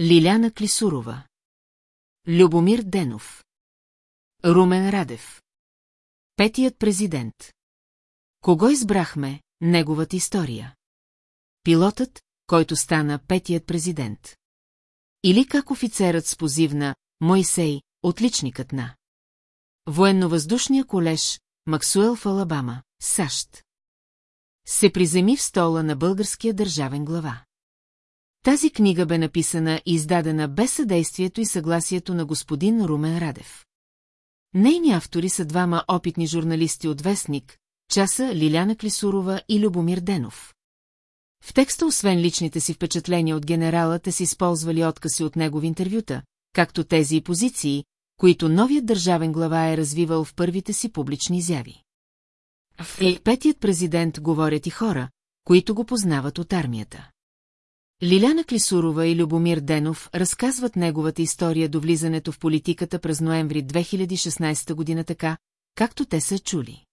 Лиляна Клисурова. Любомир Денов. Румен Радев. Петият президент. Кого избрахме, неговата история? Пилотът, който стана петият президент. Или как офицерът с позивна Мойсей, отличникът на Военновъздушния колеж Максуел в Алабама, САЩ. Се приземи в стола на българския държавен глава. Тази книга бе написана и издадена без съдействието и съгласието на господин Румен Радев. Нейни автори са двама опитни журналисти от Вестник, часа Лиляна Клисурова и Любомир Денов. В текста, освен личните си впечатления от генерала, те си използвали откази от негови интервюта, както тези и позиции, които новият държавен глава е развивал в първите си публични изяви. В петият президент говорят и хора, които го познават от армията. Лиляна Клисурова и Любомир Денов разказват неговата история до влизането в политиката през ноември 2016 година така, както те са чули.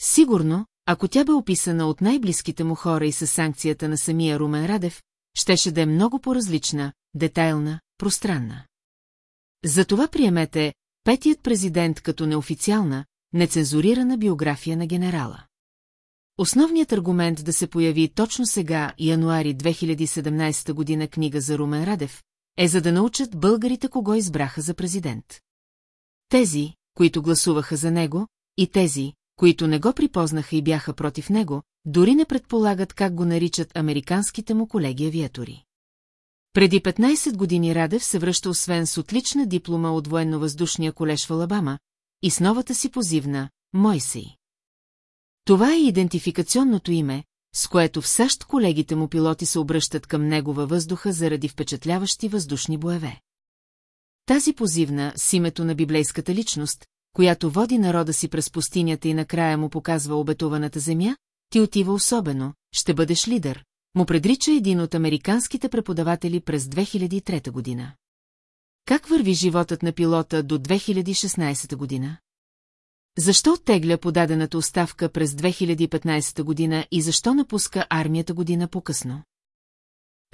Сигурно, ако тя бе описана от най-близките му хора и със санкцията на самия Румен Радев, щеше да е много по-различна, детайлна, пространна. Затова приемете петият президент като неофициална, нецензурирана биография на генерала. Основният аргумент да се появи точно сега, януари 2017 година книга за Румен Радев, е за да научат българите кого избраха за президент. Тези, които гласуваха за него, и тези, които не го припознаха и бяха против него, дори не предполагат как го наричат американските му колеги авиатори. Преди 15 години Радев се връща освен с отлична диплома от военно-въздушния колеж в Алабама и с новата си позивна Мойсей. Това е идентификационното име, с което в САЩ колегите му пилоти се обръщат към него във въздуха заради впечатляващи въздушни боеве. Тази позивна, с името на библейската личност, която води народа си през пустинята и накрая му показва обетованата земя, ти отива особено, ще бъдеш лидер, му предрича един от американските преподаватели през 2003 година. Как върви животът на пилота до 2016 година? Защо оттегля подадената оставка през 2015 година и защо напуска армията година по-късно?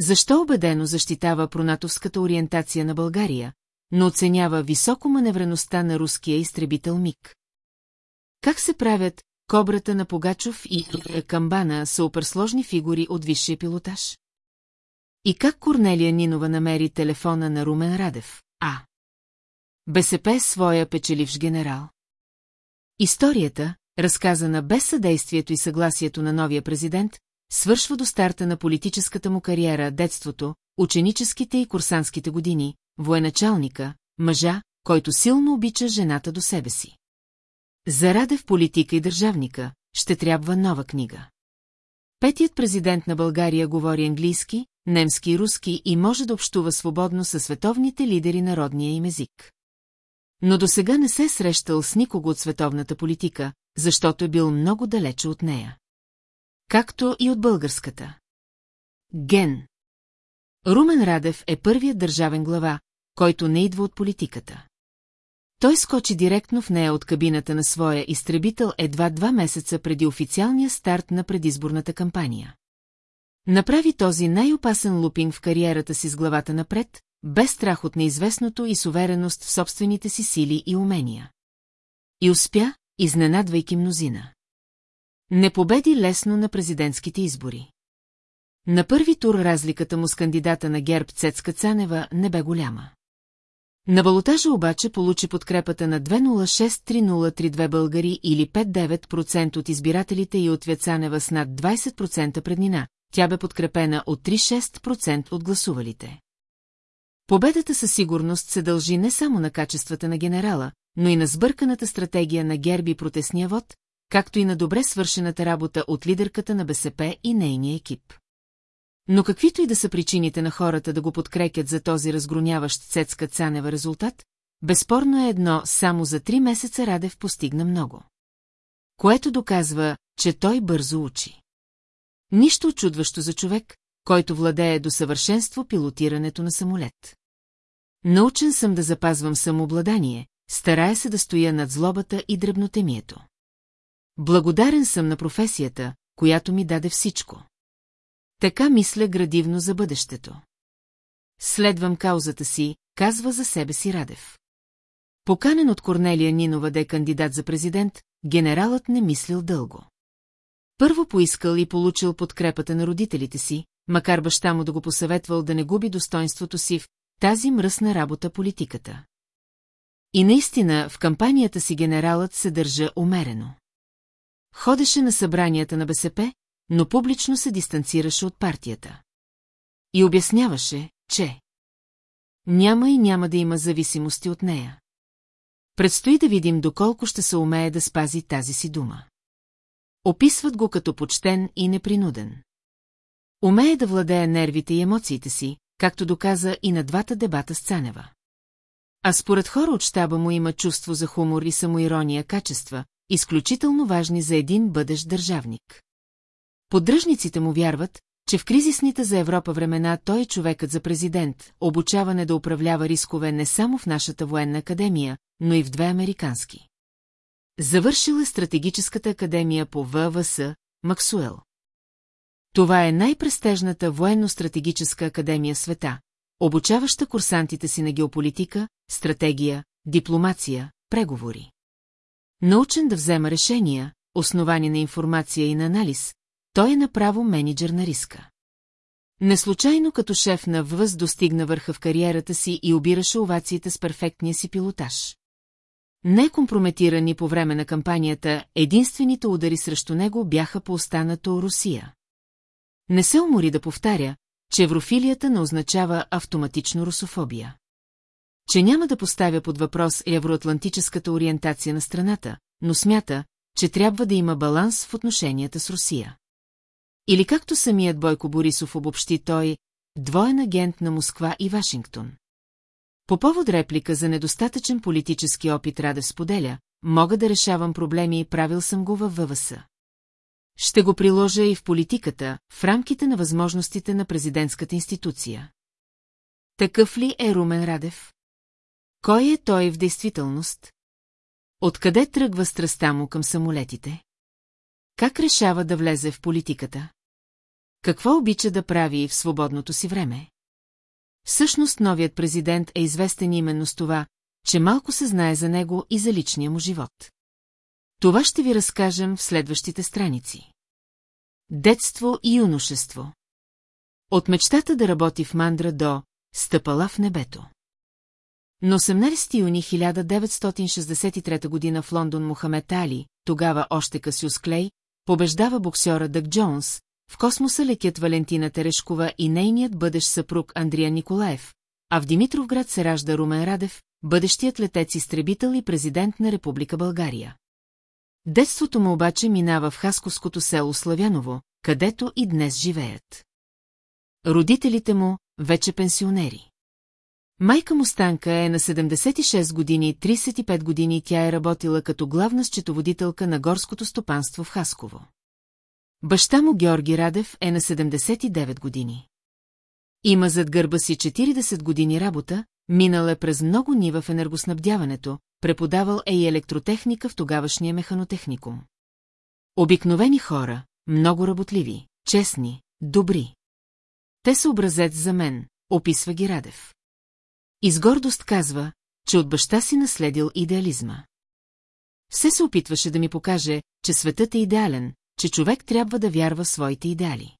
Защо убедено защитава пронатовската ориентация на България, но оценява високо маневреността на руския изтребител МИГ? Как се правят кобрата на Погачов и Камбана са оперсложни фигури от висшия пилотаж? И как Корнелия Нинова намери телефона на Румен Радев, а? БСП своя печеливш генерал. Историята, разказана без съдействието и съгласието на новия президент, свършва до старта на политическата му кариера, детството, ученическите и курсантските години, военачалника, мъжа, който силно обича жената до себе си. За в политика и държавника ще трябва нова книга. Петият президент на България говори английски, немски и руски и може да общува свободно със световните лидери народния им език. Но до сега не се е срещал с никого от световната политика, защото е бил много далече от нея. Както и от българската. Ген. Румен Радев е първият държавен глава, който не идва от политиката. Той скочи директно в нея от кабината на своя изтребител едва два месеца преди официалния старт на предизборната кампания. Направи този най-опасен лупинг в кариерата си с главата напред, без страх от неизвестното и с увереност в собствените си сили и умения. И успя, изненадвайки мнозина. Не победи лесно на президентските избори. На първи тур разликата му с кандидата на ГЕРБ Цецка Цанева не бе голяма. На балотажа обаче получи подкрепата на 2063032 българи или 5-9% от избирателите и от Вяцанева с над 20% преднина. Тя бе подкрепена от 3-6% от гласувалите. Победата със сигурност се дължи не само на качествата на генерала, но и на сбърканата стратегия на Герби протестния вод, както и на добре свършената работа от лидерката на БСП и нейния екип. Но каквито и да са причините на хората да го подкрепят за този разгроняващ Цецка Цанева резултат, безспорно е едно, само за три месеца Радев постигна много. Което доказва, че той бързо учи. Нищо очудващо за човек, който владее до съвършенство пилотирането на самолет. Научен съм да запазвам самообладание, старая се да стоя над злобата и дребнотемието. Благодарен съм на професията, която ми даде всичко. Така мисля градивно за бъдещето. следвам каузата си, казва за себе си Радев. Поканен от Корнелия Нинова да е кандидат за президент, генералът не мислил дълго. Първо поискал и получил подкрепата на родителите си, макар баща му да го посъветвал да не губи достоинството си в тази мръсна работа политиката. И наистина в кампанията си генералът се държа умерено. Ходеше на събранията на БСП, но публично се дистанцираше от партията. И обясняваше, че няма и няма да има зависимости от нея. Предстои да видим доколко ще се умее да спази тази си дума. Описват го като почтен и непринуден. Умее да владее нервите и емоциите си, както доказа и на двата дебата с Цанева. А според хора от щаба му има чувство за хумор и самоирония качества, изключително важни за един бъдещ държавник. Поддръжниците му вярват, че в кризисните за Европа времена той е човекът за президент, обучаване да управлява рискове не само в нашата военна академия, но и в две американски. Завършил е стратегическата академия по ВВС, Максуел. Това е най-престежната военно-стратегическа академия света, обучаваща курсантите си на геополитика, стратегия, дипломация, преговори. Научен да взема решения, основани на информация и на анализ, той е направо менеджер на риска. Неслучайно като шеф на ВВС достигна върха в кариерата си и обираше овациите с перфектния си пилотаж. Не компрометирани по време на кампанията, единствените удари срещу него бяха по останато Русия. Не се умори да повтаря, че еврофилията не означава автоматично русофобия. Че няма да поставя под въпрос евроатлантическата ориентация на страната, но смята, че трябва да има баланс в отношенията с Русия. Или както самият Бойко Борисов обобщи той, двоен агент на Москва и Вашингтон. По повод реплика за недостатъчен политически опит Радев споделя, мога да решавам проблеми и правил съм го във ВВС. Ще го приложа и в политиката, в рамките на възможностите на президентската институция. Такъв ли е Румен Радев? Кой е той в действителност? Откъде тръгва страста му към самолетите? Как решава да влезе в политиката? Какво обича да прави в свободното си време? Всъщност новият президент е известен именно с това, че малко се знае за него и за личния му живот. Това ще ви разкажем в следващите страници. Детство и юношество От мечтата да работи в мандра до стъпала в небето. На 18 юни 1963 година в Лондон Мохамед Али, тогава още Касиус Клей, побеждава боксера Дък Джонс, в космоса лекят Валентина Терешкова и нейният бъдещ съпруг Андрия Николаев, а в Димитровград се ражда Румен Радев, бъдещият летец-изтребител и президент на Република България. Детството му обаче минава в Хасковското село Славяново, където и днес живеят. Родителите му вече пенсионери. Майка му Станка е на 76 години и 35 години тя е работила като главна счетоводителка на горското стопанство в Хасково. Баща му Георги Радев е на 79 години. Има зад гърба си 40 години работа, минал е през много нива в енергоснабдяването, преподавал е и електротехника в тогавашния механотехникум. Обикновени хора, много работливи, честни, добри. Те са образец за мен, описва ги Радев. И гордост казва, че от баща си наследил идеализма. Все се опитваше да ми покаже, че светът е идеален, че човек трябва да вярва в своите идеали.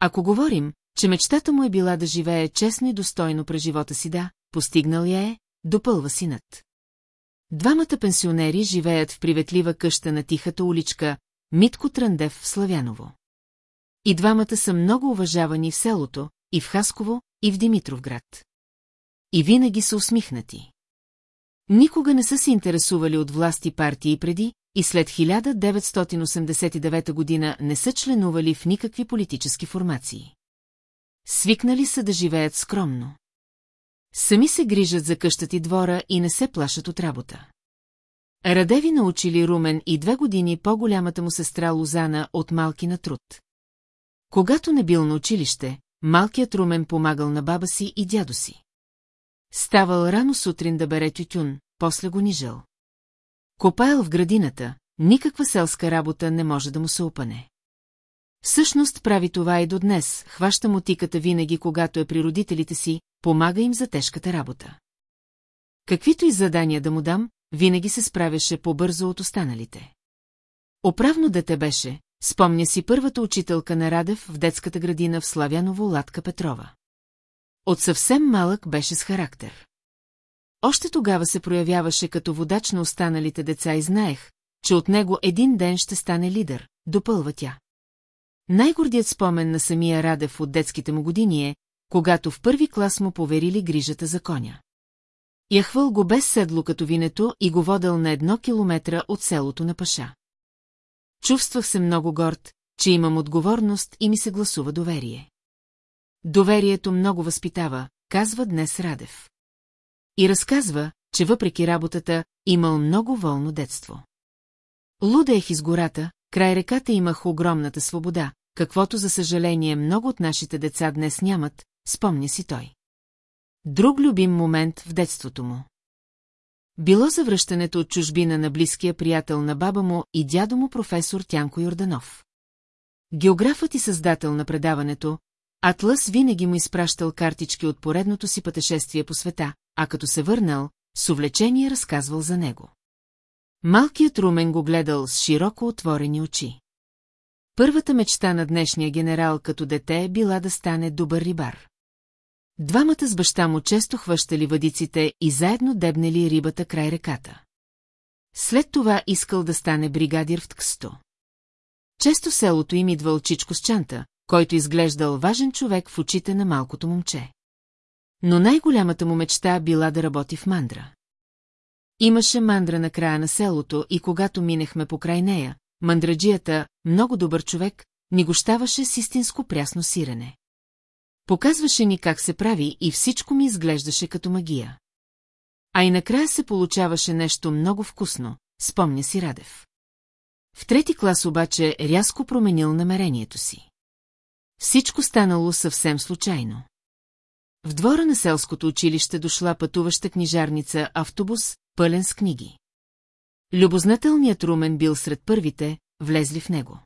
Ако говорим, че мечтата му е била да живее честно и достойно през живота си, да, постигнал я е, допълва синът. Двамата пенсионери живеят в приветлива къща на тихата уличка Митко Трандев в Славяново. И двамата са много уважавани в селото, и в Хасково, и в Димитровград. И винаги са усмихнати. Никога не са се интересували от власти партии преди, и след 1989 година не са членували в никакви политически формации. Свикнали са да живеят скромно. Сами се грижат за къщата и двора и не се плашат от работа. Радеви научили Румен и две години по-голямата му сестра Лозана от малки на труд. Когато не бил на училище, малкият Румен помагал на баба си и дядо си. Ставал рано сутрин да бере тютюн, после го нижал. Копаел в градината, никаква селска работа не може да му се опане. Всъщност прави това и до днес, хваща мотиката винаги, когато е при родителите си, помага им за тежката работа. Каквито и задания да му дам, винаги се справяше по-бързо от останалите. Оправно дете беше, спомня си първата учителка на Радев в детската градина в Славяново Латка Петрова. От съвсем малък беше с характер. Още тогава се проявяваше като водач на останалите деца и знаех, че от него един ден ще стане лидер, допълва тя. Най-гордият спомен на самия Радев от детските му години е, когато в първи клас му поверили грижата за коня. Яхвал го без седло като винето и го водел на едно километра от селото на Паша. Чувствах се много горд, че имам отговорност и ми се гласува доверие. Доверието много възпитава, казва днес Радев. И разказва, че въпреки работата, имал много волно детство. Лудех из гората, край реката имах огромната свобода, каквото за съжаление много от нашите деца днес нямат, спомня си той. Друг любим момент в детството му. Било завръщането от чужбина на близкия приятел на баба му и дядо му професор Тянко Йорданов. Географът и създател на предаването, Атлас винаги му изпращал картички от поредното си пътешествие по света, а като се върнал, с увлечение разказвал за него. Малкият Румен го гледал с широко отворени очи. Първата мечта на днешния генерал като дете е била да стане добър рибар. Двамата с баща му често хващали въдиците и заедно дебнели рибата край реката. След това искал да стане бригадир в Тксто. Често селото им идвал Чичко с чанта, който изглеждал важен човек в очите на малкото момче. Но най-голямата му мечта била да работи в мандра. Имаше мандра на края на селото и когато минехме покрай нея, мандраджията, много добър човек, ни гощаваше с истинско прясно сирене. Показваше ни как се прави и всичко ми изглеждаше като магия. А и накрая се получаваше нещо много вкусно, спомня си Радев. В трети клас обаче рязко променил намерението си. Всичко станало съвсем случайно. В двора на селското училище дошла пътуваща книжарница автобус, пълен с книги. Любознателният Румен бил сред първите, влезли в него.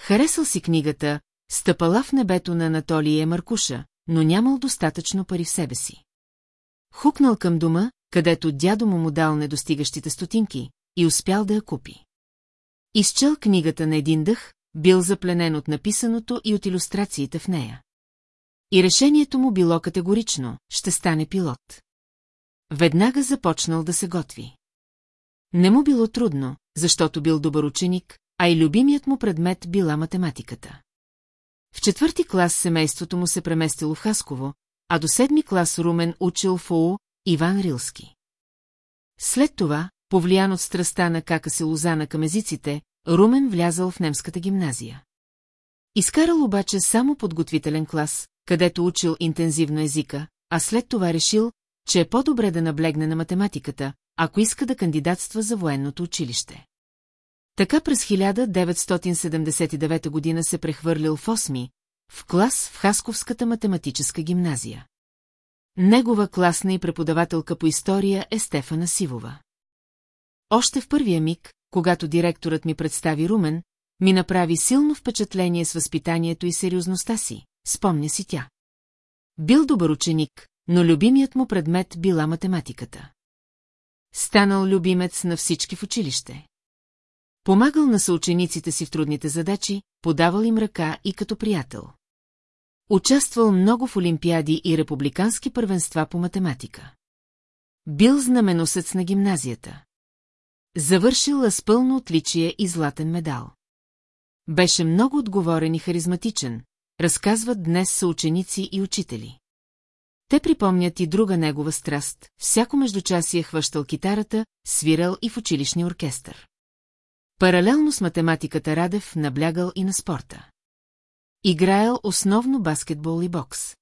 Харесал си книгата, стъпала в небето на Анатолия Маркуша, но нямал достатъчно пари в себе си. Хукнал към дома, където дядо му му дал недостигащите стотинки, и успял да я купи. Изчел книгата на един дъх, бил запленен от написаното и от иллюстрациите в нея. И решението му било категорично – ще стане пилот. Веднага започнал да се готви. Не му било трудно, защото бил добър ученик, а и любимият му предмет била математиката. В четвърти клас семейството му се преместило в Хасково, а до седми клас Румен учил в ОУ Иван Рилски. След това, повлиян от страста на кака се Лозана към езиците, Румен влязал в немската гимназия. Изкарал обаче само подготвителен клас, където учил интензивно езика, а след това решил, че е по-добре да наблегне на математиката, ако иска да кандидатства за военното училище. Така през 1979 година се прехвърлил в 8 в клас в Хасковската математическа гимназия. Негова класна и преподавателка по история е Стефана Сивова. Още в първия миг, когато директорът ми представи Румен, ми направи силно впечатление с възпитанието и сериозността си, спомня си тя. Бил добър ученик, но любимият му предмет била математиката. Станал любимец на всички в училище. Помагал на съучениците си в трудните задачи, подавал им ръка и като приятел. Участвал много в олимпиади и републикански първенства по математика. Бил знаменосец на гимназията. Завършил с пълно отличие и златен медал. Беше много отговорен и харизматичен, разказват днес съученици и учители. Те припомнят и друга негова страст, всяко междучасие хващал китарата, свирал и в училищния оркестър. Паралелно с математиката Радев наблягал и на спорта. Играел основно баскетбол и бокс.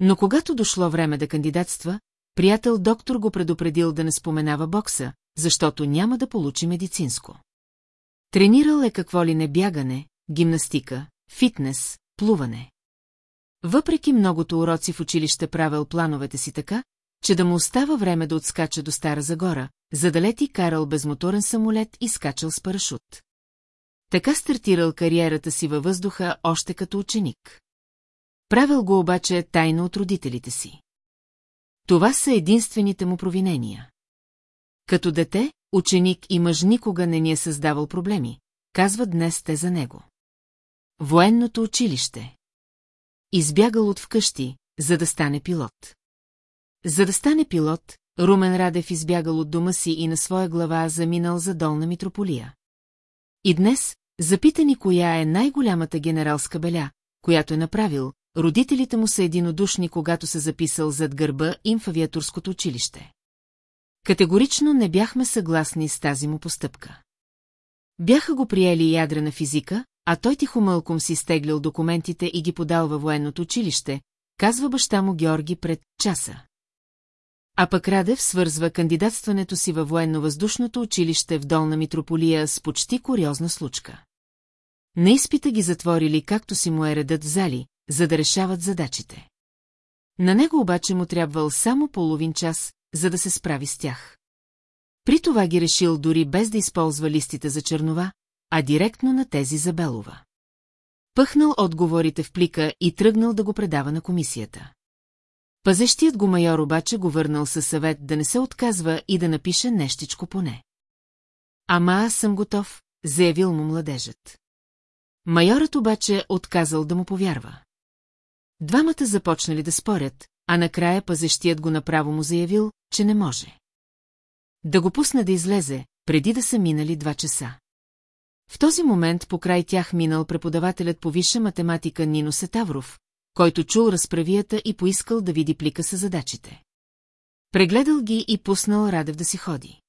Но когато дошло време да кандидатства, приятел доктор го предупредил да не споменава бокса, защото няма да получи медицинско. Тренирал е какво ли не бягане, гимнастика, фитнес, плуване. Въпреки многото уроци в училище правил плановете си така, че да му остава време да отскача до Стара Загора, за да лети карал безмоторен самолет и скачал с парашут. Така стартирал кариерата си във въздуха още като ученик. Правил го обаче тайно от родителите си. Това са единствените му провинения. Като дете, ученик и мъж никога не ни е създавал проблеми, казват днес те за него. Военното училище. Избягал от вкъщи, за да стане пилот. За да стане пилот, Румен Радев избягал от дома си и на своя глава заминал за долна митрополия. И днес, запитани коя е най-голямата генералска беля, която е направил, родителите му са единодушни, когато се записал зад гърба им в авиатурското училище. Категорично не бяхме съгласни с тази му постъпка. Бяха го приели ядрена физика, а той тихомълком си стеглял документите и ги подал във военното училище, казва баща му Георги пред часа. А пък Радев свързва кандидатстването си във военно-въздушното училище в Долна Митрополия с почти куриозна случка. На изпита ги затворили както си му е редът в зали, за да решават задачите. На него обаче му трябвал само половин час, за да се справи с тях. При това ги решил дори без да използва листите за чернова, а директно на тези за Белова. Пъхнал отговорите в плика и тръгнал да го предава на комисията. Пазещият го майор обаче го върнал със съвет да не се отказва и да напише нещичко поне. Ама аз съм готов, заявил му младежът. Майорът обаче отказал да му повярва. Двамата започнали да спорят, а накрая пазещият го направо му заявил, че не може. Да го пусне да излезе, преди да са минали два часа. В този момент покрай тях минал преподавателят по висша математика Нино Сетавров, който чул разправията и поискал да види плика с задачите. Прегледал ги и пуснал Радев да си ходи.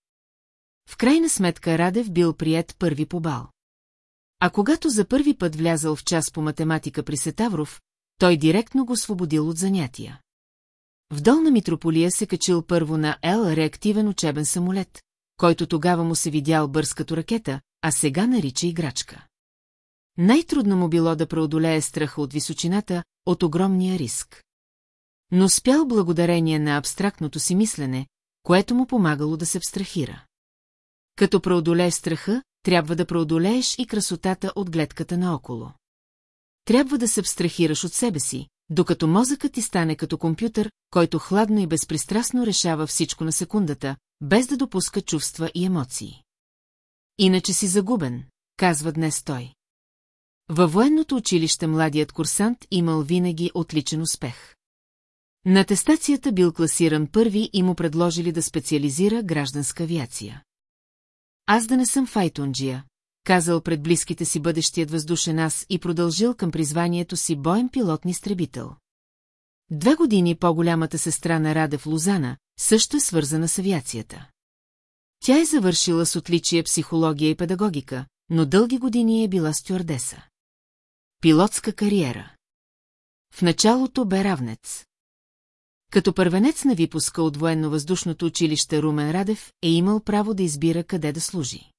В крайна сметка Радев бил прият първи по бал. А когато за първи път влязал в час по математика при Сетавров, той директно го освободил от занятия. В Долна Митрополия се качил първо на Ел реактивен учебен самолет, който тогава му се видял бърз като ракета, а сега нарича играчка. Най-трудно му било да преодолее страха от височината, от огромния риск. Но спял благодарение на абстрактното си мислене, което му помагало да се абстрахира. Като преодолееш страха, трябва да преодолееш и красотата от гледката наоколо. Трябва да се абстрахираш от себе си, докато мозъкът ти стане като компютър, който хладно и безпристрастно решава всичко на секундата, без да допуска чувства и емоции. Иначе си загубен, казва днес той. Във военното училище младият курсант имал винаги отличен успех. На атестацията бил класиран първи и му предложили да специализира гражданска авиация. Аз да не съм файтонджия, казал пред близките си бъдещият въздушен аз и продължил към призванието си боен пилотни стребител. Две години по-голямата сестра на Радев Лозана също е свързана с авиацията. Тя е завършила с отличие психология и педагогика, но дълги години е била стюардеса. Пилотска кариера В началото бе равнец. Като първенец на випуска от военно-въздушното училище Румен Радев е имал право да избира къде да служи.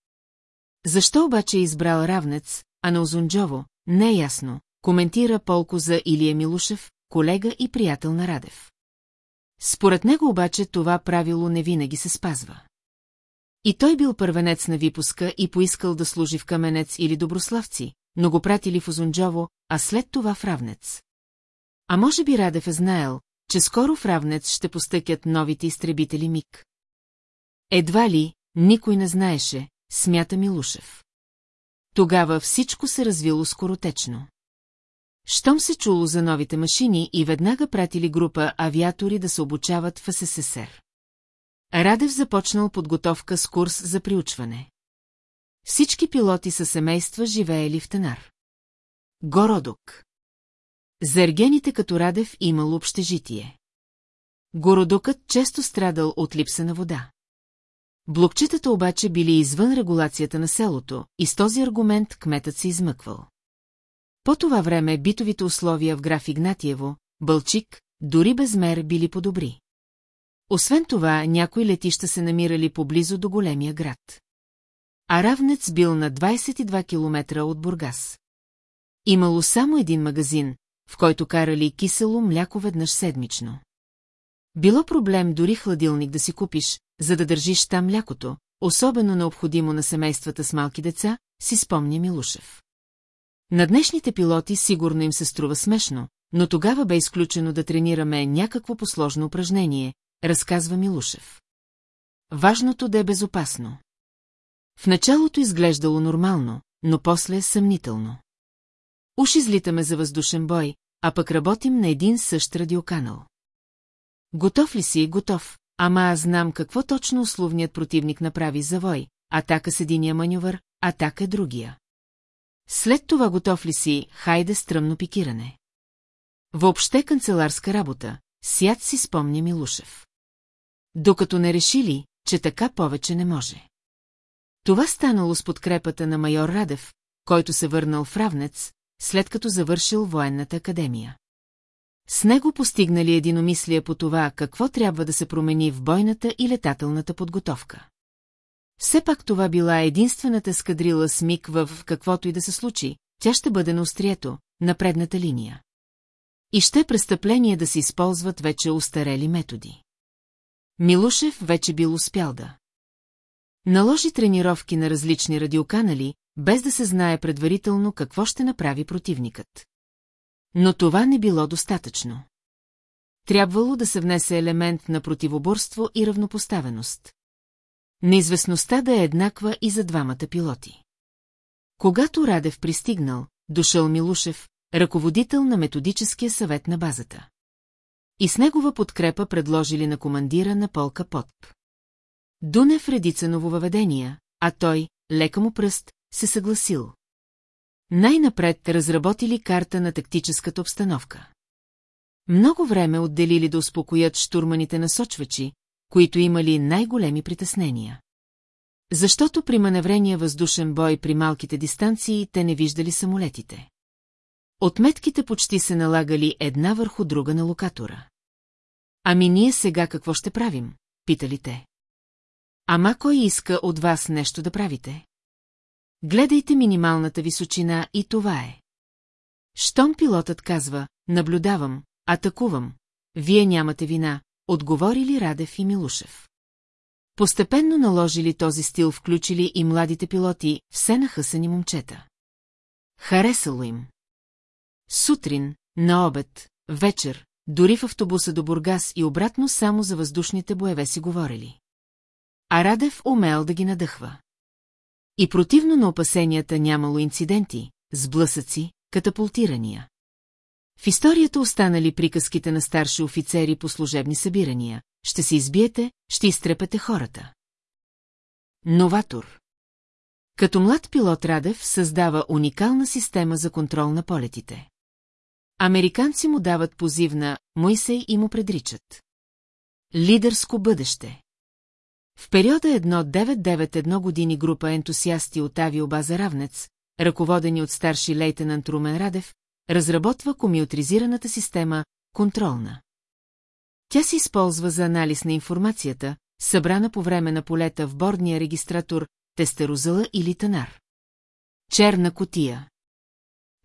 Защо обаче е избрал равнец, а на Озунджово, не е ясно, коментира Полко за Илия Милушев, колега и приятел на Радев. Според него обаче това правило не винаги се спазва. И той бил първенец на випуска и поискал да служи в Каменец или Доброславци, но го пратили в Озунджово, а след това в Равнец. А може би Радев е знаел, че скоро в Равнец ще постъкят новите изтребители МИГ. Едва ли, никой не знаеше, смята Милушев. Тогава всичко се развило скоротечно. Щом се чуло за новите машини и веднага пратили група авиатори да се обучават в СССР. Радев започнал подготовка с курс за приучване. Всички пилоти са семейства живеели в Тенар. Городок. За ергените като Радев имал общежитие. Городокът често страдал от липса на вода. Блокчетата обаче били извън регулацията на селото и с този аргумент кметът се измъквал. По това време битовите условия в граф Игнатиево, Бълчик, дори безмер били по-добри. Освен това, някои летища се намирали поблизо до големия град. А Равнец бил на 22 км от Бургас. Имало само един магазин, в който карали кисело мляко веднъж седмично. Било проблем дори хладилник да си купиш, за да държиш там млякото, особено необходимо на семействата с малки деца, си спомня Милушев. На днешните пилоти сигурно им се струва смешно, но тогава бе изключено да тренираме някакво посложно упражнение, разказва Милушев. Важното да е безопасно. В началото изглеждало нормално, но после е съмнително. Уж излитаме за въздушен бой, а пък работим на един същ радиоканал. Готов ли си, готов, ама аз знам какво точно условният противник направи за вой, атака с единия маневър, атака е другия. След това готов ли си, хайде стръмно пикиране. Въобще канцеларска работа, сяд си спомня Милушев. Докато не решили, че така повече не може. Това станало с подкрепата на майор Радев, който се върнал в Равнец, след като завършил военната академия. С него постигнали единомислие по това, какво трябва да се промени в бойната и летателната подготовка. Все пак това била единствената скадрила с миг в каквото и да се случи, тя ще бъде на острието, на предната линия. И ще е престъпление да се използват вече устарели методи. Милушев вече бил успял да. Наложи тренировки на различни радиоканали, без да се знае предварително какво ще направи противникът. Но това не било достатъчно. Трябвало да се внесе елемент на противоборство и равнопоставеност. Неизвестността да е еднаква и за двамата пилоти. Когато Радев пристигнал, дошъл Милушев, ръководител на методическия съвет на базата. И с негова подкрепа предложили на командира на полка Потп. Дунев редица нововъведения, а той, лека му пръст, се съгласил. Най-напред разработили карта на тактическата обстановка. Много време отделили да успокоят штурманите насочвачи, които имали най-големи притеснения. Защото при маневрения въздушен бой при малките дистанции те не виждали самолетите. Отметките почти се налагали една върху друга на локатора. Ами ние сега какво ще правим? Питали те. Ама кой иска от вас нещо да правите? Гледайте минималната височина и това е. Щом пилотът казва, наблюдавам, атакувам, вие нямате вина, отговорили Радев и Милушев. Постепенно наложили този стил, включили и младите пилоти, все нахъсани момчета. Харесало им. Сутрин, на обед, вечер, дори в автобуса до Бургас и обратно само за въздушните боеве си говорили. А Радев умел да ги надъхва. И противно на опасенията нямало инциденти, сблъсъци, катапултирания. В историята останали приказките на старши офицери по служебни събирания. Ще се избиете, ще изтрепете хората. Новатор Като млад пилот Радев създава уникална система за контрол на полетите. Американци му дават позивна Мойсей и му предричат. Лидерско бъдеще В периода 1991 години група ентусиасти от авиобаза Равнец, ръководени от старши лейтенант Румен Радев, разработва комиотризираната система контролна. Тя се използва за анализ на информацията, събрана по време на полета в бордния регистратор, тестерозъла или танар. Черна котия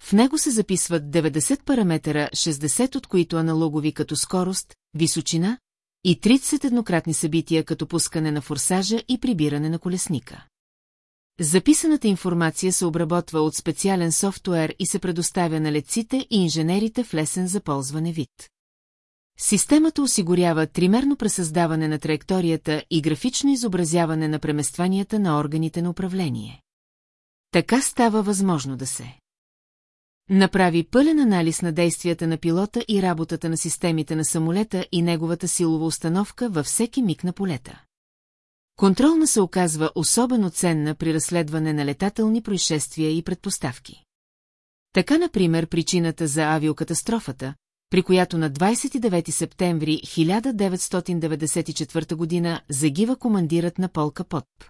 в него се записват 90 параметъра, 60 от които аналогови като скорост, височина и 30 еднократни събития като пускане на форсажа и прибиране на колесника. Записаната информация се обработва от специален софтуер и се предоставя на летците и инженерите в лесен за ползване вид. Системата осигурява тримерно пресъздаване на траекторията и графично изобразяване на преместванията на органите на управление. Така става възможно да се Направи пълен анализ на действията на пилота и работата на системите на самолета и неговата силова установка във всеки миг на полета. Контролна се оказва особено ценна при разследване на летателни происшествия и предпоставки. Така, например, причината за авиокатастрофата, при която на 29 септември 1994 година загива командирът на полка ПОТП.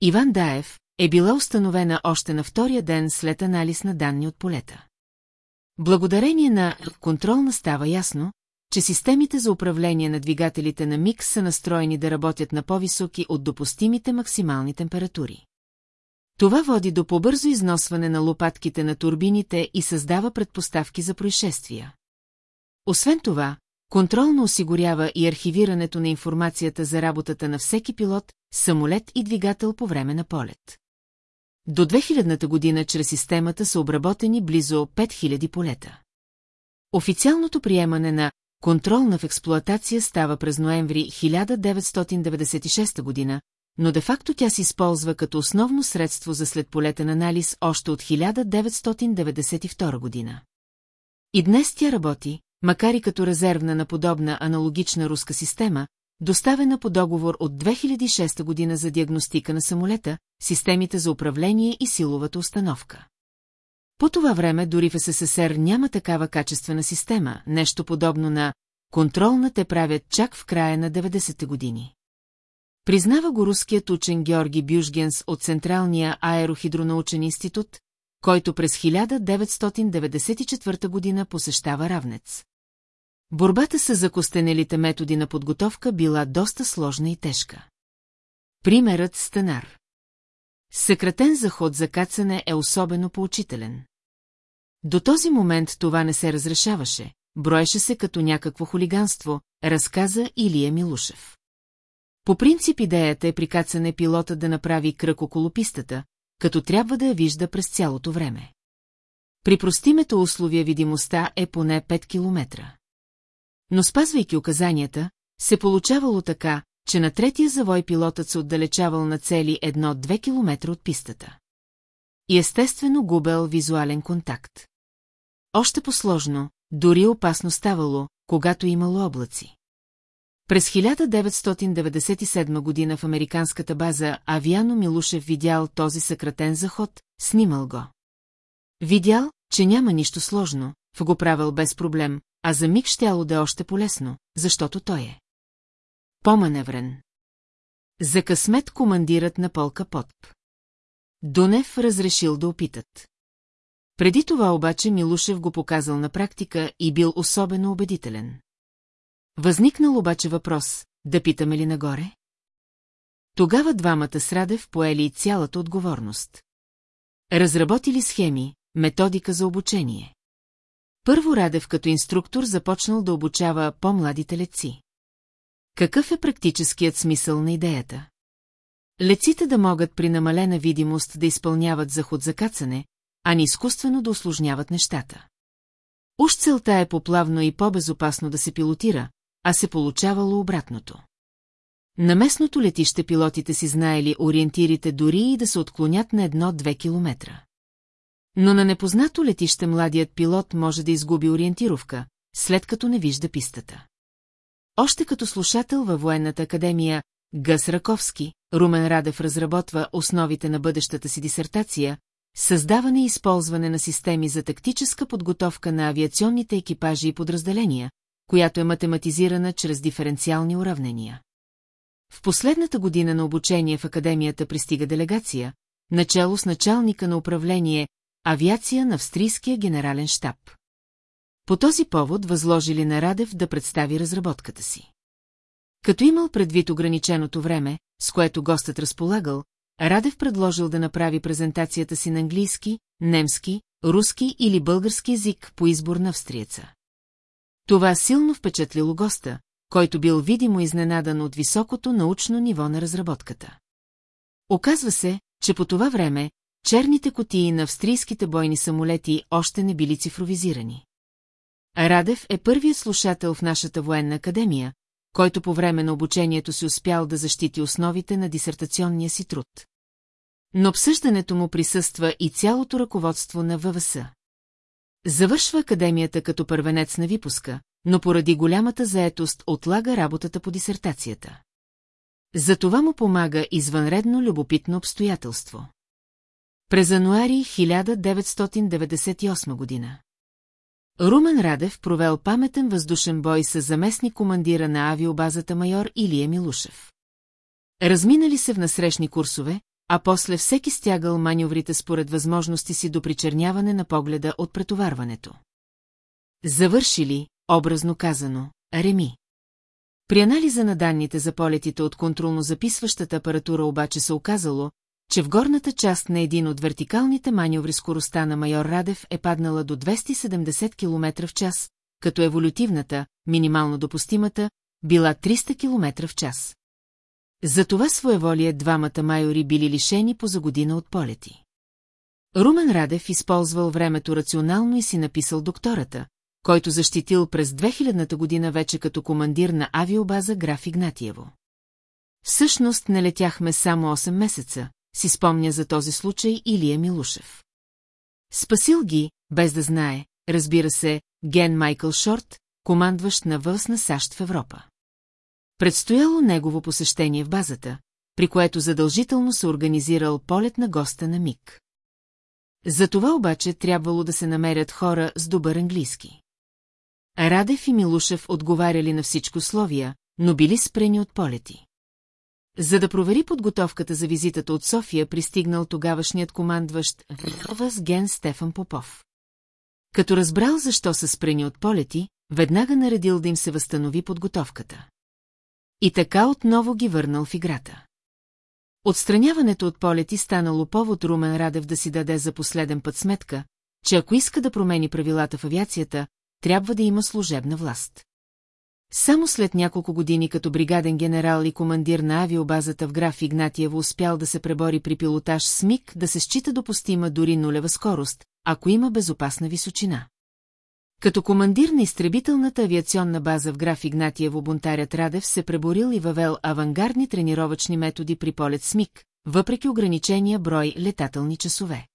Иван Даев, е била установена още на втория ден след анализ на данни от полета. Благодарение на контролна става ясно, че системите за управление на двигателите на МИК са настроени да работят на по-високи от допустимите максимални температури. Това води до по-бързо износване на лопатките на турбините и създава предпоставки за происшествия. Освен това, контролно осигурява и архивирането на информацията за работата на всеки пилот, самолет и двигател по време на полет. До 2000 година чрез системата са обработени близо 5000 полета. Официалното приемане на контролна в експлоатация става през ноември 1996 година, но де-факто тя се използва като основно средство за следполетен анализ още от 1992 година. И днес тя работи, макар и като резервна на подобна аналогична руска система, доставена по договор от 2006 година за диагностика на самолета, системите за управление и силовата установка. По това време дори в СССР няма такава качествена система, нещо подобно на контролна те правят чак в края на 90-те години. Признава го руският учен Георги Бюжгенс от Централния аерохидронаучен институт, който през 1994 година посещава Равнец. Борбата с закостенелите методи на подготовка била доста сложна и тежка. Примерът Станар. Съкратен заход за кацане е особено поучителен. До този момент това не се разрешаваше, броеше се като някакво хулиганство, разказа Илия Милушев. По принцип идеята е при кацане пилота да направи кръг около пистата, като трябва да я вижда през цялото време. При простимето условия видимостта е поне 5 километра. Но спазвайки указанията, се получавало така, че на третия завой пилотът се отдалечавал на цели едно-две километра от пистата. И естествено губел визуален контакт. Още по-сложно, дори опасно ставало, когато имало облаци. През 1997 година в американската база Авиано Милушев видял този съкратен заход, снимал го. Видял, че няма нищо сложно, в го правил без проблем, а за миг щяло да е още полезно, защото той е. По-маневрен. За късмет командират на полка Потп. Дунев разрешил да опитат. Преди това обаче Милушев го показал на практика и бил особено убедителен. Възникнал обаче въпрос, да питаме ли нагоре? Тогава двамата с Радев поели цялата отговорност. Разработили схеми, методика за обучение. Първо Радев като инструктор започнал да обучава по-младите леци. Какъв е практическият смисъл на идеята? Леците да могат при намалена видимост да изпълняват заход за кацане, а не изкуствено да осложняват нещата. Уж целта е по-плавно и по-безопасно да се пилотира, а се получавало обратното. На местното летище пилотите си знаели ориентирите дори и да се отклонят на едно-две километра. Но на непознато летище младият пилот може да изгуби ориентировка, след като не вижда пистата. Още като слушател във военната академия Гъс Раковски, Румен Радев разработва основите на бъдещата си дисертация, създаване и използване на системи за тактическа подготовка на авиационните екипажи и подразделения, която е математизирана чрез диференциални уравнения. В последната година на обучение в академията пристига делегация, начало с началника на управление авиация на австрийския генерален штаб. По този повод възложили на Радев да представи разработката си. Като имал предвид ограниченото време, с което гостът разполагал, Радев предложил да направи презентацията си на английски, немски, руски или български език по избор на австриеца. Това силно впечатлило госта, който бил видимо изненадан от високото научно ниво на разработката. Оказва се, че по това време черните котии на австрийските бойни самолети още не били цифровизирани. Радев е първият слушател в нашата военна академия, който по време на обучението си успял да защити основите на дисертационния си труд. Но обсъждането му присъства и цялото ръководство на ВВС. Завършва академията като първенец на випуска, но поради голямата заетост отлага работата по дисертацията. За това му помага извънредно любопитно обстоятелство. През януари 1998 година. Румен Радев провел паметен въздушен бой с заместник командира на авиобазата майор Илия Милушев. Разминали се в насрещни курсове, а после всеки стягал маневрите според възможности си до причерняване на погледа от претоварването. Завършили, образно казано, реми. При анализа на данните за полетите от контролно-записващата апаратура обаче се оказало, че в горната част на един от вертикалните маневри скоростта на майор Радев е паднала до 270 км в час, като еволютивната, минимално допустимата, била 300 км в час. За това своеволие двамата майори били лишени по за година от полети. Румен Радев използвал времето рационално и си написал доктората, който защитил през 2000-та година вече като командир на авиобаза граф Игнатиево. Всъщност не летяхме само 8 месеца, си спомня за този случай Илия Милушев. Спасил ги, без да знае, разбира се, Ген Майкъл Шорт, командващ на въз на САЩ в Европа. Предстояло негово посещение в базата, при което задължително се организирал полет на госта на МИГ. За това обаче трябвало да се намерят хора с добър английски. Радев и Милушев отговаряли на всичко условия, но били спрени от полети. За да провери подготовката за визитата от София, пристигнал тогавашният командващ Въз Ген Стефан Попов. Като разбрал защо са спрени от полети, веднага наредил да им се възстанови подготовката. И така отново ги върнал в играта. Отстраняването от полети станало повод Румен Радев да си даде за последен път сметка, че ако иска да промени правилата в авиацията, трябва да има служебна власт. Само след няколко години като бригаден генерал и командир на авиобазата в граф Игнатиево успял да се пребори при пилотаж с МИГ да се счита допустима дори нулева скорост, ако има безопасна височина. Като командир на изтребителната авиационна база в граф Игнатиево бунтарят Радев се преборил и въвел авангардни тренировъчни методи при полет с МИГ, въпреки ограничения брой летателни часове.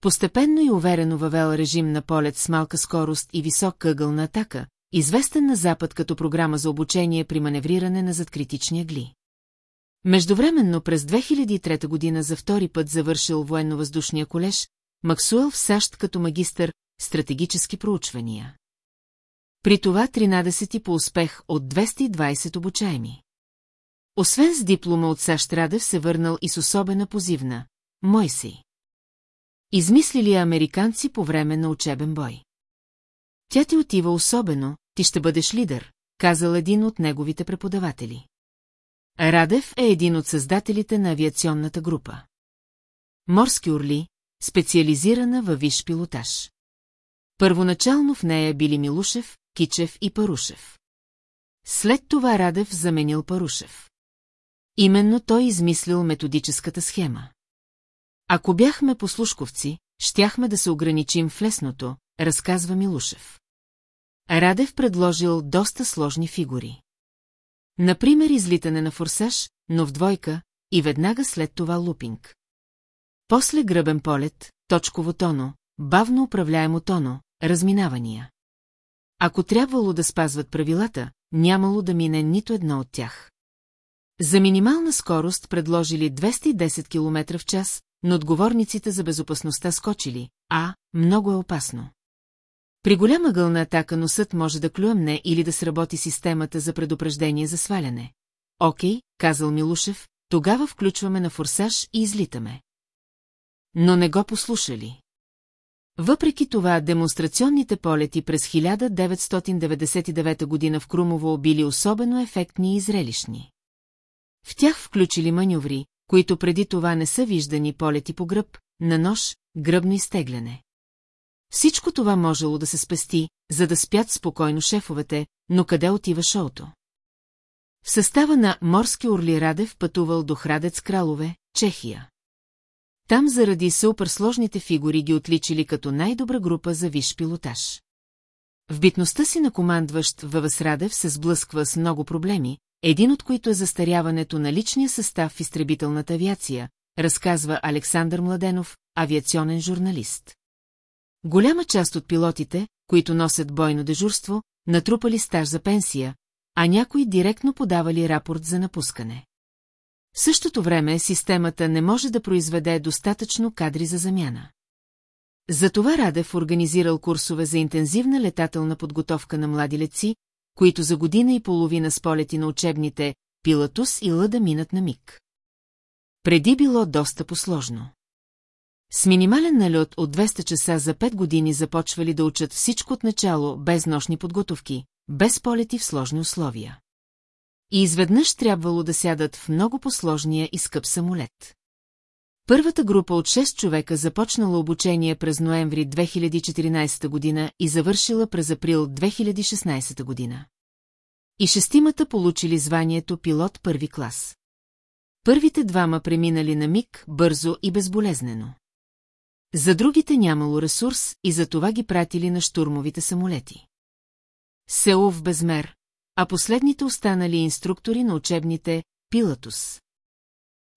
Постепенно и уверено въвел режим на полет с малка скорост и висок къгъл на атака, известен на Запад като програма за обучение при маневриране на задкритични гли. Междувременно през 2003 година за втори път завършил военно-въздушния колеж, Максуел в САЩ като магистър стратегически проучвания. При това 13 по успех от 220 обучаеми. Освен с диплома от САЩ Радев се върнал и с особена позивна – Мойси. Измислили американци по време на учебен бой. Тя ти отива особено, ти ще бъдеш лидер, казал един от неговите преподаватели. Радев е един от създателите на авиационната група. Морски орли, специализирана във виш пилотаж. Първоначално в нея били Милушев, Кичев и Парушев. След това Радев заменил Парушев. Именно той измислил методическата схема. Ако бяхме послушковци, щяхме да се ограничим в лесното, разказва Милушев. Радев предложил доста сложни фигури. Например, излитане на форсаж, но в двойка и веднага след това лупинг. После гръбен полет, точково тоно, бавно управляемо тоно, разминавания. Ако трябвало да спазват правилата, нямало да мине нито едно от тях. За минимална скорост предложили 210 км в час, но отговорниците за безопасността скочили, а много е опасно. При голяма гълна атака носът може да клюемне или да сработи системата за предупреждение за сваляне. Окей, казал Милушев, тогава включваме на форсаж и излитаме. Но не го послушали. Въпреки това, демонстрационните полети през 1999 година в Крумово били особено ефектни и зрелищни. В тях включили маневри, които преди това не са виждани полети по гръб, на нож, гръбно изтегляне. Всичко това можело да се спести, за да спят спокойно шефовете, но къде отива шоуто? В състава на Морски Орли Радев пътувал до Храдец Кралове, Чехия. Там заради суперсложните фигури ги отличили като най-добра група за виш пилотаж. В битността си на командващ Въвъс Радев се сблъсква с много проблеми, един от които е застаряването на личния състав в изтребителната авиация, разказва Александър Младенов, авиационен журналист. Голяма част от пилотите, които носят бойно дежурство, натрупали стаж за пенсия, а някои директно подавали рапорт за напускане. В същото време системата не може да произведе достатъчно кадри за замяна. Затова Радев организирал курсове за интензивна летателна подготовка на млади летци, които за година и половина с полети на учебните Пилатус и Лъда минат на миг. Преди било доста посложно. С минимален налет от 200 часа за 5 години започвали да учат всичко от начало, без нощни подготовки, без полети в сложни условия. И изведнъж трябвало да сядат в много посложния и скъп самолет. Първата група от 6 човека започнала обучение през ноември 2014 година и завършила през април 2016 година. И шестимата получили званието пилот първи клас. Първите двама преминали на миг, бързо и безболезнено. За другите нямало ресурс и за това ги пратили на штурмовите самолети. Село в безмер, а последните останали инструктори на учебните Пилатус.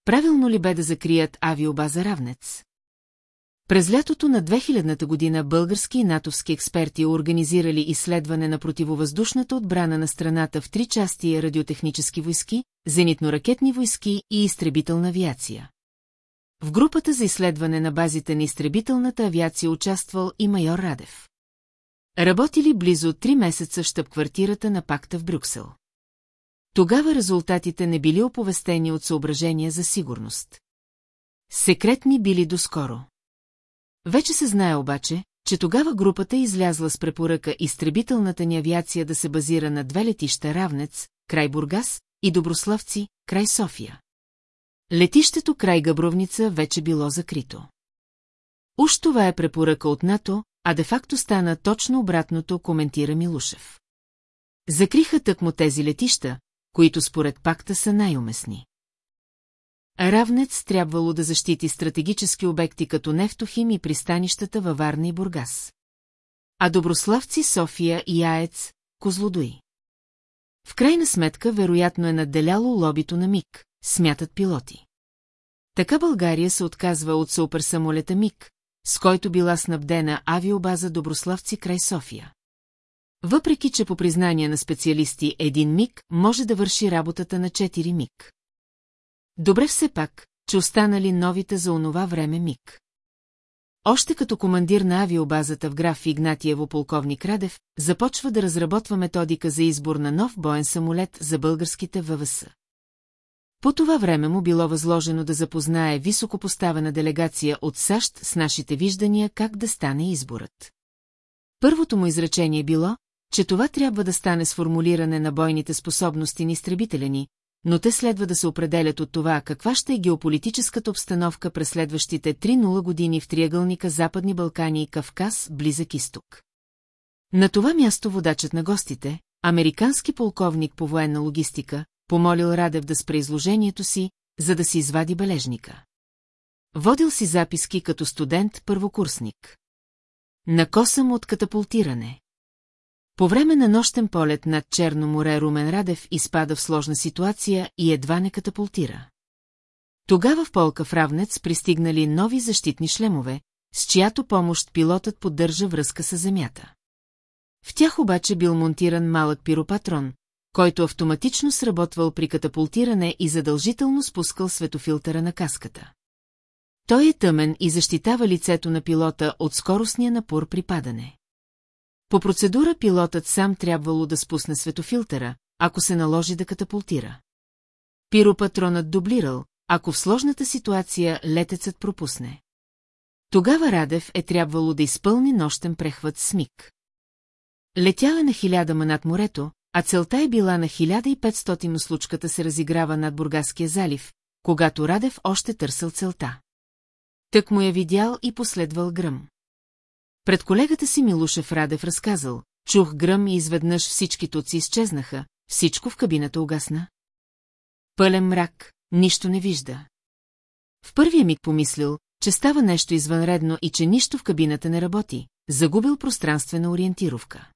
Правилно ли бе да закрият авиобаза Равнец? През лятото на 2000 година български и натовски експерти организирали изследване на противовъздушната отбрана на страната в три части радиотехнически войски, зенитно-ракетни войски и изтребителна авиация. В групата за изследване на базите на изтребителната авиация участвал и майор Радев. Работили близо три месеца в щаб-квартирата на пакта в Брюксел. Тогава резултатите не били оповестени от съображения за сигурност. Секретни били доскоро. Вече се знае обаче, че тогава групата излязла с препоръка изтребителната ни авиация да се базира на две летища Равнец, край Бургас, и Доброславци, край София. Летището край Габровница вече било закрито. Уж това е препоръка от НАТО, а де-факто стана точно обратното, коментира Милушев. Закриха тъкмо тези летища, които според пакта са най-уместни. Равнец трябвало да защити стратегически обекти като Нефтохим и пристанищата във Варна и Бургас. А Доброславци, София и Яец, Козлодуи. В крайна сметка, вероятно е надделяло лобито на МИГ, смятат пилоти. Така България се отказва от суперсамолета МИГ, с който била снабдена авиобаза Доброславци край София. Въпреки, че по признание на специалисти един МИГ може да върши работата на 4 МИГ. Добре все пак, че останали новите за онова време МИГ. Още като командир на авиобазата в граф Игнатиево полковник Радев, започва да разработва методика за избор на нов боен самолет за българските ВВС. По това време му било възложено да запознае високопоставена делегация от САЩ с нашите виждания как да стане изборът. Първото му изречение било, че това трябва да стане с формулиране на бойните способности на изтребителя ни, но те следва да се определят от това каква ще е геополитическата обстановка през следващите 3-0 години в триъгълника Западни Балкани и Кавказ, близък изток. На това място водачът на гостите, американски полковник по военна логистика, помолил Радев да спре изложението си, за да си извади бележника. Водил си записки като студент-първокурсник. Накосам от катапултиране. По време на нощен полет над Черно море Румен Радев изпада в сложна ситуация и едва не катапултира. Тогава в полка в Равнец пристигнали нови защитни шлемове, с чиято помощ пилотът поддържа връзка с земята. В тях обаче бил монтиран малък пиропатрон, който автоматично сработвал при катапултиране и задължително спускал светофилтъра на каската. Той е тъмен и защитава лицето на пилота от скоростния напор при падане. По процедура пилотът сам трябвало да спусне светофилтъра, ако се наложи да катапултира. Пиропатронът дублирал, ако в сложната ситуация летецът пропусне. Тогава Радев е трябвало да изпълни нощен прехват с миг. Летял е на хиляда над морето, а целта е била на 1500 но случката се разиграва над Бургаския залив, когато Радев още търсил целта. Тък му е видял и последвал гръм. Пред колегата си Милушев Радев разказал, чух гръм и изведнъж всички туци изчезнаха, всичко в кабината угасна. Пълен мрак, нищо не вижда. В първия миг помислил, че става нещо извънредно и че нищо в кабината не работи, загубил пространствена ориентировка.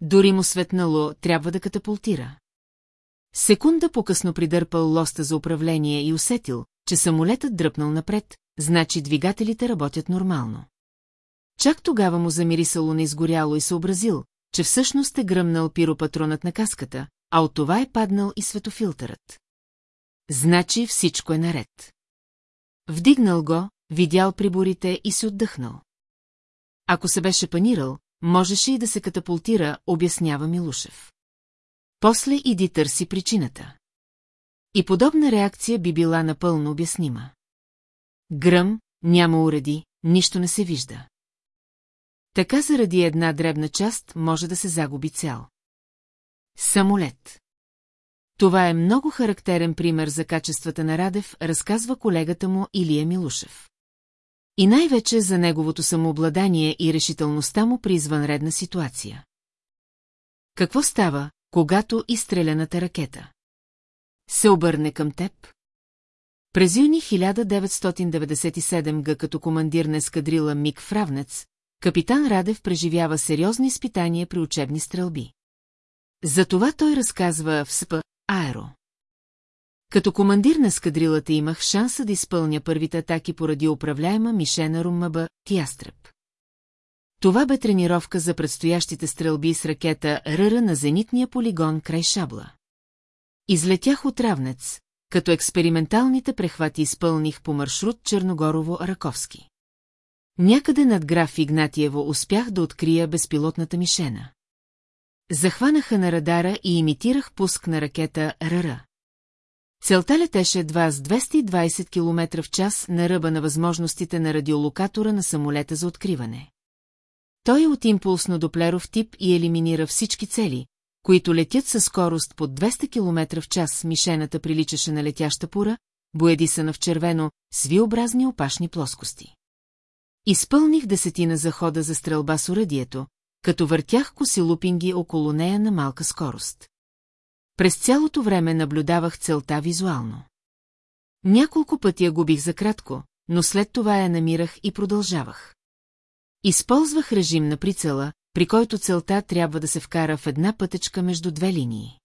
Дори му светнало, трябва да катапултира. Секунда по-късно придърпал лоста за управление и усетил, че самолетът дръпнал напред, значи двигателите работят нормално. Чак тогава му замирисало на изгоряло и съобразил, че всъщност е гръмнал пиропатронът на каската, а от това е паднал и светофилтърът. Значи всичко е наред. Вдигнал го, видял приборите и се отдъхнал. Ако се беше панирал, можеше и да се катапултира, обяснява Милушев. После иди търси причината. И подобна реакция би била напълно обяснима. Гръм, няма уреди, нищо не се вижда. Така заради една дребна част може да се загуби цял. Самолет. Това е много характерен пример за качествата на Радев, разказва колегата му Илия Милушев. И най-вече за неговото самообладание и решителността му при извънредна ситуация. Какво става, когато изстреляната ракета? Се обърне към теб? През юни 1997 г. като командир на ескадрила Мик Фравнец, капитан Радев преживява сериозно изпитание при учебни стрелби. Затова той разказва в СП Аеро. Като командир на скадрилата имах шанса да изпълня първите атаки поради управляема мишена Румаба Тястреб. Това бе тренировка за предстоящите стрелби с ракета РР на зенитния полигон край Шабла. Излетях от Равнец, като експерименталните прехвати изпълних по маршрут Черногорово-Раковски. Някъде над граф Игнатиево успях да открия безпилотната мишена. Захванаха на радара и имитирах пуск на ракета РР. Целта летеше едва с 220 км в час на ръба на възможностите на радиолокатора на самолета за откриване. Той е от импулсно доплеров тип и елиминира всички цели, които летят със скорост под 200 км в час. Мишената приличаше на летяща пура, боядисана в червено, с виобразни опашни плоскости. Изпълних десетина захода за стрелба с урадието, като въртях косилупинги около нея на малка скорост. През цялото време наблюдавах целта визуално. Няколко пъти я губих за кратко, но след това я намирах и продължавах. Използвах режим на прицела, при който целта трябва да се вкара в една пътечка между две линии.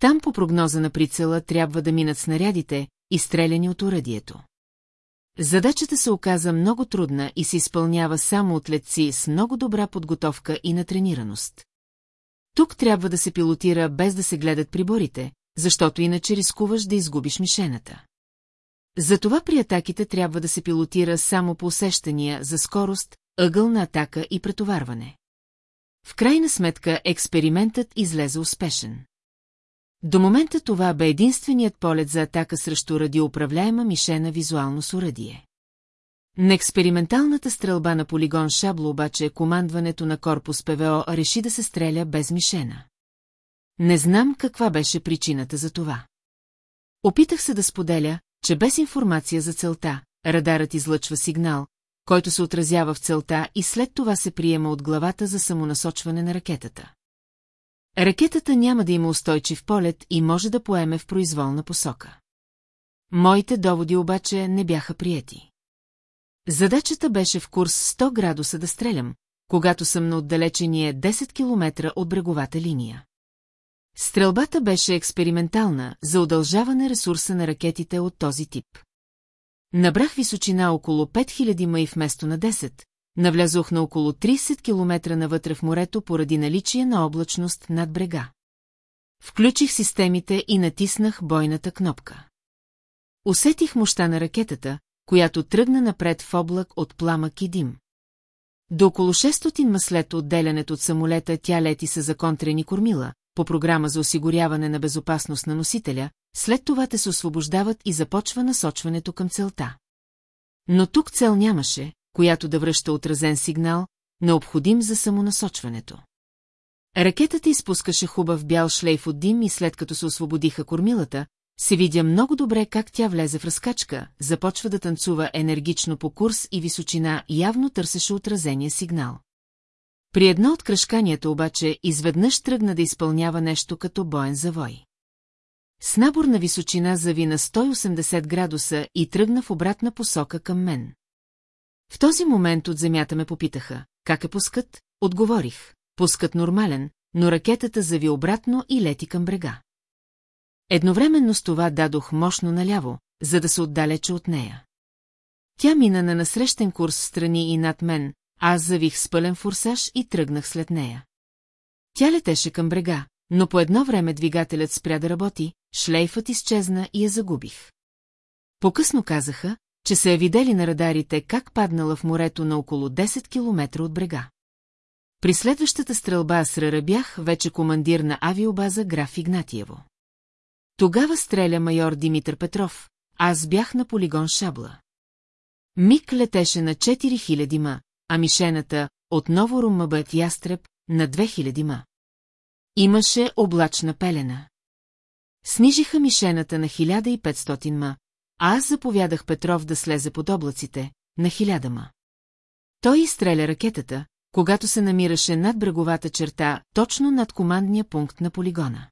Там по прогноза на прицела трябва да минат снарядите, изстреляни от урадието. Задачата се оказа много трудна и се изпълнява само от летци с много добра подготовка и натренираност. Тук трябва да се пилотира без да се гледат приборите, защото иначе рискуваш да изгубиш мишената. Затова при атаките трябва да се пилотира само по усещания за скорост, ъгъл на атака и претоварване. В крайна сметка експериментът излезе успешен. До момента това бе единственият полет за атака срещу радиоуправляема мишена визуално с урадие. На експерименталната стрелба на полигон Шабло обаче командването на корпус ПВО реши да се стреля без мишена. Не знам каква беше причината за това. Опитах се да споделя, че без информация за целта, радарът излъчва сигнал, който се отразява в целта и след това се приема от главата за самонасочване на ракетата. Ракетата няма да има устойчив полет и може да поеме в произволна посока. Моите доводи обаче не бяха приети. Задачата беше в курс 100 градуса да стрелям, когато съм на отдалечение 10 км от бреговата линия. Стрелбата беше експериментална за удължаване ресурса на ракетите от този тип. Набрах височина около 5000 май вместо на 10, навлязох на около 30 км навътре в морето поради наличие на облачност над брега. Включих системите и натиснах бойната кнопка. Усетих мощта на ракетата, която тръгна напред в облак от пламък и дим. До около 600 маслет отделянето от самолета тя лети с законтрени кормила, по програма за осигуряване на безопасност на носителя, след това те се освобождават и започва насочването към целта. Но тук цел нямаше, която да връща отразен сигнал, необходим за самонасочването. Ракетата изпускаше хубав бял шлейф от дим и след като се освободиха кормилата, се видя много добре как тя влезе в разкачка, започва да танцува енергично по курс и височина, явно търсеше отразения сигнал. При едно от кръшканията обаче изведнъж тръгна да изпълнява нещо като боен завой. С набор на височина зави на 180 градуса и тръгна в обратна посока към мен. В този момент от земята ме попитаха, как е пускат? Отговорих, пускат нормален, но ракетата зави обратно и лети към брега. Едновременно с това дадох мощно наляво, за да се отдалеча от нея. Тя мина на насрещен курс в страни и над мен, аз завих с пълен форсаж и тръгнах след нея. Тя летеше към брега, но по едно време двигателят спря да работи, шлейфът изчезна и я загубих. По-късно казаха, че се е видели на радарите как паднала в морето на около 10 км от брега. При следващата стрелба с Рара бях вече командир на авиобаза граф Игнатиево. Тогава стреля майор Димитър Петров, аз бях на полигон Шабла. Мик летеше на 4000 ма, а мишената, отново румъбът ястреб, на 2000 ма. Имаше облачна пелена. Снижиха мишената на 1500 ма, а аз заповядах Петров да слезе под облаците, на 1000 ма. Той изстреля ракетата, когато се намираше над бреговата черта, точно над командния пункт на полигона.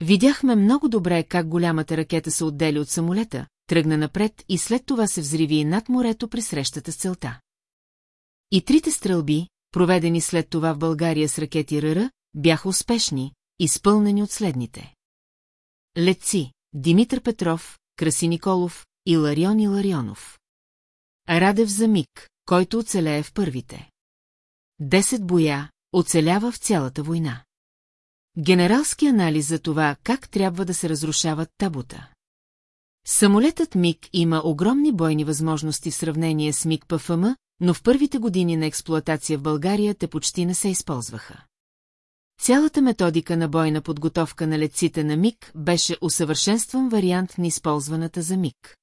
Видяхме много добре как голямата ракета се отдели от самолета, тръгна напред и след това се взриви над морето при срещата с целта. И трите стрелби, проведени след това в България с ракети РР, бяха успешни, изпълнени от следните. Летци, Димитър Петров, Краси Николов и Ларион Иларионов. Радев за миг, който оцелее в първите. Десет боя оцелява в цялата война. Генералски анализ за това как трябва да се разрушават табута. Самолетът МиГ има огромни бойни възможности в сравнение с МиГ ПФМ, но в първите години на експлоатация в България те почти не се използваха. Цялата методика на бойна подготовка на летците на МиГ беше усъвършенстван вариант на използваната за МиГ.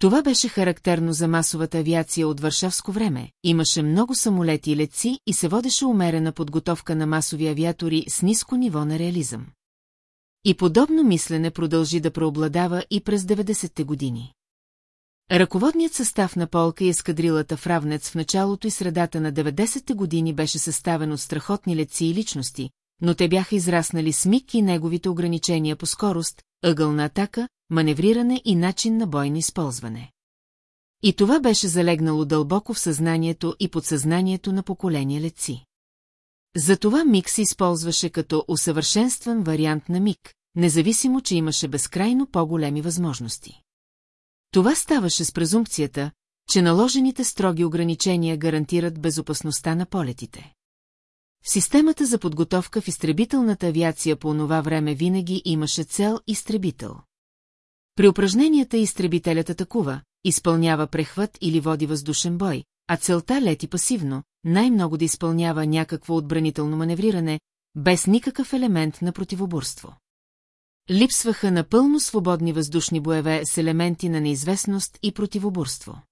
Това беше характерно за масовата авиация от варшавско време, имаше много самолети и летци и се водеше умерена подготовка на масови авиатори с ниско ниво на реализъм. И подобно мислене продължи да преобладава и през 90-те години. Ръководният състав на полка и ескадрилата в Равнец в началото и средата на 90-те години беше съставен от страхотни летци и личности, но те бяха израснали с миг и неговите ограничения по скорост, ъгъл на атака, маневриране и начин на бойно използване. И това беше залегнало дълбоко в съзнанието и подсъзнанието на поколения летци. Затова МИГ се използваше като усъвършенстван вариант на МИГ, независимо, че имаше безкрайно по-големи възможности. Това ставаше с презумпцията, че наложените строги ограничения гарантират безопасността на полетите. Системата за подготовка в изтребителната авиация по онова време винаги имаше цел изтребител. При упражненията изтребителят атакува, изпълнява прехват или води въздушен бой, а целта лети пасивно, най-много да изпълнява някакво отбранително маневриране, без никакъв елемент на противоборство. Липсваха напълно свободни въздушни боеве с елементи на неизвестност и противоборство.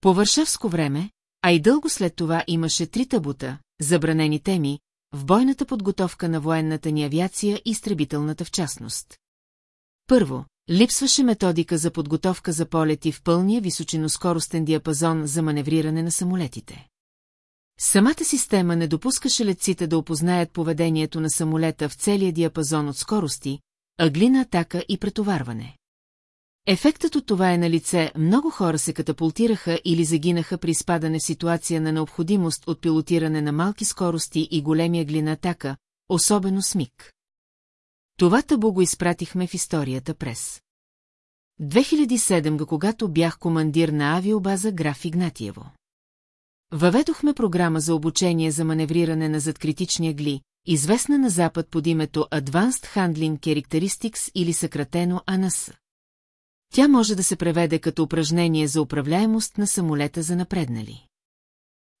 По вършавско време, а и дълго след това имаше три табута, забранени теми, в бойната подготовка на военната ни авиация и изтребителната в частност. Първо, липсваше методика за подготовка за полети в пълния височиноскоростен диапазон за маневриране на самолетите. Самата система не допускаше летците да опознаят поведението на самолета в целия диапазон от скорости, ъглина атака и претоварване. Ефектът от това е на лице, много хора се катапултираха или загинаха при изпадане в ситуация на необходимост от пилотиране на малки скорости и големи глина атака, особено с. Това табу го изпратихме в историята през. 2007 когато бях командир на авиобаза Граф Игнатиево. Въведохме програма за обучение за маневриране на задкритични гли, известна на Запад под името Advanced Handling Characteristics или съкратено АНС. Тя може да се преведе като упражнение за управляемост на самолета за напреднали.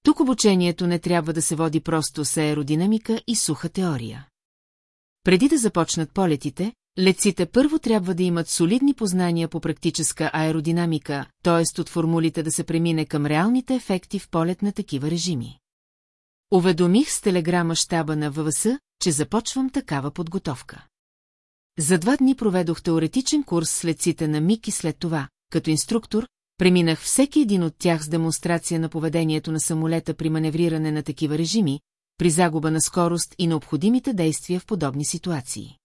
Тук обучението не трябва да се води просто с аеродинамика и суха теория. Преди да започнат полетите, летците първо трябва да имат солидни познания по практическа аеродинамика, т.е. от формулите да се премине към реалните ефекти в полет на такива режими. Уведомих с телеграма щаба на ВВС, че започвам такава подготовка. За два дни проведох теоретичен курс с леците на МИК и след това, като инструктор, преминах всеки един от тях с демонстрация на поведението на самолета при маневриране на такива режими, при загуба на скорост и необходимите действия в подобни ситуации.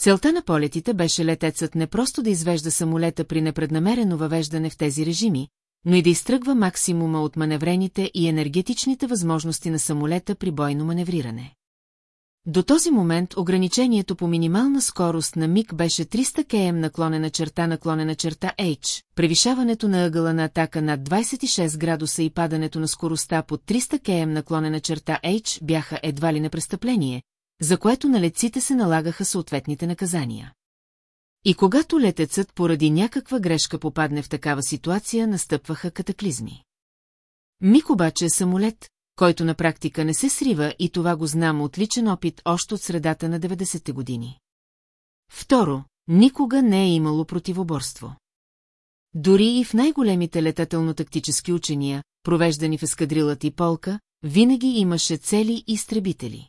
Целта на полетите беше летецът не просто да извежда самолета при непреднамерено въвеждане в тези режими, но и да изтръгва максимума от маневрените и енергетичните възможности на самолета при бойно маневриране. До този момент ограничението по минимална скорост на МИГ беше 300 км наклонена черта наклонена черта H, превишаването на ъгъла на атака над 26 градуса и падането на скоростта под 300 км наклонена черта H бяха едва ли непрестъпление, за което на летците се налагаха съответните наказания. И когато летецът поради някаква грешка попадне в такава ситуация, настъпваха катаклизми. Мик обаче е самолет, който на практика не се срива и това го знам от личен опит още от средата на 90-те години. Второ, никога не е имало противоборство. Дори и в най-големите летателно-тактически учения, провеждани в ескадрилата и полка, винаги имаше цели изтребители.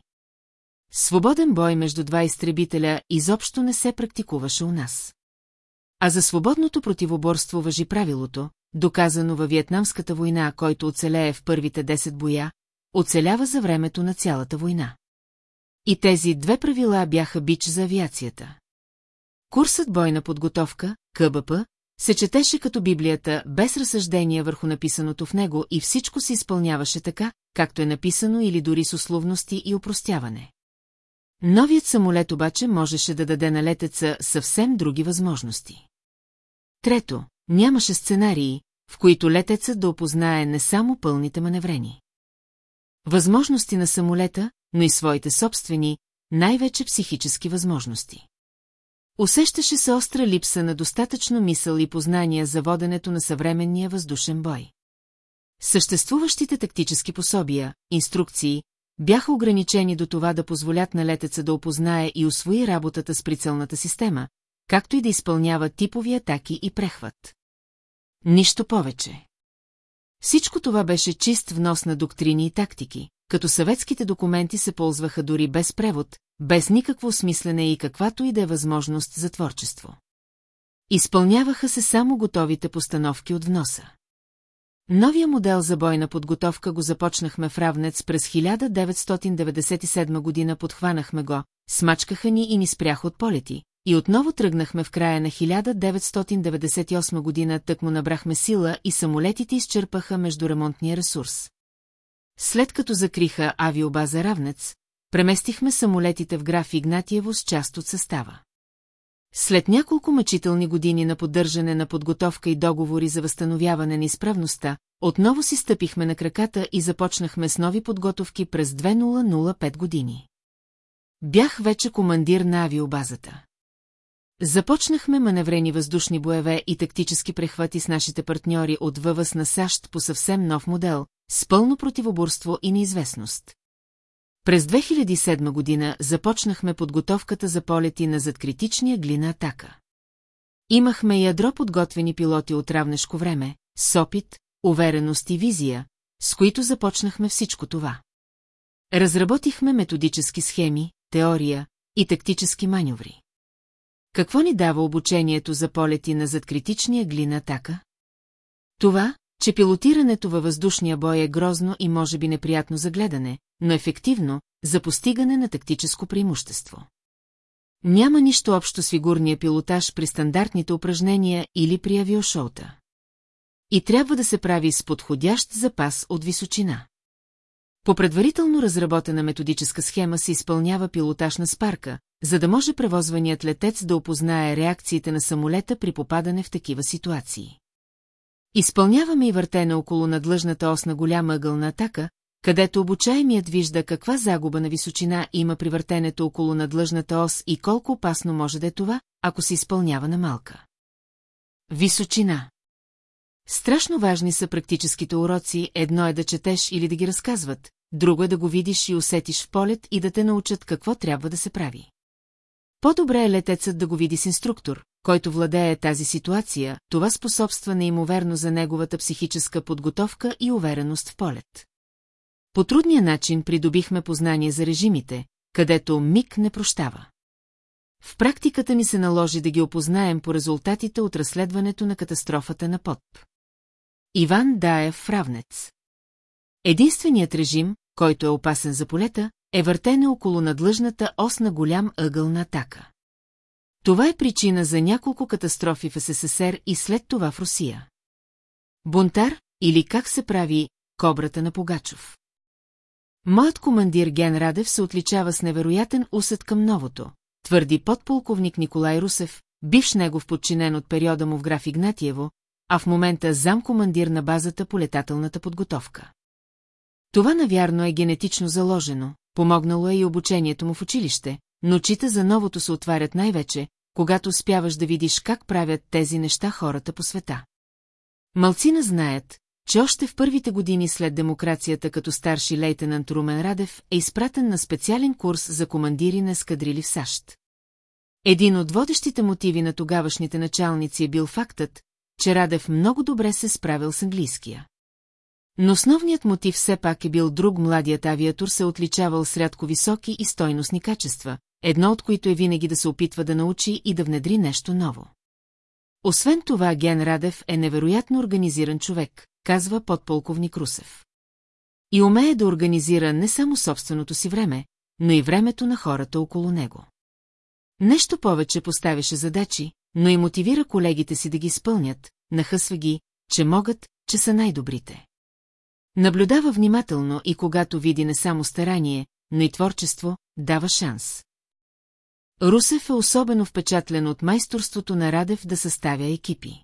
Свободен бой между два изтребителя изобщо не се практикуваше у нас. А за свободното противоборство въжи правилото, доказано във Вьетнамската война, който оцелее в първите 10 боя, оцелява за времето на цялата война. И тези две правила бяха бич за авиацията. Курсът бойна подготовка, КБП, се четеше като Библията, без разсъждения върху написаното в него и всичко се изпълняваше така, както е написано или дори с условности и упростяване. Новият самолет обаче можеше да даде на летеца съвсем други възможности. Трето, нямаше сценарии, в които летецът да опознае не само пълните маневрени. Възможности на самолета, но и своите собствени, най-вече психически възможности. Усещаше се остра липса на достатъчно мисъл и познания за воденето на съвременния въздушен бой. Съществуващите тактически пособия, инструкции, бяха ограничени до това да позволят на летеца да опознае и освои работата с прицелната система, както и да изпълнява типови атаки и прехват. Нищо повече. Всичко това беше чист внос на доктрини и тактики, като съветските документи се ползваха дори без превод, без никакво осмислене и каквато и да е възможност за творчество. Изпълняваха се само готовите постановки от вноса. Новия модел за бойна подготовка го започнахме в Равнец през 1997 година, подхванахме го, смачкаха ни и ни спряха от полети, и отново тръгнахме в края на 1998 година, тък му набрахме сила и самолетите изчерпаха междуремонтния ресурс. След като закриха авиобаза Равнец, преместихме самолетите в граф Игнатиево с част от състава. След няколко мъчителни години на поддържане на подготовка и договори за възстановяване на изправността, отново си стъпихме на краката и започнахме с нови подготовки през 2005 години. Бях вече командир на авиобазата. Започнахме маневрени въздушни боеве и тактически прехвати с нашите партньори от ВВС на САЩ по съвсем нов модел, с пълно противоборство и неизвестност. През 2007 година започнахме подготовката за полети на задкритичния глина атака. Имахме ядро подготвени пилоти от равнешко време, с опит, увереност и визия, с които започнахме всичко това. Разработихме методически схеми, теория и тактически маневри. Какво ни дава обучението за полети на задкритичния глина атака? Това, че пилотирането във въздушния бой е грозно и може би неприятно за гледане, но ефективно за постигане на тактическо преимущество. Няма нищо общо с фигурния пилотаж при стандартните упражнения или при авиошоута. И трябва да се прави с подходящ запас от височина. По предварително разработена методическа схема се изпълнява пилотаж на спарка, за да може превозваният летец да опознае реакциите на самолета при попадане в такива ситуации. Изпълняваме и въртене около надлъжната ос на голяма ъгълна атака, където обучаемият вижда каква загуба на височина има при въртенето около надлъжната ос и колко опасно може да е това, ако се изпълнява на малка. Височина Страшно важни са практическите уроци, едно е да четеш или да ги разказват, друго е да го видиш и усетиш в полет и да те научат какво трябва да се прави. По-добре е летецът да го види с инструктор, който владее тази ситуация, това способства неимоверно за неговата психическа подготовка и увереност в полет. По трудния начин придобихме познание за режимите, където миг не прощава. В практиката ни се наложи да ги опознаем по резултатите от разследването на катастрофата на ПОП. Иван Даев Равнец Единственият режим, който е опасен за полета, е въртене около надлъжната ос на голям ъгъл на атака. Това е причина за няколко катастрофи в СССР и след това в Русия. Бунтар, или как се прави кобрата на Погачов. Моят командир Ген Радев се отличава с невероятен усет към новото, твърди подполковник Николай Русев, бивш негов подчинен от периода му в граф Игнатиево, а в момента зам-командир на базата по летателната подготовка. Това навярно е генетично заложено, помогнало е и обучението му в училище, но очите за новото се отварят най-вече, когато успяваш да видиш как правят тези неща хората по света. Малцина знаят, че още в първите години след демокрацията като старши лейтенант Румен Радев е изпратен на специален курс за командири на ескадрили в САЩ. Един от водещите мотиви на тогавашните началници е бил фактът, че Радев много добре се справил с английския. Но основният мотив все пак е бил друг младият авиатор се отличавал с рядко високи и стойностни качества, едно от които е винаги да се опитва да научи и да внедри нещо ново. Освен това, Ген Радев е невероятно организиран човек, казва подполковник Русев. И умее да организира не само собственото си време, но и времето на хората около него. Нещо повече поставяше задачи, но и мотивира колегите си да ги изпълнят, нахъсва ги, че могат, че са най-добрите. Наблюдава внимателно и когато види не само старание, но и творчество, дава шанс. Русев е особено впечатлен от майсторството на Радев да съставя екипи.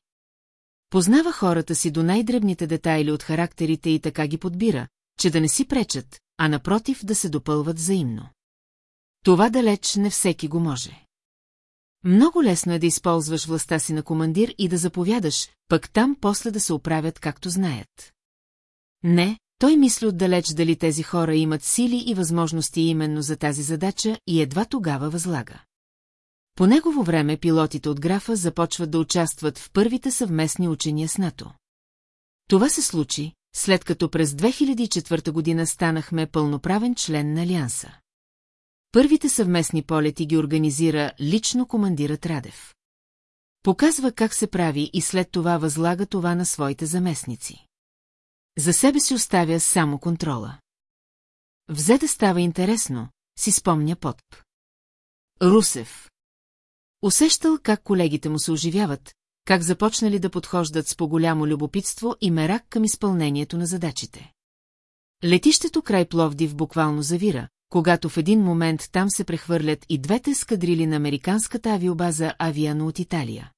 Познава хората си до най-дребните детайли от характерите и така ги подбира, че да не си пречат, а напротив да се допълват взаимно. Това далеч не всеки го може. Много лесно е да използваш властта си на командир и да заповядаш, пък там после да се оправят както знаят. Не, той мисли отдалеч дали тези хора имат сили и възможности именно за тази задача и едва тогава възлага. По негово време пилотите от графа започват да участват в първите съвместни учения с НАТО. Това се случи, след като през 2004 година станахме пълноправен член на Алианса. Първите съвместни полети ги организира лично командирът Радев. Показва как се прави и след това възлага това на своите заместници. За себе си оставя само контрола. Взе да става интересно, си спомня Потп. Русев. Усещал как колегите му се оживяват, как започнали да подхождат с по-голямо любопитство и мерак към изпълнението на задачите. Летището край Пловдив буквално завира, когато в един момент там се прехвърлят и двете скадрили на американската авиобаза Авиано от Италия.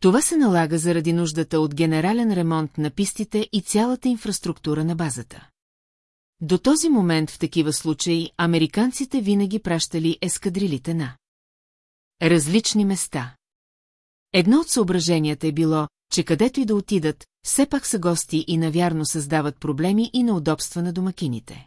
Това се налага заради нуждата от генерален ремонт на пистите и цялата инфраструктура на базата. До този момент в такива случаи американците винаги пращали ескадрилите на различни места. Едно от съображенията е било, че където и да отидат, все пак са гости и навярно създават проблеми и неудобства на домакините.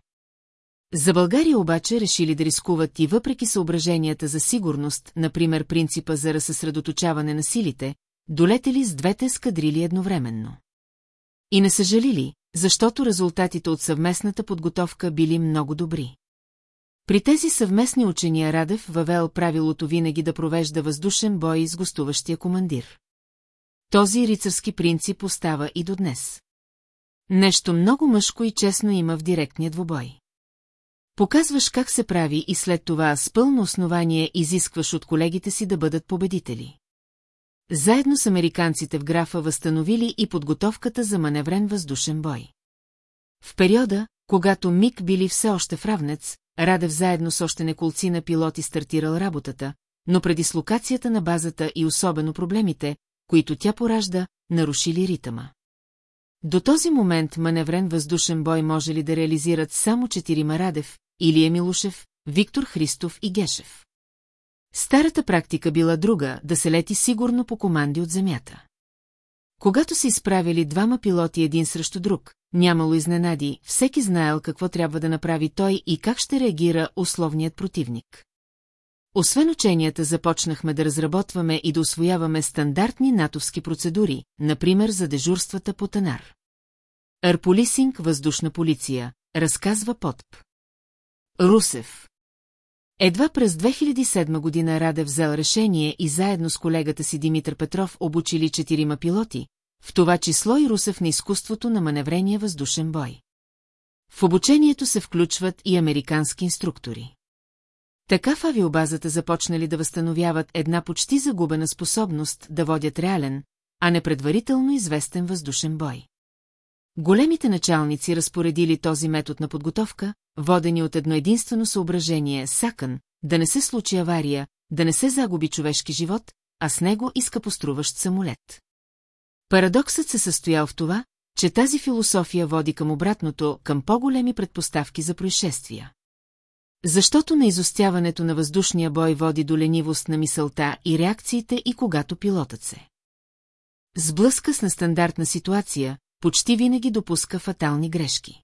За България обаче решили да рискуват и въпреки съображенията за сигурност, например принципа за разсъсредоточаване на силите, долетели с двете скадрили едновременно. И не съжалили, защото резултатите от съвместната подготовка били много добри. При тези съвместни учения Радев въвел правилото винаги да провежда въздушен бой с гостуващия командир. Този рицарски принцип остава и до днес. Нещо много мъжко и честно има в директния двубой. Показваш как се прави и след това с пълно основание изискваш от колегите си да бъдат победители. Заедно с американците в графа възстановили и подготовката за маневрен въздушен бой. В периода, когато Мик били все още в равнец, Радев заедно с още неколци на пилоти стартирал работата, но преди слокацията на базата и особено проблемите, които тя поражда, нарушили ритъма. До този момент маневрен въздушен бой може ли да реализират само четирима Радев, Илия Милушев, Виктор Христов и Гешев. Старата практика била друга, да се лети сигурно по команди от земята. Когато се изправили двама пилоти един срещу друг, нямало изненади, всеки знаел какво трябва да направи той и как ще реагира условният противник. Освен ученията започнахме да разработваме и да освояваме стандартни натовски процедури, например за дежурствата по Танар. Арполисинг въздушна полиция, разказва Потп. Русев Едва през 2007 година Раде взел решение и заедно с колегата си Димитър Петров обучили четирима пилоти, в това число и Русев на изкуството на маневрения въздушен бой. В обучението се включват и американски инструктори. Така в авиобазата започнали да възстановяват една почти загубена способност да водят реален, а не предварително известен въздушен бой. Големите началници разпоредили този метод на подготовка, водени от едно единствено съображение – сакън, да не се случи авария, да не се загуби човешки живот, а с него и скъпоструващ самолет. Парадоксът се състоял в това, че тази философия води към обратното, към по-големи предпоставки за происшествия. Защото на изостяването на въздушния бой води до ленивост на мисълта и реакциите и когато пилотът се. Сблъска с нестандартна ситуация, почти винаги допуска фатални грешки.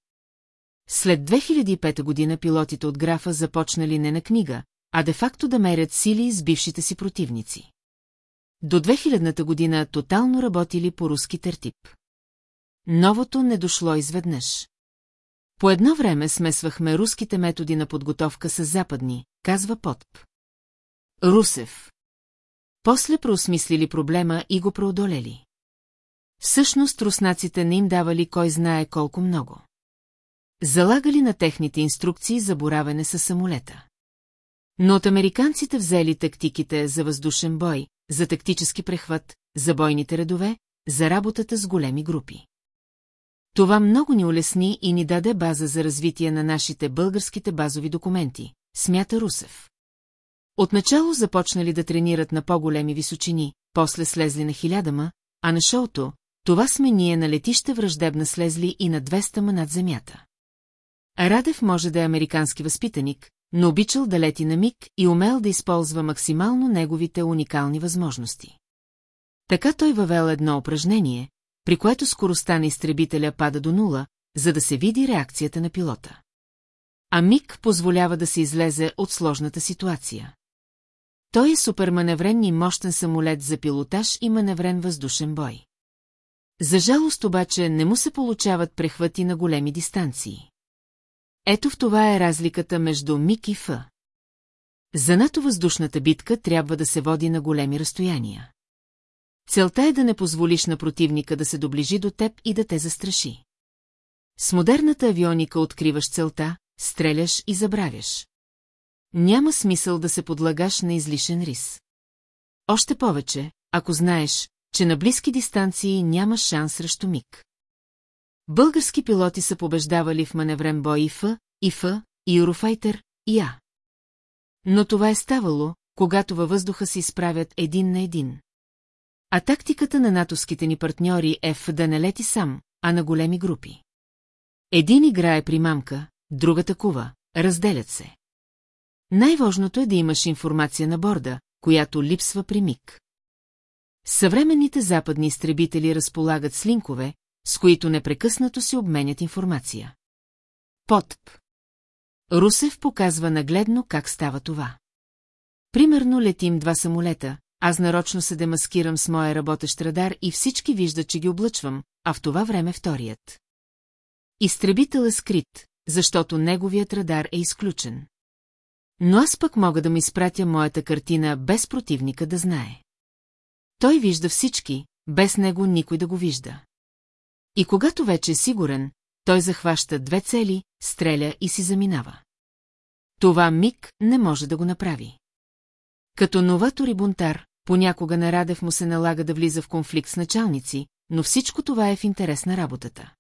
След 2005 година пилотите от графа започнали не на книга, а де-факто да мерят сили с бившите си противници. До 2000-та година тотално работили по руски тертип. Новото не дошло изведнъж. По едно време смесвахме руските методи на подготовка с западни, казва Потп. Русев. После проосмислили проблема и го преодолели. Всъщност руснаците не им давали кой знае колко много. Залагали на техните инструкции за боравене с самолета. Но от американците взели тактиките за въздушен бой, за тактически прехват, за бойните редове, за работата с големи групи. Това много ни улесни и ни даде база за развитие на нашите българските базови документи, смята Русев. Отначало започнали да тренират на по-големи височини, после слезли на хилядама, а на шоуто, това сме ние на летище враждебна слезли и на 200 ма над земята. Радев може да е американски възпитаник, но обичал да лети на миг и умел да използва максимално неговите уникални възможности. Така той въвел едно упражнение, при което скоростта на изтребителя пада до нула, за да се види реакцията на пилота. А миг позволява да се излезе от сложната ситуация. Той е суперманеврен и мощен самолет за пилотаж и маневрен въздушен бой. За жалост обаче не му се получават прехвати на големи дистанции. Ето в това е разликата между МИК и Ф. За НАТО въздушната битка трябва да се води на големи разстояния. Целта е да не позволиш на противника да се доближи до теб и да те застраши. С модерната авионика откриваш целта, стреляш и забравяш. Няма смисъл да се подлагаш на излишен рис. Още повече, ако знаеш, че на близки дистанции няма шанс срещу миг. Български пилоти са побеждавали в маневрен бой ИФ, ИФ, и Eurofighter, и А. Но това е ставало, когато във въздуха се изправят един на един. А тактиката на натовските ни партньори е в да не лети сам, а на големи групи. Един играе при мамка, другата кува, разделят се. Най-важното е да имаш информация на борда, която липсва при миг. Съвременните западни изтребители разполагат с линкове, с които непрекъснато си обменят информация. Подп. Русев показва нагледно как става това. Примерно летим два самолета, аз нарочно се демаскирам с моя работещ радар и всички виждат, че ги облъчвам, а в това време вторият. Изтребител е скрит, защото неговият радар е изключен. Но аз пък мога да му изпратя моята картина без противника да знае. Той вижда всички, без него никой да го вижда. И когато вече е сигурен, той захваща две цели, стреля и си заминава. Това миг не може да го направи. Като новатор и бунтар, понякога на Радев му се налага да влиза в конфликт с началници, но всичко това е в интерес на работата.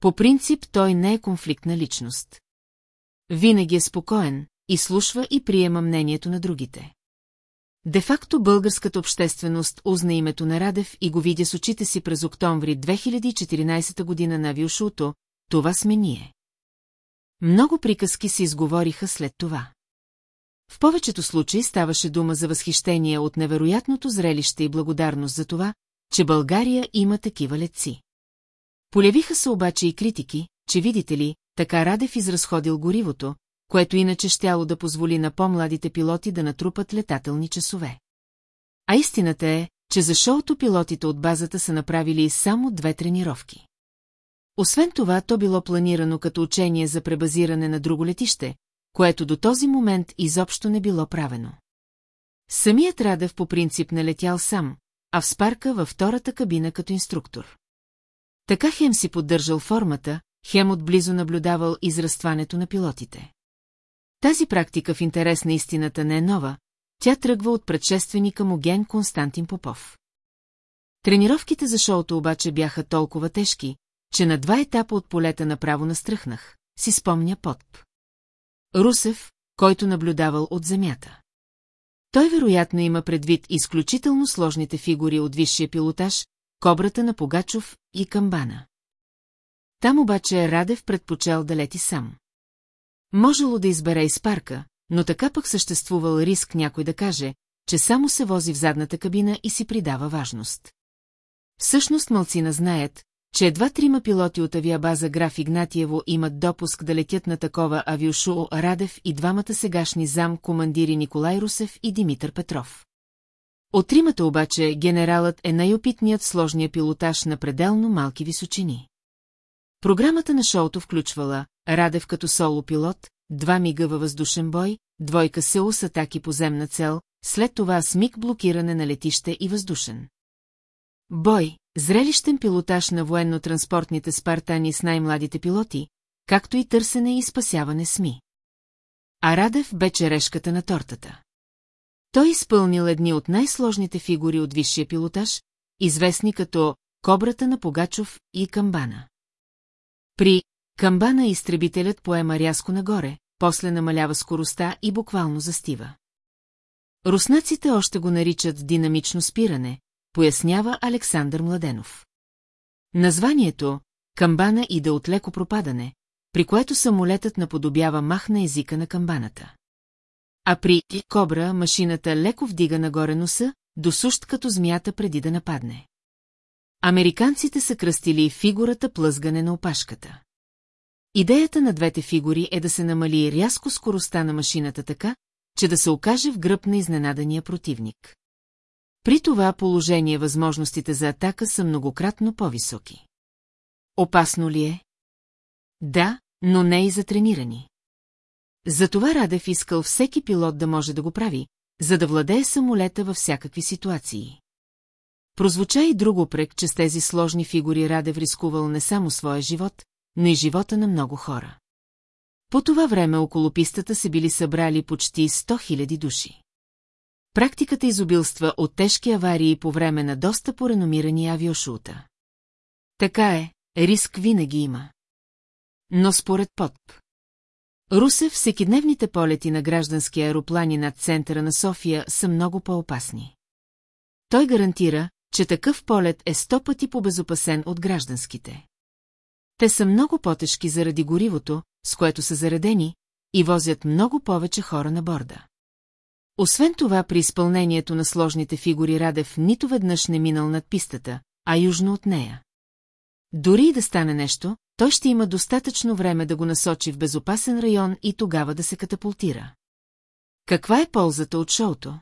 По принцип той не е конфликтна личност. Винаги е спокоен, изслушва и приема мнението на другите. Де-факто българската общественост узна името на Радев и го видя с очите си през октомври 2014 година на Вилшуто, това сме ние. Много приказки се изговориха след това. В повечето случаи ставаше дума за възхищение от невероятното зрелище и благодарност за това, че България има такива летци. Полявиха се обаче и критики, че видите ли, така Радев изразходил горивото, което иначе щяло да позволи на по-младите пилоти да натрупат летателни часове. А истината е, че за шоуто пилотите от базата са направили само две тренировки. Освен това, то било планирано като учение за пребазиране на друго летище, което до този момент изобщо не било правено. Самият Радев по принцип не летял сам, а в спарка във втората кабина като инструктор. Така Хем си поддържал формата, Хем отблизо наблюдавал израстването на пилотите. Тази практика в интерес на истината не е нова, тя тръгва от предшественика му Ген Константин Попов. Тренировките за шоуто обаче бяха толкова тежки, че на два етапа от полета направо настръхнах, си спомня Потп. Русев, който наблюдавал от земята. Той вероятно има предвид изключително сложните фигури от висшия пилотаж, кобрата на Погачов и Камбана. Там обаче Радев предпочел да лети сам. Можело да избере из парка, но така пък съществувал риск някой да каже, че само се вози в задната кабина и си придава важност. Всъщност мълцина знаят, че едва трима пилоти от авиабаза граф Игнатиево имат допуск да летят на такова авиошоу Радев и двамата сегашни зам командири Николай Русев и Димитър Петров. От тримата обаче генералът е най-опитният сложния пилотаж на пределно малки височини. Програмата на шоуто включвала Радев като соло-пилот, два мига във въздушен бой, двойка СЕУ с атаки по земна цел, след това с миг блокиране на летище и въздушен. Бой, зрелищен пилотаж на военно-транспортните спартани с най-младите пилоти, както и търсене и спасяване СМИ. А Радев бе черешката на тортата. Той изпълнил едни от най-сложните фигури от висшия пилотаж, известни като Кобрата на Погачов и Камбана. При Камбана изтребителят поема рязко нагоре, после намалява скоростта и буквално застива. Руснаците още го наричат динамично спиране, пояснява Александър Младенов. Названието «Камбана» иде от леко пропадане, при което самолетът наподобява мах на езика на камбаната. А при «Кобра» машината леко вдига нагоре носа, досущ като змията преди да нападне. Американците са кръстили фигурата плъзгане на опашката. Идеята на двете фигури е да се намали рязко скоростта на машината така, че да се окаже в гръб на изненадания противник. При това положение възможностите за атака са многократно по-високи. Опасно ли е? Да, но не и за тренирани. Затова Радев искал всеки пилот да може да го прави, за да владее самолета във всякакви ситуации. Прозвуча и друг опрек, че с тези сложни фигури Радев рискувал не само своя живот, но и живота на много хора. По това време около пистата се били събрали почти 100 000 души. Практиката изобилства от тежки аварии по време на доста пореномирани авиошута. Така е, риск винаги има. Но според ПОТП. Русев всекидневните полети на граждански аероплани над центъра на София са много по-опасни. Той гарантира, че такъв полет е сто пъти по-безопасен от гражданските. Те са много по-тежки заради горивото, с което са заредени, и возят много повече хора на борда. Освен това, при изпълнението на сложните фигури Радев нито веднъж не минал над пистата, а южно от нея. Дори и да стане нещо, той ще има достатъчно време да го насочи в безопасен район и тогава да се катапултира. Каква е ползата от шоуто?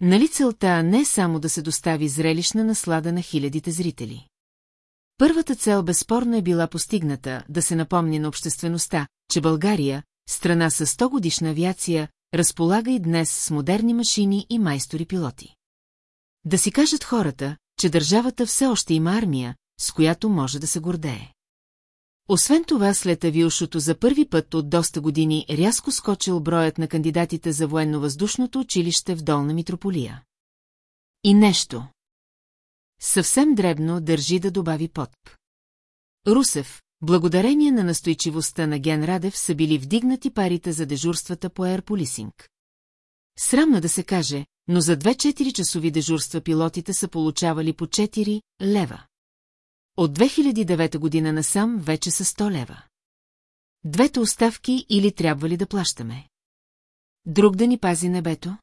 Нали целта не е само да се достави зрелищна наслада на хилядите зрители. Първата цел безспорно е била постигната да се напомни на обществеността, че България, страна с 100 годишна авиация, разполага и днес с модерни машини и майстори-пилоти. Да си кажат хората, че държавата все още има армия, с която може да се гордее. Освен това, след авиошото за първи път от доста години рязко скочил броят на кандидатите за военно-въздушното училище в Долна Митрополия. И нещо. Съвсем дребно държи да добави подп. Русев, благодарение на настойчивостта на Ген Радев са били вдигнати парите за дежурствата по Аерполисинг. Срамно да се каже, но за 2-4 часови дежурства пилотите са получавали по 4 лева. От 2009 година насам вече са 100 лева. Двете оставки или трябва ли да плащаме? Друг да ни пази небето?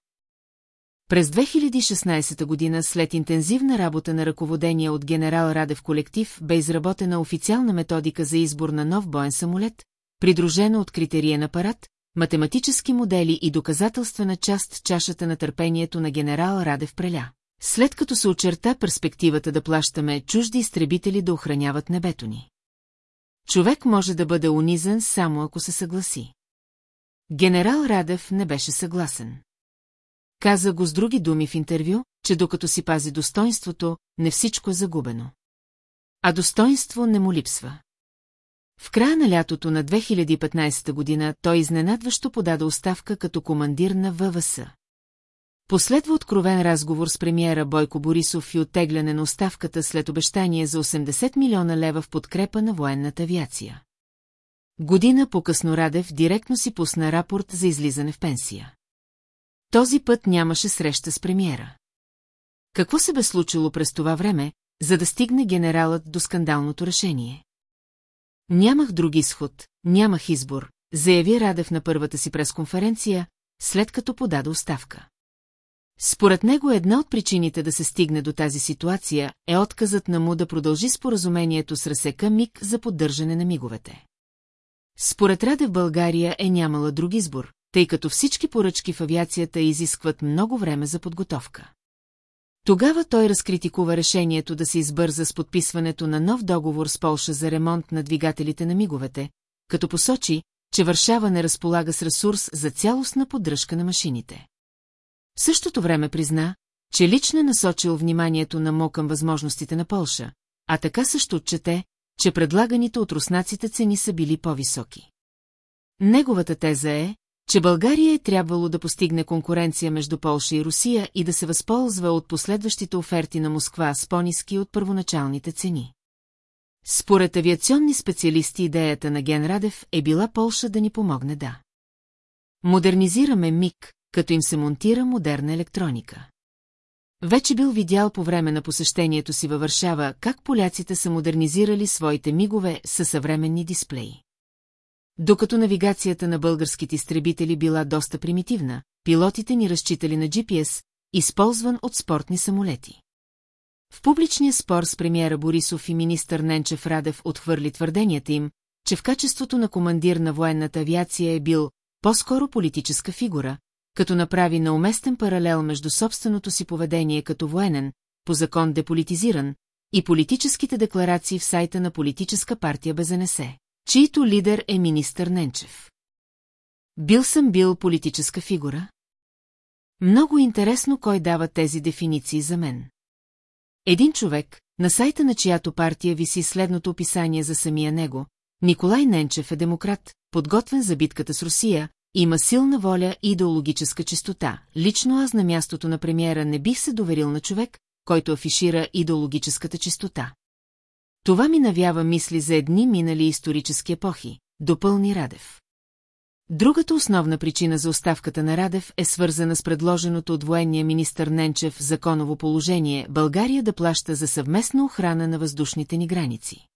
През 2016 година, след интензивна работа на ръководения от генерал Радев колектив, бе изработена официална методика за избор на нов боен самолет, придружена от критериен апарат, математически модели и доказателствена част чашата на търпението на генерал Радев преля. След като се очерта перспективата да плащаме чужди изтребители да охраняват небето ни. Човек може да бъде унизен само ако се съгласи. Генерал Радев не беше съгласен. Каза го с други думи в интервю, че докато си пази достоинството, не всичко е загубено. А достоинство не му липсва. В края на лятото на 2015 година той изненадващо подаде оставка като командир на ВВС. Последва откровен разговор с премиера Бойко Борисов и оттегляне на оставката след обещание за 80 милиона лева в подкрепа на военната авиация. Година по-късно Радев директно си пусна рапорт за излизане в пенсия. Този път нямаше среща с премиера. Какво се бе случило през това време, за да стигне генералът до скандалното решение? Нямах друг изход, нямах избор, заяви Радев на първата си пресконференция, след като подаде оставка. Според него една от причините да се стигне до тази ситуация е отказът на му да продължи споразумението с Расека МИГ за поддържане на миговете. Според Раде в България е нямала друг избор, тъй като всички поръчки в авиацията изискват много време за подготовка. Тогава той разкритикува решението да се избърза с подписването на нов договор с Полша за ремонт на двигателите на миговете, като посочи, че Варшава не разполага с ресурс за цялостна поддръжка на машините. В същото време призна, че лично е насочил вниманието на МО към възможностите на Полша, а така също отчете, че предлаганите от руснаците цени са били по-високи. Неговата теза е, че България е трябвало да постигне конкуренция между Полша и Русия и да се възползва от последващите оферти на Москва с по-низки от първоначалните цени. Според авиационни специалисти идеята на Ген Радев е била Полша да ни помогне да. Модернизираме МИГ, като им се монтира модерна електроника. Вече бил видял по време на посещението си във Варшава как поляците са модернизирали своите мигове със съвременни дисплеи. Докато навигацията на българските изтребители била доста примитивна, пилотите ни разчитали на GPS, използван от спортни самолети. В публичния спор с премиера Борисов и министър Ненчев Радев отхвърли твърденията им, че в качеството на командир на военната авиация е бил по-скоро политическа фигура, като направи науместен паралел между собственото си поведение като военен, по закон деполитизиран, и политическите декларации в сайта на политическа партия БЗНС, чието лидер е министър Ненчев. Бил съм бил политическа фигура? Много интересно кой дава тези дефиниции за мен. Един човек, на сайта на чиято партия виси следното описание за самия него, Николай Ненчев е демократ, подготвен за битката с Русия, има силна воля и идеологическа чистота. Лично аз на мястото на премиера не бих се доверил на човек, който афишира идеологическата чистота. Това ми навява мисли за едни минали исторически епохи, допълни Радев. Другата основна причина за оставката на Радев е свързана с предложеното от военния министър Ненчев законово положение България да плаща за съвместна охрана на въздушните ни граници.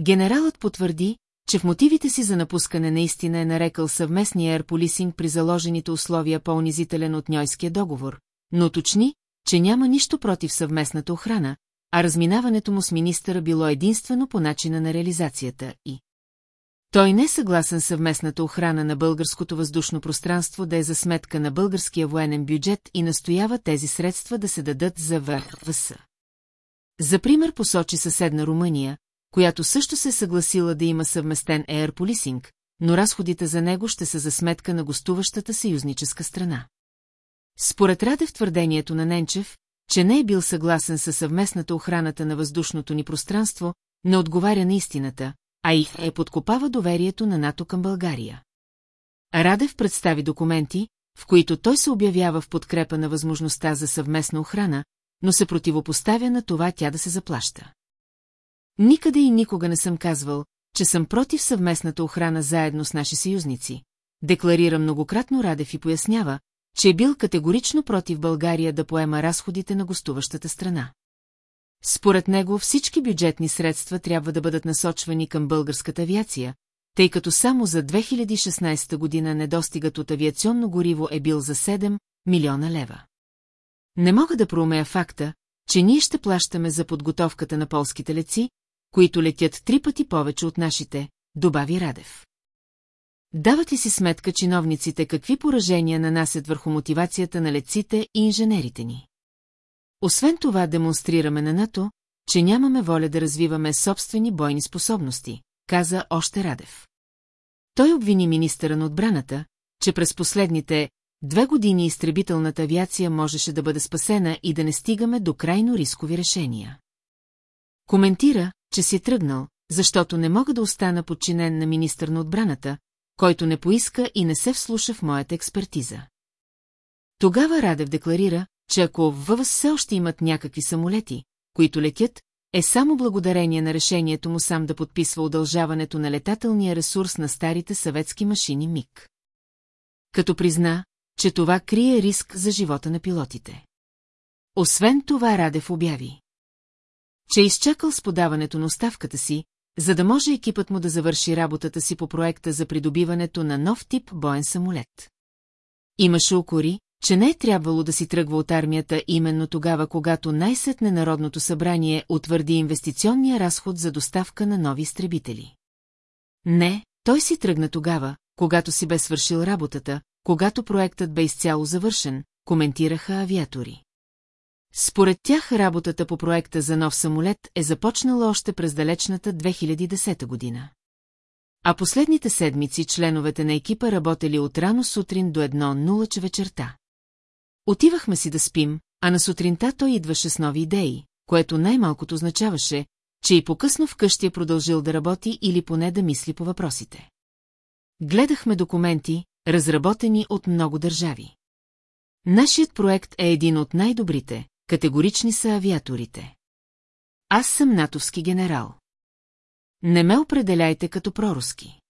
Генералът потвърди, че в мотивите си за напускане наистина е нарекал съвместния ерполисинг при заложените условия по-унизителен от Ньойския договор, но уточни, че няма нищо против съвместната охрана, а разминаването му с министъра било единствено по начина на реализацията и. Той не е съгласен съвместната охрана на българското въздушно пространство да е за сметка на българския военен бюджет и настоява тези средства да се дадат за ВВС. За пример посочи съседна Румъния, която също се е съгласила да има съвместен Air Policing, но разходите за него ще са за сметка на гостуващата съюзническа страна. Според Радев твърдението на Ненчев, че не е бил съгласен със съвместната охраната на въздушното ни пространство, не отговаря на истината, а и е подкопава доверието на НАТО към България. Радев представи документи, в които той се обявява в подкрепа на възможността за съвместна охрана, но се противопоставя на това тя да се заплаща. Никъде и никога не съм казвал, че съм против съвместната охрана заедно с наши съюзници. Декларира многократно Радев и пояснява, че е бил категорично против България да поема разходите на гостуващата страна. Според него всички бюджетни средства трябва да бъдат насочвани към българската авиация, тъй като само за 2016 година недостигът от авиационно гориво е бил за 7 милиона лева. Не мога да проумея факта, че ние ще плащаме за подготовката на полските леци, които летят три пъти повече от нашите, добави Радев. Дават ли си сметка чиновниците какви поражения нанасят върху мотивацията на леците и инженерите ни? Освен това демонстрираме на НАТО, че нямаме воля да развиваме собствени бойни способности, каза още Радев. Той обвини министъра на отбраната, че през последните две години изтребителната авиация можеше да бъде спасена и да не стигаме до крайно рискови решения. Коментира, че си тръгнал, защото не мога да остана подчинен на министър на отбраната, който не поиска и не се вслуша в моята експертиза. Тогава Радев декларира, че ако в все още имат някакви самолети, които летят, е само благодарение на решението му сам да подписва удължаването на летателния ресурс на старите съветски машини МИГ. Като призна, че това крие риск за живота на пилотите. Освен това Радев обяви че е изчакал с подаването на оставката си, за да може екипът му да завърши работата си по проекта за придобиването на нов тип боен самолет. Имаше укори, че не е трябвало да си тръгва от армията именно тогава, когато най-сетне Народното събрание утвърди инвестиционния разход за доставка на нови изтребители. Не, той си тръгна тогава, когато си бе свършил работата, когато проектът бе изцяло завършен, коментираха авиатори. Според тях работата по проекта за нов самолет е започнала още през далечната 2010 година. А последните седмици членовете на екипа работели от рано сутрин до едно нулаче вечерта. Отивахме си да спим, а на сутринта той идваше с нови идеи, което най-малкото означаваше, че и по-късно вкъщи е продължил да работи или поне да мисли по въпросите. Гледахме документи, разработени от много държави. Нашият проект е един от най-добрите, категорични са авиаторите. Аз съм натовски генерал. Не ме определяйте като проруски.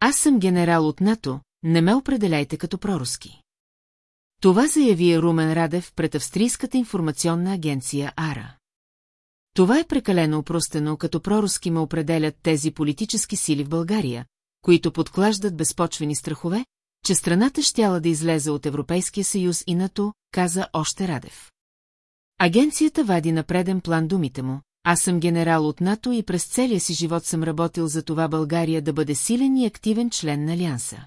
Аз съм генерал от НАТО, не ме определяйте като проруски. Това заяви Румен Радев пред Австрийската информационна агенция АРА. Това е прекалено упростено, като проруски ме определят тези политически сили в България, които подклаждат безпочвени страхове, че страната щяла да излезе от Европейския съюз и НАТО, каза още Радев. Агенцията вади на преден план думите му. Аз съм генерал от НАТО и през целия си живот съм работил за това България да бъде силен и активен член на Алианса.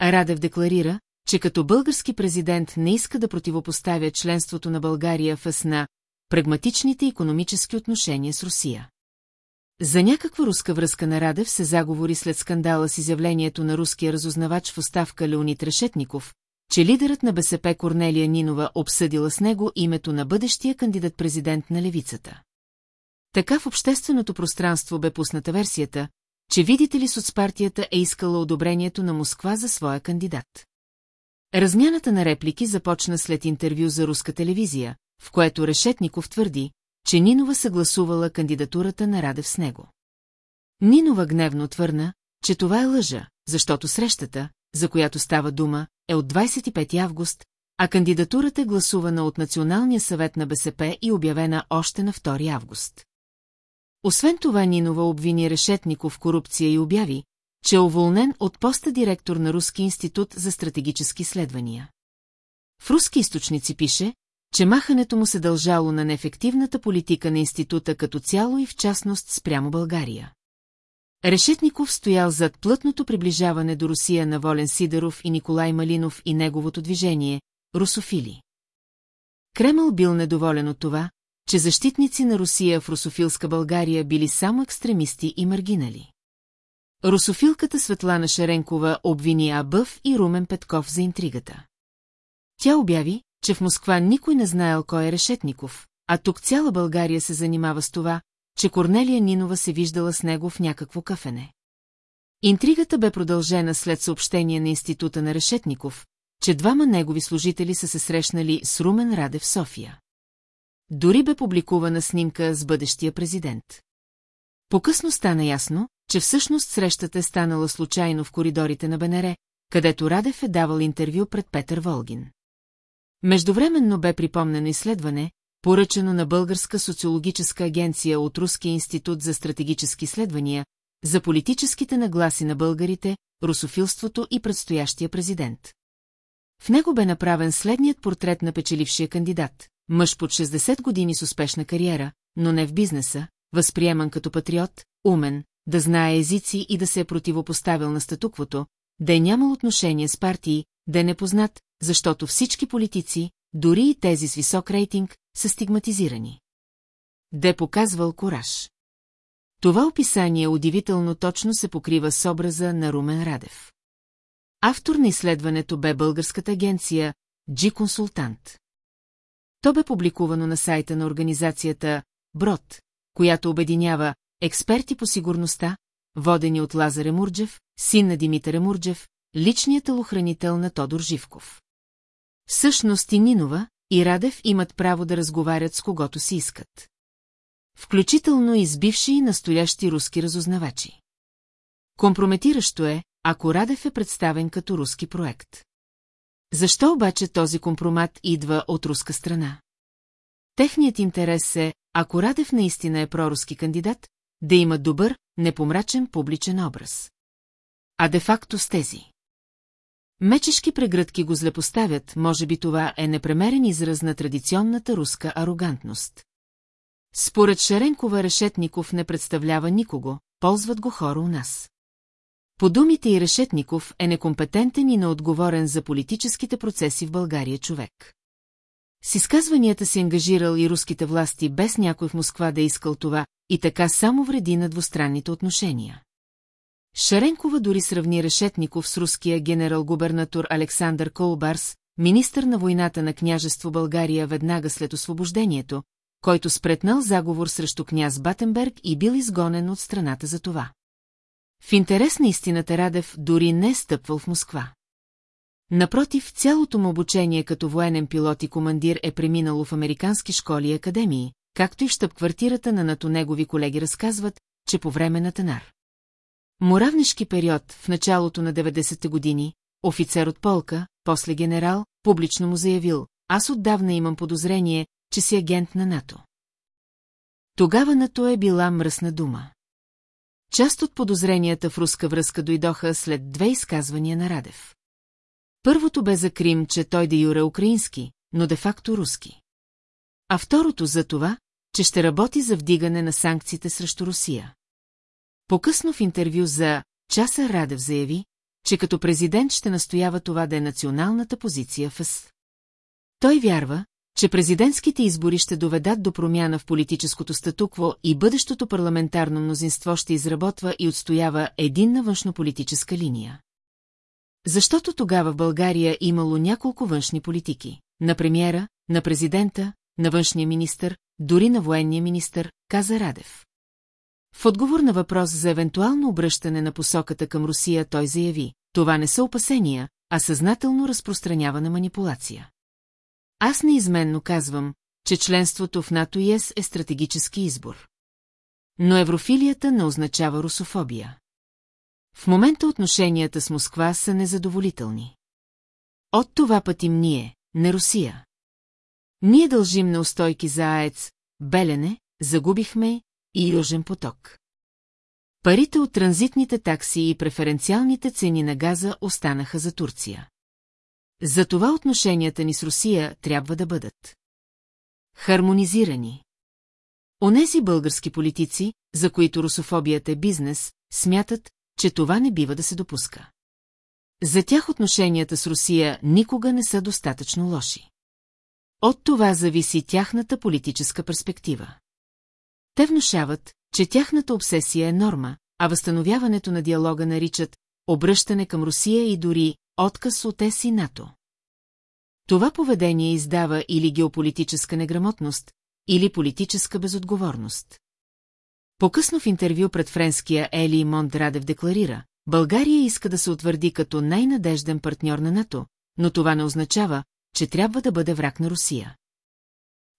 Радев декларира, че като български президент не иска да противопоставя членството на България в СНА прагматичните економически отношения с Русия. За някаква руска връзка на Радев се заговори след скандала с изявлението на руския разузнавач в оставка Леонид Решетников, че лидерът на БСП Корнелия Нинова обсъдила с него името на бъдещия кандидат-президент на левицата. Така в общественото пространство бе пусната версията, че видите ли соцпартията е искала одобрението на Москва за своя кандидат. Размяната на реплики започна след интервю за руска телевизия, в което Решетников твърди, че Нинова съгласувала кандидатурата на Радев с него. Нинова гневно твърна, че това е лъжа, защото срещата, за която става дума, е от 25 август, а кандидатурата е гласувана от Националния съвет на БСП и обявена още на 2 август. Освен това Нинова обвини Решетников в корупция и обяви, че е уволнен от поста директор на Руски институт за стратегически следвания. В руски източници пише, че махането му се дължало на неефективната политика на института като цяло и в частност спрямо България. Решетников стоял зад плътното приближаване до Русия на Волен Сидеров и Николай Малинов и неговото движение – русофили. Кремъл бил недоволен от това, че защитници на Русия в русофилска България били само екстремисти и маргинали. Русофилката Светлана Шаренкова обвини Абъв и Румен Петков за интригата. Тя обяви, че в Москва никой не знаел кой е Решетников, а тук цяла България се занимава с това, че Корнелия Нинова се виждала с него в някакво кафене. Интригата бе продължена след съобщение на Института на Решетников, че двама негови служители са се срещнали с Румен Раде в София. Дори бе публикувана снимка с бъдещия президент. По-късно стана ясно, че всъщност срещата е станала случайно в коридорите на Бенере, където Радев е давал интервю пред Петър Волгин. Междувременно бе припомнено изследване, поръчано на Българска социологическа агенция от Руския институт за стратегически изследвания, за политическите нагласи на българите, русофилството и предстоящия президент. В него бе направен следният портрет на печелившия кандидат, мъж под 60 години с успешна кариера, но не в бизнеса, възприеман като патриот, умен, да знае езици и да се е противопоставил на статуквото, да е нямал отношение с партии, да е непознат, защото всички политици, дори и тези с висок рейтинг, са стигматизирани. Де показвал кораж. Това описание удивително точно се покрива с образа на Румен Радев. Автор на изследването бе българската агенция G Консултант. То бе публикувано на сайта на организацията Брод, която обединява експерти по сигурността, водени от Лазар Емурджев, син на Димитър Емурджев, личният телохранител на Тодор Живков. Всъщност и Нинова, и Радев имат право да разговарят с когото си искат. Включително и с бивши и настоящи руски разузнавачи. Компрометиращо е, ако Радев е представен като руски проект. Защо обаче този компромат идва от руска страна? Техният интерес е, ако Радев наистина е проруски кандидат, да има добър, непомрачен публичен образ. А де-факто с тези. Мечешки прегръдки го злепоставят, може би това е непремерен израз на традиционната руска арогантност. Според Шаренкова Решетников не представлява никого, ползват го хора у нас. По думите и Решетников е некомпетентен и неотговорен за политическите процеси в България човек. С изказванията си ангажирал и руските власти без някой в Москва да е искал това, и така само вреди на двустранните отношения. Шаренкова дори сравни Решетников с руския генерал-губернатор Александър Колбарс, министър на войната на княжество България веднага след освобождението, който спретнал заговор срещу княз Батенберг и бил изгонен от страната за това. В интерес на истината Радев дори не е стъпвал в Москва. Напротив, цялото му обучение като военен пилот и командир е преминало в американски школи и академии, както и в щаб-квартирата на нато негови колеги разказват, че по време на Танар. Моравнишки период в началото на 90-те години, офицер от полка, после генерал, публично му заявил, аз отдавна имам подозрение, че си агент на НАТО. Тогава НАТО е била мръсна дума. Част от подозренията в руска връзка дойдоха след две изказвания на Радев. Първото бе за Крим, че той де юре украински, но де-факто руски. А второто за това, че ще работи за вдигане на санкциите срещу Русия. По-късно в интервю за Часа Радев заяви, че като президент ще настоява това да е националната позиция в ъс. Той вярва, че президентските избори ще доведат до промяна в политическото статукво и бъдещото парламентарно мнозинство ще изработва и отстоява единна външнополитическа линия. Защото тогава в България имало няколко външни политики. На премиера, на президента, на външния министр, дори на военния министр, каза Радев. В отговор на въпрос за евентуално обръщане на посоката към Русия той заяви, това не са опасения, а съзнателно разпространявана манипулация. Аз неизменно казвам, че членството в НАТО и ЕС е стратегически избор. Но еврофилията не означава русофобия. В момента отношенията с Москва са незадоволителни. От това пътим ние, не Русия. Ние дължим на устойки за АЕЦ, Белене, загубихме и Южен поток. Парите от транзитните такси и преференциалните цени на газа останаха за Турция. Затова отношенията ни с Русия трябва да бъдат хармонизирани. Онези български политици, за които русофобията е бизнес, смятат, че това не бива да се допуска. За тях отношенията с Русия никога не са достатъчно лоши. От това зависи тяхната политическа перспектива. Те внушават, че тяхната обсесия е норма, а възстановяването на диалога наричат обръщане към Русия и дори отказ от ЕС и НАТО. Това поведение издава или геополитическа неграмотност, или политическа безотговорност. По-късно в интервю пред френския Ели Монтрадев декларира, България иска да се утвърди като най-надежден партньор на НАТО, но това не означава, че трябва да бъде враг на Русия.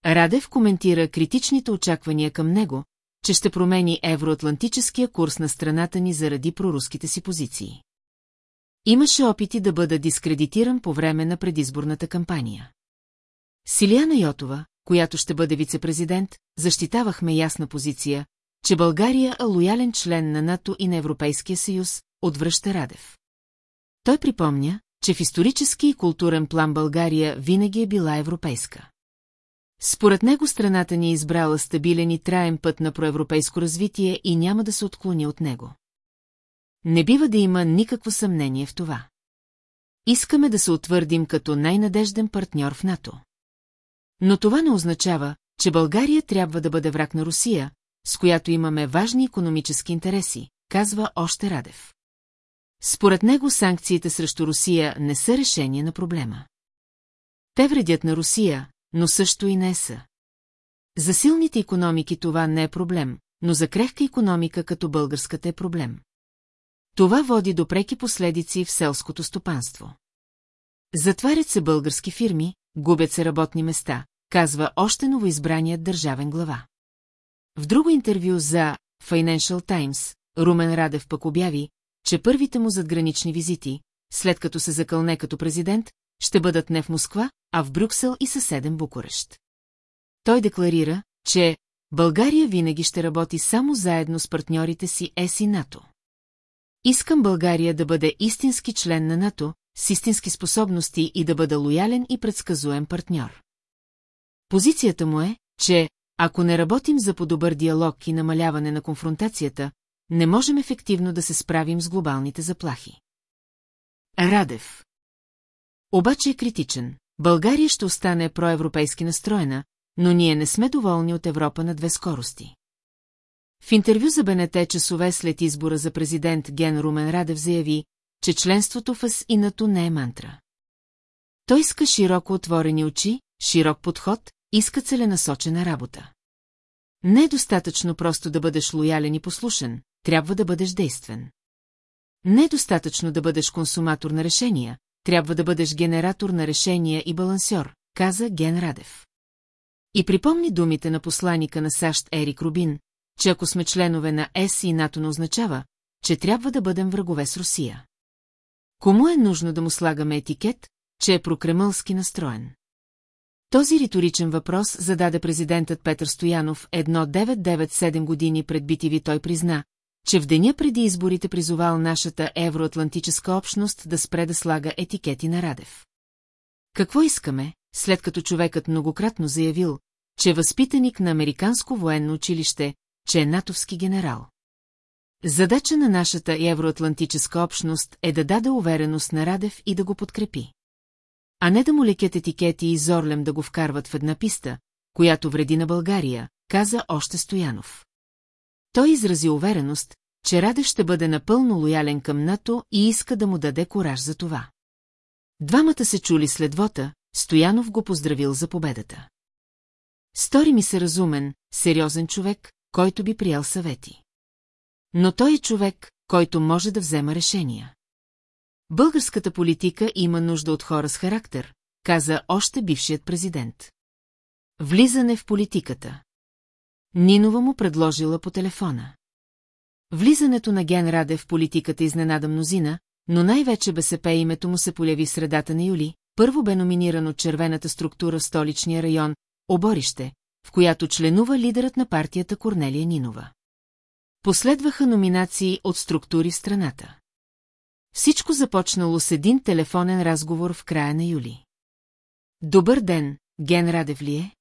Радев коментира критичните очаквания към него, че ще промени евроатлантическия курс на страната ни заради проруските си позиции. Имаше опити да бъда дискредитиран по време на предизборната кампания. Силияна Йотова, която ще бъде вице-президент, защитавахме ясна позиция, че България е лоялен член на НАТО и на Европейския съюз, отвръща Радев. Той припомня, че в исторически и културен план България винаги е била европейска. Според него страната ни е избрала стабилен и траен път на проевропейско развитие и няма да се отклони от него. Не бива да има никакво съмнение в това. Искаме да се утвърдим като най-надежден партньор в НАТО. Но това не означава, че България трябва да бъде враг на Русия, с която имаме важни економически интереси, казва още Радев. Според него санкциите срещу Русия не са решение на проблема. Те вредят на Русия, но също и не са. За силните економики това не е проблем, но за крехка економика като българската е проблем. Това води до преки последици в селското стопанство. Затварят се български фирми, губят се работни места, казва още новоизбраният държавен глава. В друго интервю за Financial Times, Румен Радев пък обяви, че първите му задгранични визити, след като се закълне като президент, ще бъдат не в Москва, а в Брюксел и съседен Букурещ. Той декларира, че България винаги ще работи само заедно с партньорите си ЕС и НАТО. Искам България да бъде истински член на НАТО, с истински способности и да бъде лоялен и предсказуем партньор. Позицията му е, че, ако не работим за по-добър диалог и намаляване на конфронтацията, не можем ефективно да се справим с глобалните заплахи. Радев Обаче е критичен. България ще остане проевропейски настроена, но ние не сме доволни от Европа на две скорости. В интервю за БНТ часове след избора за президент Ген Румен Радев заяви, че членството в АС и не е мантра. Той иска широко отворени очи, широк подход, иска целенасочена работа. Не е достатъчно просто да бъдеш лоялен и послушен, трябва да бъдеш действен. Не е достатъчно да бъдеш консуматор на решения, трябва да бъдеш генератор на решения и балансьор, каза Ген Радев. И припомни думите на посланика на САЩ Ерик Рубин, че ако сме членове на ЕС и НАТО не означава, че трябва да бъдем врагове с Русия. Кому е нужно да му слагаме етикет, че е прокремълски настроен? Този риторичен въпрос зададе президентът Петър Стоянов едно 997 години пред битиви той призна, че в деня преди изборите призовал нашата евроатлантическа общност да спре да слага етикети на Радев. Какво искаме, след като човекът многократно заявил, че е възпитаник на Американско военно училище, че е натовски генерал? Задача на нашата евроатлантическа общност е да даде увереност на Радев и да го подкрепи. А не да му лекят етикети и зорлем да го вкарват в една писта, която вреди на България, каза още Стоянов. Той изрази увереност, че Радев ще бъде напълно лоялен към НАТО и иска да му даде кораж за това. Двамата се чули след вота, Стоянов го поздравил за победата. Стори ми се разумен, сериозен човек, който би приял съвети. Но той е човек, който може да взема решения. Българската политика има нужда от хора с характер, каза още бившият президент. Влизане в политиката. Нинова му предложила по телефона. Влизането на Ген Раде в политиката изненада мнозина, но най-вече БСП името му се поляви в средата на юли, първо бе номиниран от червената структура в столичния район, Оборище, в която членува лидерът на партията Корнелия Нинова. Последваха номинации от структури в страната. Всичко започнало с един телефонен разговор в края на юли. Добър ден, Ген Радев ли е?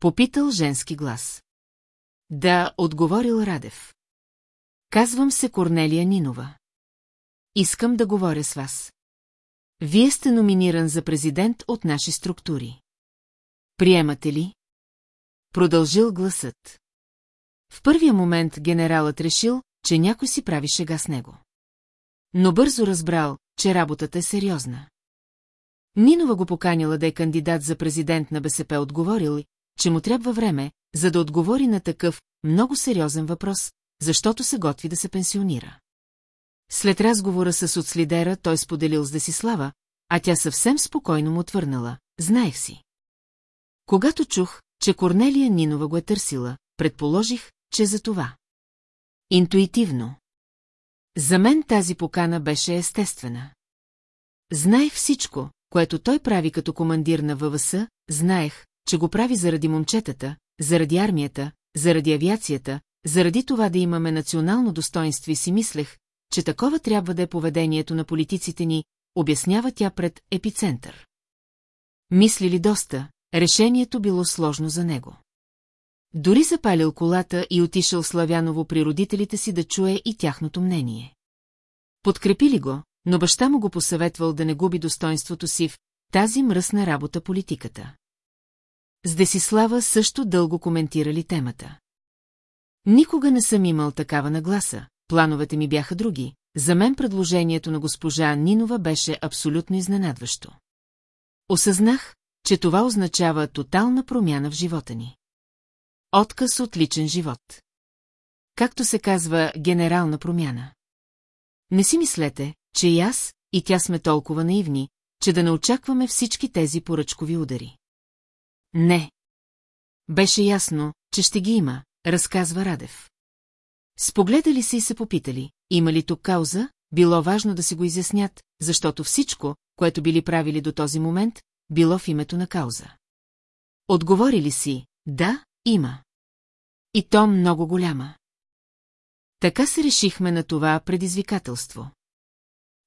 Попитал женски глас. Да, отговорил Радев. Казвам се Корнелия Нинова. Искам да говоря с вас. Вие сте номиниран за президент от наши структури. Приемате ли? Продължил гласът. В първия момент генералът решил, че някой си прави шега с него. Но бързо разбрал, че работата е сериозна. Нинова го поканила да е кандидат за президент на БСП отговорил, че му трябва време, за да отговори на такъв много сериозен въпрос, защото се готви да се пенсионира. След разговора с соцлидера той споделил с Десислава, а тя съвсем спокойно му отвърнала. Знаех си. Когато чух, че Корнелия Нинова го е търсила, предположих, че за това. Интуитивно. За мен тази покана беше естествена. Знаех всичко, което той прави като командир на ВВС, знаех, че го прави заради момчетата, заради армията, заради авиацията, заради това да имаме национално достоинство и си мислех, че такова трябва да е поведението на политиците ни, обяснява тя пред епицентър. Мислили доста, решението било сложно за него. Дори запалил колата и отишъл Славяново при родителите си да чуе и тяхното мнение. Подкрепили го, но баща му го посъветвал да не губи достоинството си в тази мръсна работа политиката. С Десислава също дълго коментирали темата. Никога не съм имал такава нагласа, плановете ми бяха други, за мен предложението на госпожа Нинова беше абсолютно изненадващо. Осъзнах, че това означава тотална промяна в живота ни. Отказ от личен живот. Както се казва, генерална промяна. Не си мислете, че и аз, и тя сме толкова наивни, че да не очакваме всички тези поръчкови удари. Не. Беше ясно, че ще ги има, разказва Радев. Спогледали се и се попитали, има ли тук кауза, било важно да си го изяснят, защото всичко, което били правили до този момент, било в името на кауза. Отговорили си, да, има. И то много голяма. Така се решихме на това предизвикателство.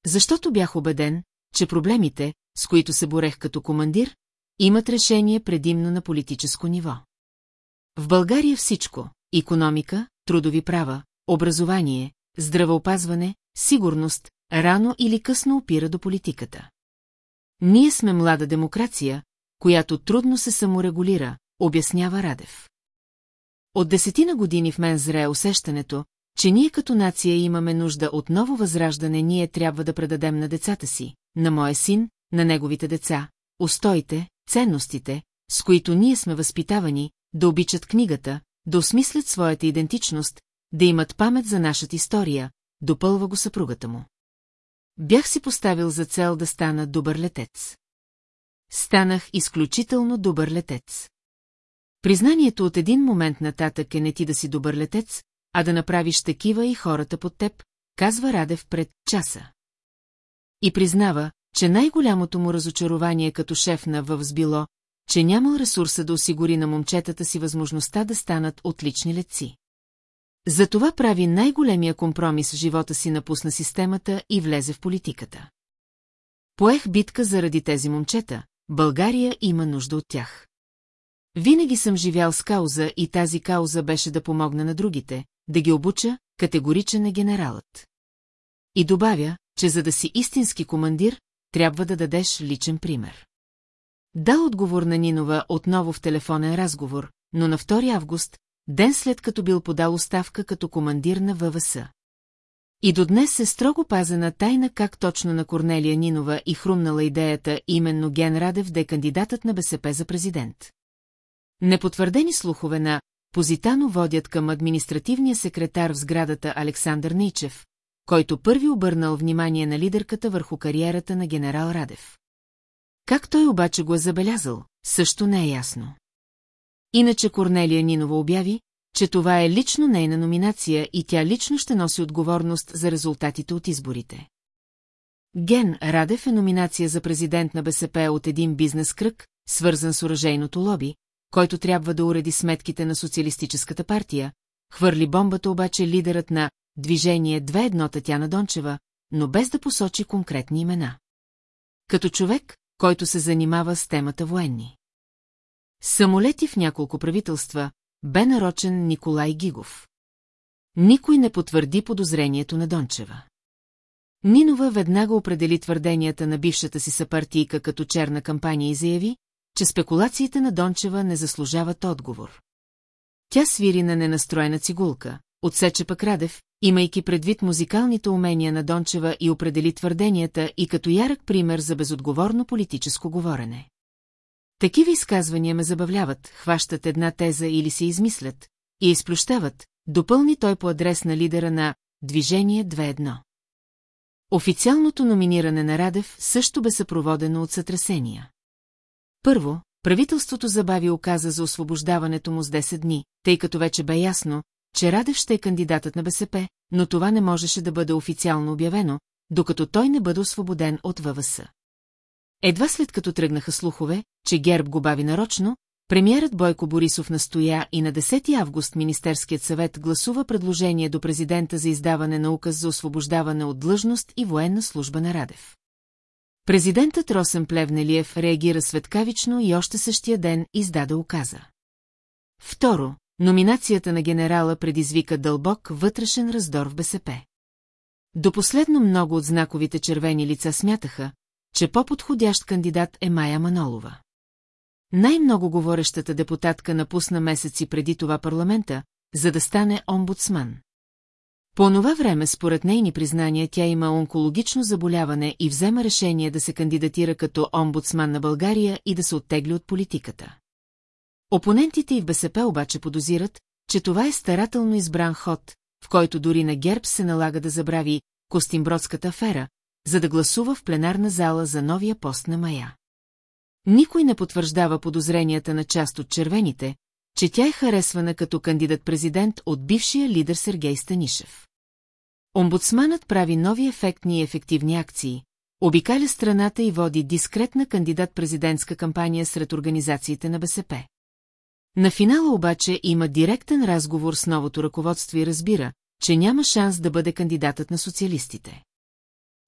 Защото бях убеден, че проблемите, с които се борех като командир, имат решение предимно на политическо ниво. В България всичко – економика, трудови права, образование, здравеопазване, сигурност, рано или късно опира до политиката. Ние сме млада демокрация, която трудно се саморегулира, обяснява Радев. От десетина години в мен зрее усещането, че ние като нация имаме нужда от ново възраждане, ние трябва да предадем на децата си, на моя син, на неговите деца, устоите, ценностите, с които ние сме възпитавани, да обичат книгата, да осмислят своята идентичност, да имат памет за нашата история, допълва го съпругата му. Бях си поставил за цел да стана добър летец. Станах изключително добър летец. Признанието от един момент нататък е не ти да си добър летец, а да направиш такива и хората под теб, казва Радев пред часа. И признава, че най-голямото му разочарование като шеф на ВВС било, че нямал ресурса да осигури на момчетата си възможността да станат отлични летци. Затова прави най-големия компромис в живота си напусна системата и влезе в политиката. Поех битка заради тези момчета, България има нужда от тях. Винаги съм живял с кауза и тази кауза беше да помогна на другите, да ги обуча, категоричен е генералът. И добавя, че за да си истински командир, трябва да дадеш личен пример. Да отговор на Нинова отново в телефонен разговор, но на 2 август, ден след като бил подал оставка като командир на ВВС. И до днес е строго пазена тайна как точно на Корнелия Нинова и хрумнала идеята именно Ген Радев да е кандидатът на БСП за президент. Непотвърдени слухове на Позитано водят към административния секретар в сградата Александър Нейчев, който първи обърнал внимание на лидерката върху кариерата на генерал Радев. Как той обаче го е забелязал, също не е ясно. Иначе Корнелия Нинова обяви, че това е лично нейна номинация и тя лично ще носи отговорност за резултатите от изборите. Ген Радев е номинация за президент на БСП от един бизнес кръг, свързан с оръжейното лоби, който трябва да уреди сметките на Социалистическата партия, хвърли бомбата обаче лидерът на Движение 2-1 Татяна Дончева, но без да посочи конкретни имена. Като човек, който се занимава с темата военни. Самолети в няколко правителства, бе нарочен Николай Гигов. Никой не потвърди подозрението на Дончева. Нинова веднага определи твърденията на бившата си съпартийка като черна кампания и заяви, че спекулациите на Дончева не заслужават отговор. Тя свири на ненастроена цигулка, отсече пък Радев, имайки предвид музикалните умения на Дончева и определи твърденията и като ярък пример за безотговорно политическо говорене. Такива изказвания ме забавляват, хващат една теза или се измислят, и изплющават, допълни той по адрес на лидера на Движение 2.1. Официалното номиниране на Радев също бе съпроводено от сътресения. Първо, правителството забави оказа за освобождаването му с 10 дни, тъй като вече бе ясно, че Радев ще е кандидатът на БСП, но това не можеше да бъде официално обявено, докато той не бъде освободен от ВВС. Едва след като тръгнаха слухове, че Герб го бави нарочно, премиерът Бойко Борисов настоя и на 10 август Министерският съвет гласува предложение до президента за издаване на указ за освобождаване от длъжност и военна служба на Радев. Президентът Росен Плевнелиев реагира светкавично и още същия ден издаде указа. Второ, номинацията на генерала предизвика дълбок вътрешен раздор в БСП. До последно много от знаковите червени лица смятаха, че по-подходящ кандидат е Майя Манолова. Най-много говорещата депутатка напусна месеци преди това парламента, за да стане омбудсман. По това време, според нейни признания, тя има онкологично заболяване и взема решение да се кандидатира като омбудсман на България и да се оттегли от политиката. Опонентите и в БСП обаче подозират, че това е старателно избран ход, в който дори на ГЕРБ се налага да забрави Костимбродската афера, за да гласува в пленарна зала за новия пост на Мая. Никой не потвърждава подозренията на част от червените, че тя е харесвана като кандидат-президент от бившия лидер Сергей Станишев. Омбудсманът прави нови ефектни и ефективни акции, обикаля страната и води дискретна кандидат-президентска кампания сред организациите на БСП. На финала обаче има директен разговор с новото ръководство и разбира, че няма шанс да бъде кандидатът на социалистите.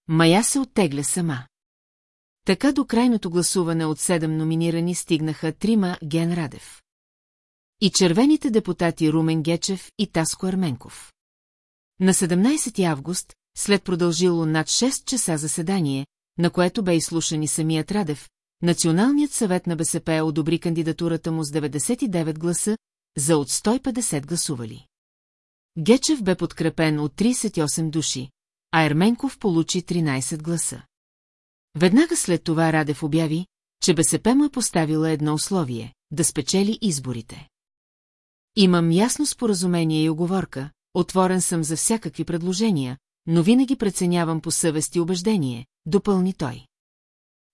Мая се оттегля сама. Така до крайното гласуване от седем номинирани стигнаха трима Ген Радев. И червените депутати Румен Гечев и Таско Арменков. На 17 август, след продължило над 6 часа заседание, на което бе изслушан и самият Радев, Националният съвет на БСП одобри кандидатурата му с 99 гласа за от 150 гласували. Гечев бе подкрепен от 38 души, а Ерменков получи 13 гласа. Веднага след това Радев обяви, че БСП му е поставила едно условие – да спечели изборите. Имам ясно споразумение и оговорка, отворен съм за всякакви предложения, но винаги преценявам по съвест и убеждение, допълни той.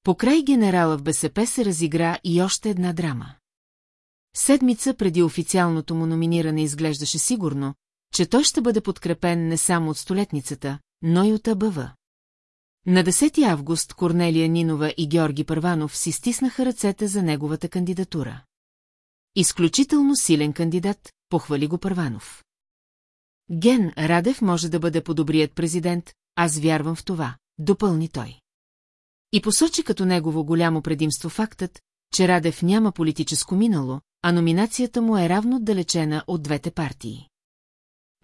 Покрай генерала в БСП се разигра и още една драма. Седмица преди официалното му номиниране изглеждаше сигурно, че той ще бъде подкрепен не само от столетницата, но и от АБВ. На 10 август Корнелия Нинова и Георги Първанов си стиснаха ръцете за неговата кандидатура. Изключително силен кандидат, похвали го Първанов. Ген Радев може да бъде подобрият президент, аз вярвам в това, допълни той. И посочи като негово голямо предимство фактът, че Радев няма политическо минало, а номинацията му е равно отдалечена от двете партии.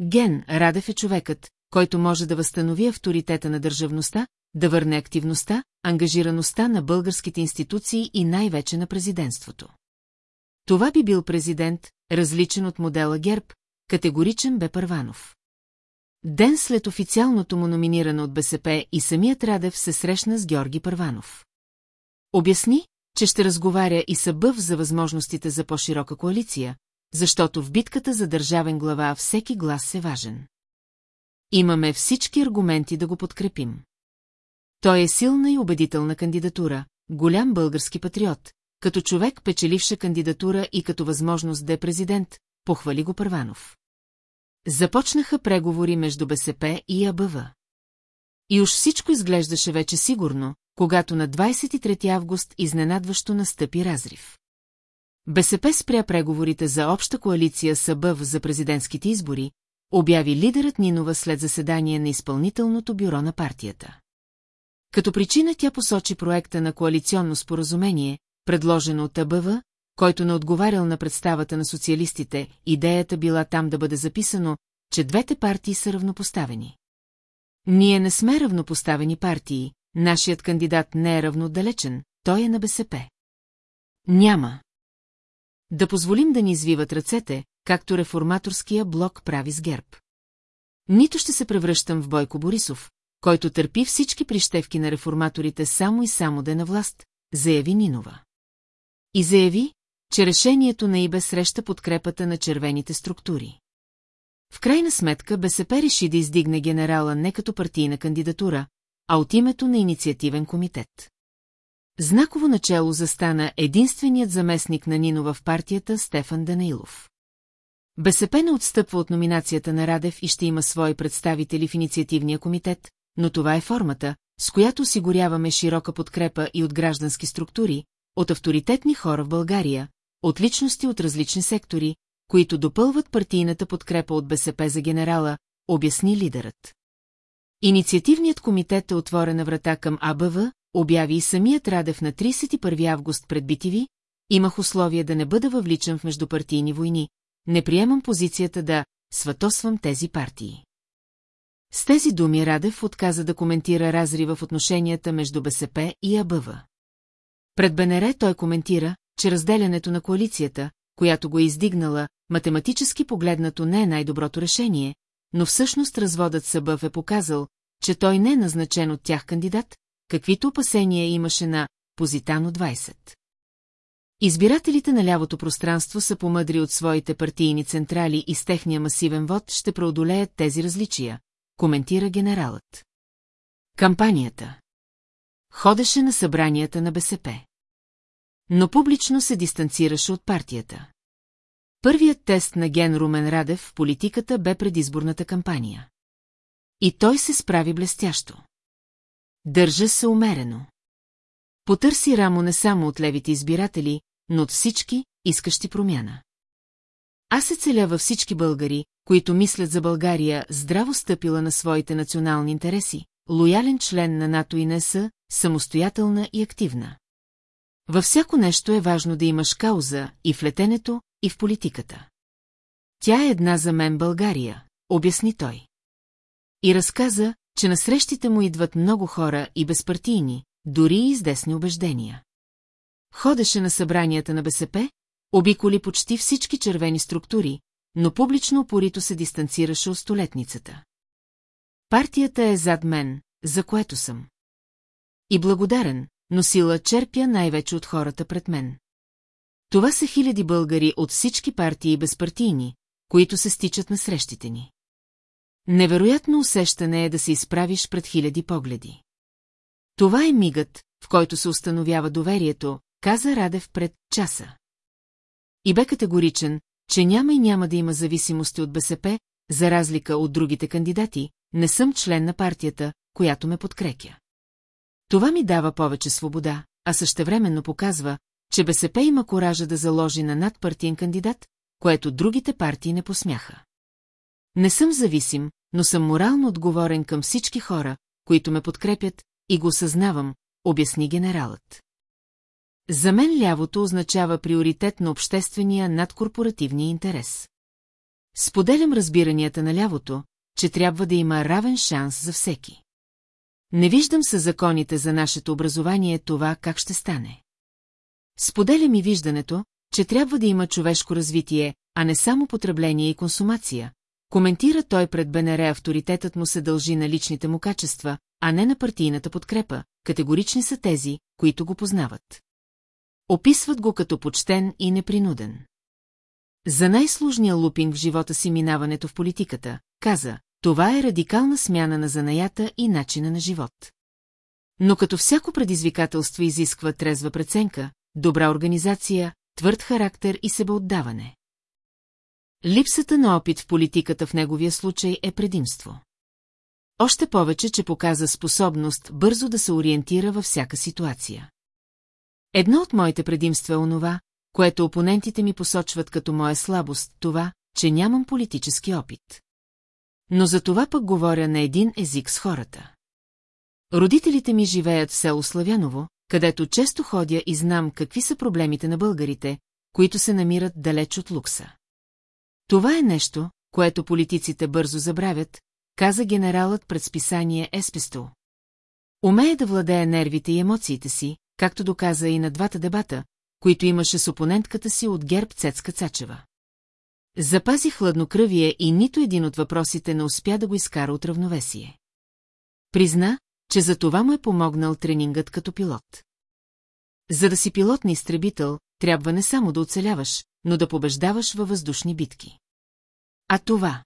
Ген Радев е човекът, който може да възстанови авторитета на държавността, да върне активността, ангажираността на българските институции и най-вече на президентството. Това би бил президент, различен от модела ГЕРБ, категоричен бе Първанов. Ден след официалното му номиниране от БСП и самият Радев се срещна с Георги Първанов. Обясни, че ще разговаря и събъв за възможностите за по-широка коалиция, защото в битката за държавен глава всеки глас е важен. Имаме всички аргументи да го подкрепим. Той е силна и убедителна кандидатура, голям български патриот, като човек печеливша кандидатура и като възможност да е президент, похвали го Първанов. Започнаха преговори между БСП и АБВ. И уж всичко изглеждаше вече сигурно, когато на 23 август изненадващо настъпи разрив. БСП спря преговорите за обща коалиция с АБВ за президентските избори, обяви лидерът Нинова след заседание на изпълнителното бюро на партията. Като причина тя посочи проекта на коалиционно споразумение, предложено от АБВ, който не отговарял на представата на социалистите, идеята била там да бъде записано, че двете партии са равнопоставени. Ние не сме равнопоставени партии, нашият кандидат не е равнодалечен, той е на БСП. Няма. Да позволим да ни извиват ръцете, както реформаторския блок прави с герб. Нито ще се превръщам в Бойко Борисов, който търпи всички прищевки на реформаторите само и само да е на власт, заяви Нинова. И заяви, че решението на ИБЕ среща подкрепата на червените структури. В крайна сметка БСП реши да издигне генерала не като партийна кандидатура, а от името на инициативен комитет. Знаково начало застана единственият заместник на Нинова в партията Стефан Данаилов. БСП не отстъпва от номинацията на Радев и ще има свои представители в инициативния комитет, но това е формата, с която осигуряваме широка подкрепа и от граждански структури, от авторитетни хора в България, от личности от различни сектори, които допълват партийната подкрепа от БСП за генерала, обясни лидерът. Инициативният комитет е отворена врата към АБВ, обяви и самият Радев на 31 август пред BTV, имах условие да не бъда въвличан в междупартийни войни, не приемам позицията да сватосвам тези партии. С тези думи Радев отказа да коментира разрива в отношенията между БСП и АБВ. Пред БНР той коментира, че разделянето на коалицията, която го е издигнала, математически погледнато не е най-доброто решение, но всъщност разводът Събъв е показал, че той не е назначен от тях кандидат, каквито опасения имаше на Позитано 20. Избирателите на лявото пространство са помъдри от своите партийни централи и с техния масивен вод ще преодолеят тези различия, коментира генералът. Кампанията Ходеше на събранията на БСП. Но публично се дистанцираше от партията. Първият тест на Ген Румен Радев в политиката бе предизборната кампания. И той се справи блестящо. Държа се умерено. Потърси рамо не само от левите избиратели, но от всички, искащи промяна. Аз се целя във всички българи, които мислят за България, здраво стъпила на своите национални интереси, лоялен член на НАТО и НС, самостоятелна и активна. Във всяко нещо е важно да имаш кауза и в летенето, и в политиката. Тя е една за мен България, обясни той. И разказа, че на срещите му идват много хора и безпартийни, дори и с десни убеждения. Ходеше на събранията на БСП, обиколи почти всички червени структури, но публично опорито се дистанцираше от столетницата. Партията е зад мен, за което съм. И благодарен, но сила черпя най-вече от хората пред мен. Това са хиляди българи от всички партии и безпартийни, които се стичат на срещите ни. Невероятно усещане е да се изправиш пред хиляди погледи. Това е мигът, в който се установява доверието, каза Радев пред часа. И бе категоричен, че няма и няма да има зависимости от БСП, за разлика от другите кандидати, не съм член на партията, която ме подкрепя. Това ми дава повече свобода, а същевременно показва, че БСП има коража да заложи на надпартиен кандидат, което другите партии не посмяха. Не съм зависим, но съм морално отговорен към всички хора, които ме подкрепят, и го съзнавам, обясни генералът. За мен лявото означава приоритет на обществения над корпоративния интерес. Споделям разбиранията на лявото, че трябва да има равен шанс за всеки. Не виждам със законите за нашето образование това как ще стане. Споделям и виждането, че трябва да има човешко развитие, а не само потребление и консумация. Коментира той пред БНР авторитетът му се дължи на личните му качества, а не на партийната подкрепа, категорични са тези, които го познават. Описват го като почтен и непринуден. За най-сложния лупинг в живота си минаването в политиката, каза, това е радикална смяна на занаята и начина на живот. Но като всяко предизвикателство изисква трезва преценка, добра организация, твърд характер и себеотдаване. Липсата на опит в политиката в неговия случай е предимство. Още повече, че показа способност бързо да се ориентира във всяка ситуация. Едно от моите предимства е онова, което опонентите ми посочват като моя слабост, това, че нямам политически опит. Но за това пък говоря на един език с хората. Родителите ми живеят в село Славяново, където често ходя и знам какви са проблемите на българите, които се намират далеч от лукса. Това е нещо, което политиците бързо забравят, каза генералът пред списание Еспесто. Умее да владее нервите и емоциите си, както доказа и на двата дебата, които имаше с опонентката си от герб Цецка Цачева. Запази хладнокръвие и нито един от въпросите не успя да го изкара от равновесие. Призна, че за това му е помогнал тренингът като пилот. За да си пилот на изтребител, трябва не само да оцеляваш, но да побеждаваш във въздушни битки. А това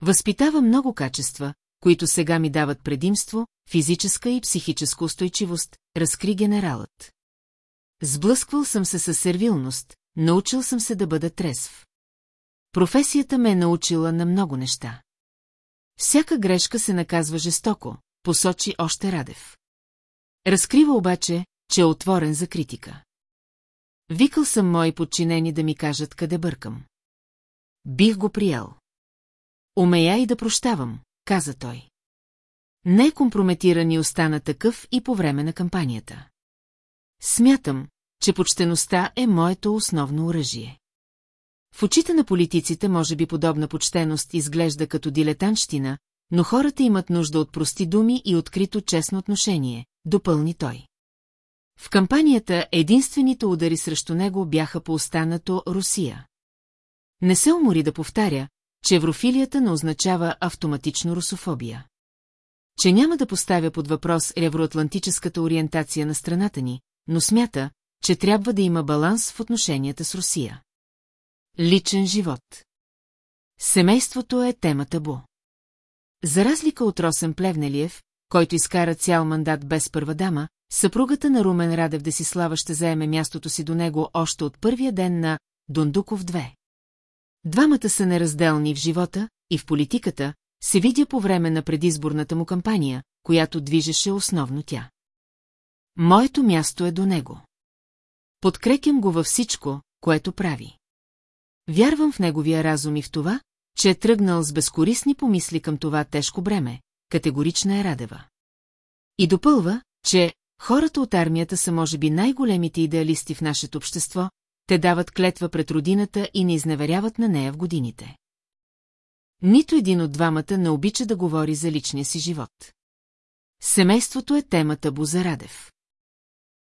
възпитава много качества, които сега ми дават предимство, физическа и психическа устойчивост, разкри генералът. Сблъсквал съм се със сервилност, научил съм се да бъда трезв. Професията ме е научила на много неща. Всяка грешка се наказва жестоко, посочи още Радев. Разкрива обаче, че е отворен за критика. Викал съм мои подчинени да ми кажат къде бъркам. Бих го приел. Умея и да прощавам, каза той. Не е компрометиран и остана такъв и по време на кампанията. Смятам, че почтеността е моето основно оръжие. В очите на политиците може би подобна почтеност изглежда като дилетанщина, но хората имат нужда от прости думи и открито честно отношение, допълни той. В кампанията единствените удари срещу него бяха по останато Русия. Не се умори да повтаря, че еврофилията не означава автоматично русофобия. Че няма да поставя под въпрос евроатлантическата ориентация на страната ни, но смята, че трябва да има баланс в отношенията с Русия. Личен живот Семейството е темата Бо. За разлика от Росен Плевнелиев, който изкара цял мандат без първа дама, съпругата на Румен Радев Десислава ще заеме мястото си до него още от първия ден на Дондуков 2. Двамата са неразделни в живота и в политиката, се видя по време на предизборната му кампания, която движеше основно тя. Моето място е до него. Подкрепям го във всичко, което прави. Вярвам в неговия разум и в това, че е тръгнал с безкорисни помисли към това тежко бреме, категорична е Радева. И допълва, че хората от армията са може би най-големите идеалисти в нашето общество, те дават клетва пред родината и не изневеряват на нея в годините. Нито един от двамата не обича да говори за личния си живот. Семейството е темата Бузарадев.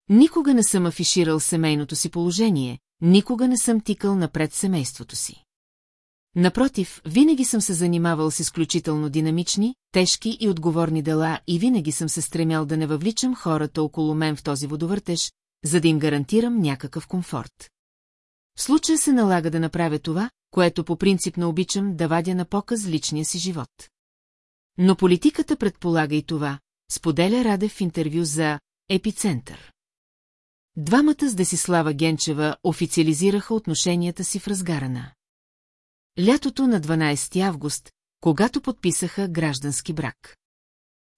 Никога не съм афиширал семейното си положение, никога не съм тикал напред семейството си. Напротив, винаги съм се занимавал с изключително динамични, тежки и отговорни дела и винаги съм се стремял да не въвличам хората около мен в този водовъртеж, за да им гарантирам някакъв комфорт. В случая се налага да направя това, което по принцип не обичам да вадя на показ личния си живот. Но политиката предполага и това, споделя Радев в интервю за Епицентър. Двамата с Десислава Генчева официализираха отношенията си в разгара на. Лятото на 12 август, когато подписаха граждански брак.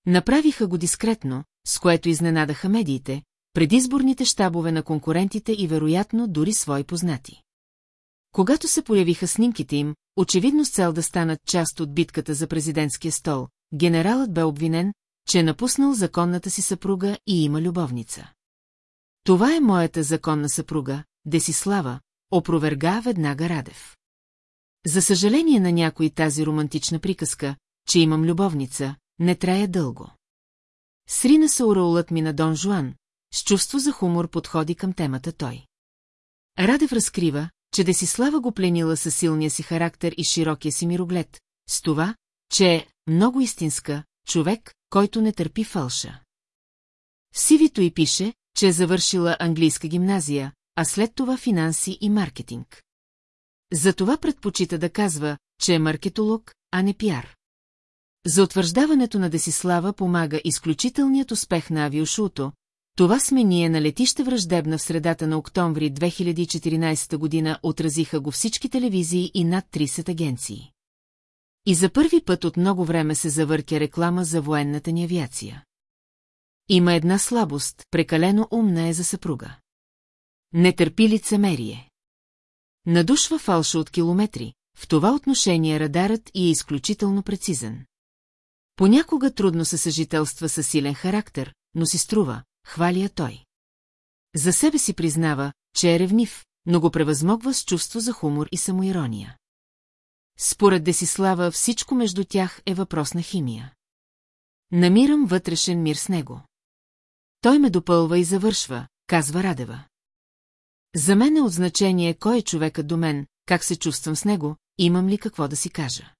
Направиха го дискретно, с което изненадаха медиите, предизборните щабове на конкурентите и вероятно дори свои познати. Когато се появиха снимките им, очевидно с цел да станат част от битката за президентския стол, генералът бе обвинен, че е напуснал законната си съпруга и има любовница. Това е моята законна съпруга, Десислава, опроверга веднага Радев. За съжаление на някой тази романтична приказка, че имам любовница, не трая дълго. Срина се ураулът ми на Дон Жуан, с чувство за хумор подходи към темата той. Радев разкрива, че Десислава го пленила със силния си характер и широкия си мироглед, с това, че е много истинска, човек, който не търпи фалша. В сивито и пише, че е завършила английска гимназия, а след това финанси и маркетинг. Затова предпочита да казва, че е маркетолог, а не пиар. За утвърждаването на Десислава помага изключителният успех на авиошуто, това смение на летище враждебна в средата на октомври 2014 година отразиха го всички телевизии и над 30 агенции. И за първи път от много време се завъртя реклама за военната ни авиация. Има една слабост, прекалено умна е за съпруга. Не търпи лицемерие. Надушва фалша от километри, в това отношение радарът и е изключително прецизен. Понякога трудно се съжителства със силен характер, но си струва, хвалия той. За себе си признава, че е ревнив, но го превъзмогва с чувство за хумор и самоирония. Според Десислава всичко между тях е въпрос на химия. Намирам вътрешен мир с него. Той ме допълва и завършва, казва Радева. За мен е от значение кой е човекът до мен, как се чувствам с него, имам ли какво да си кажа.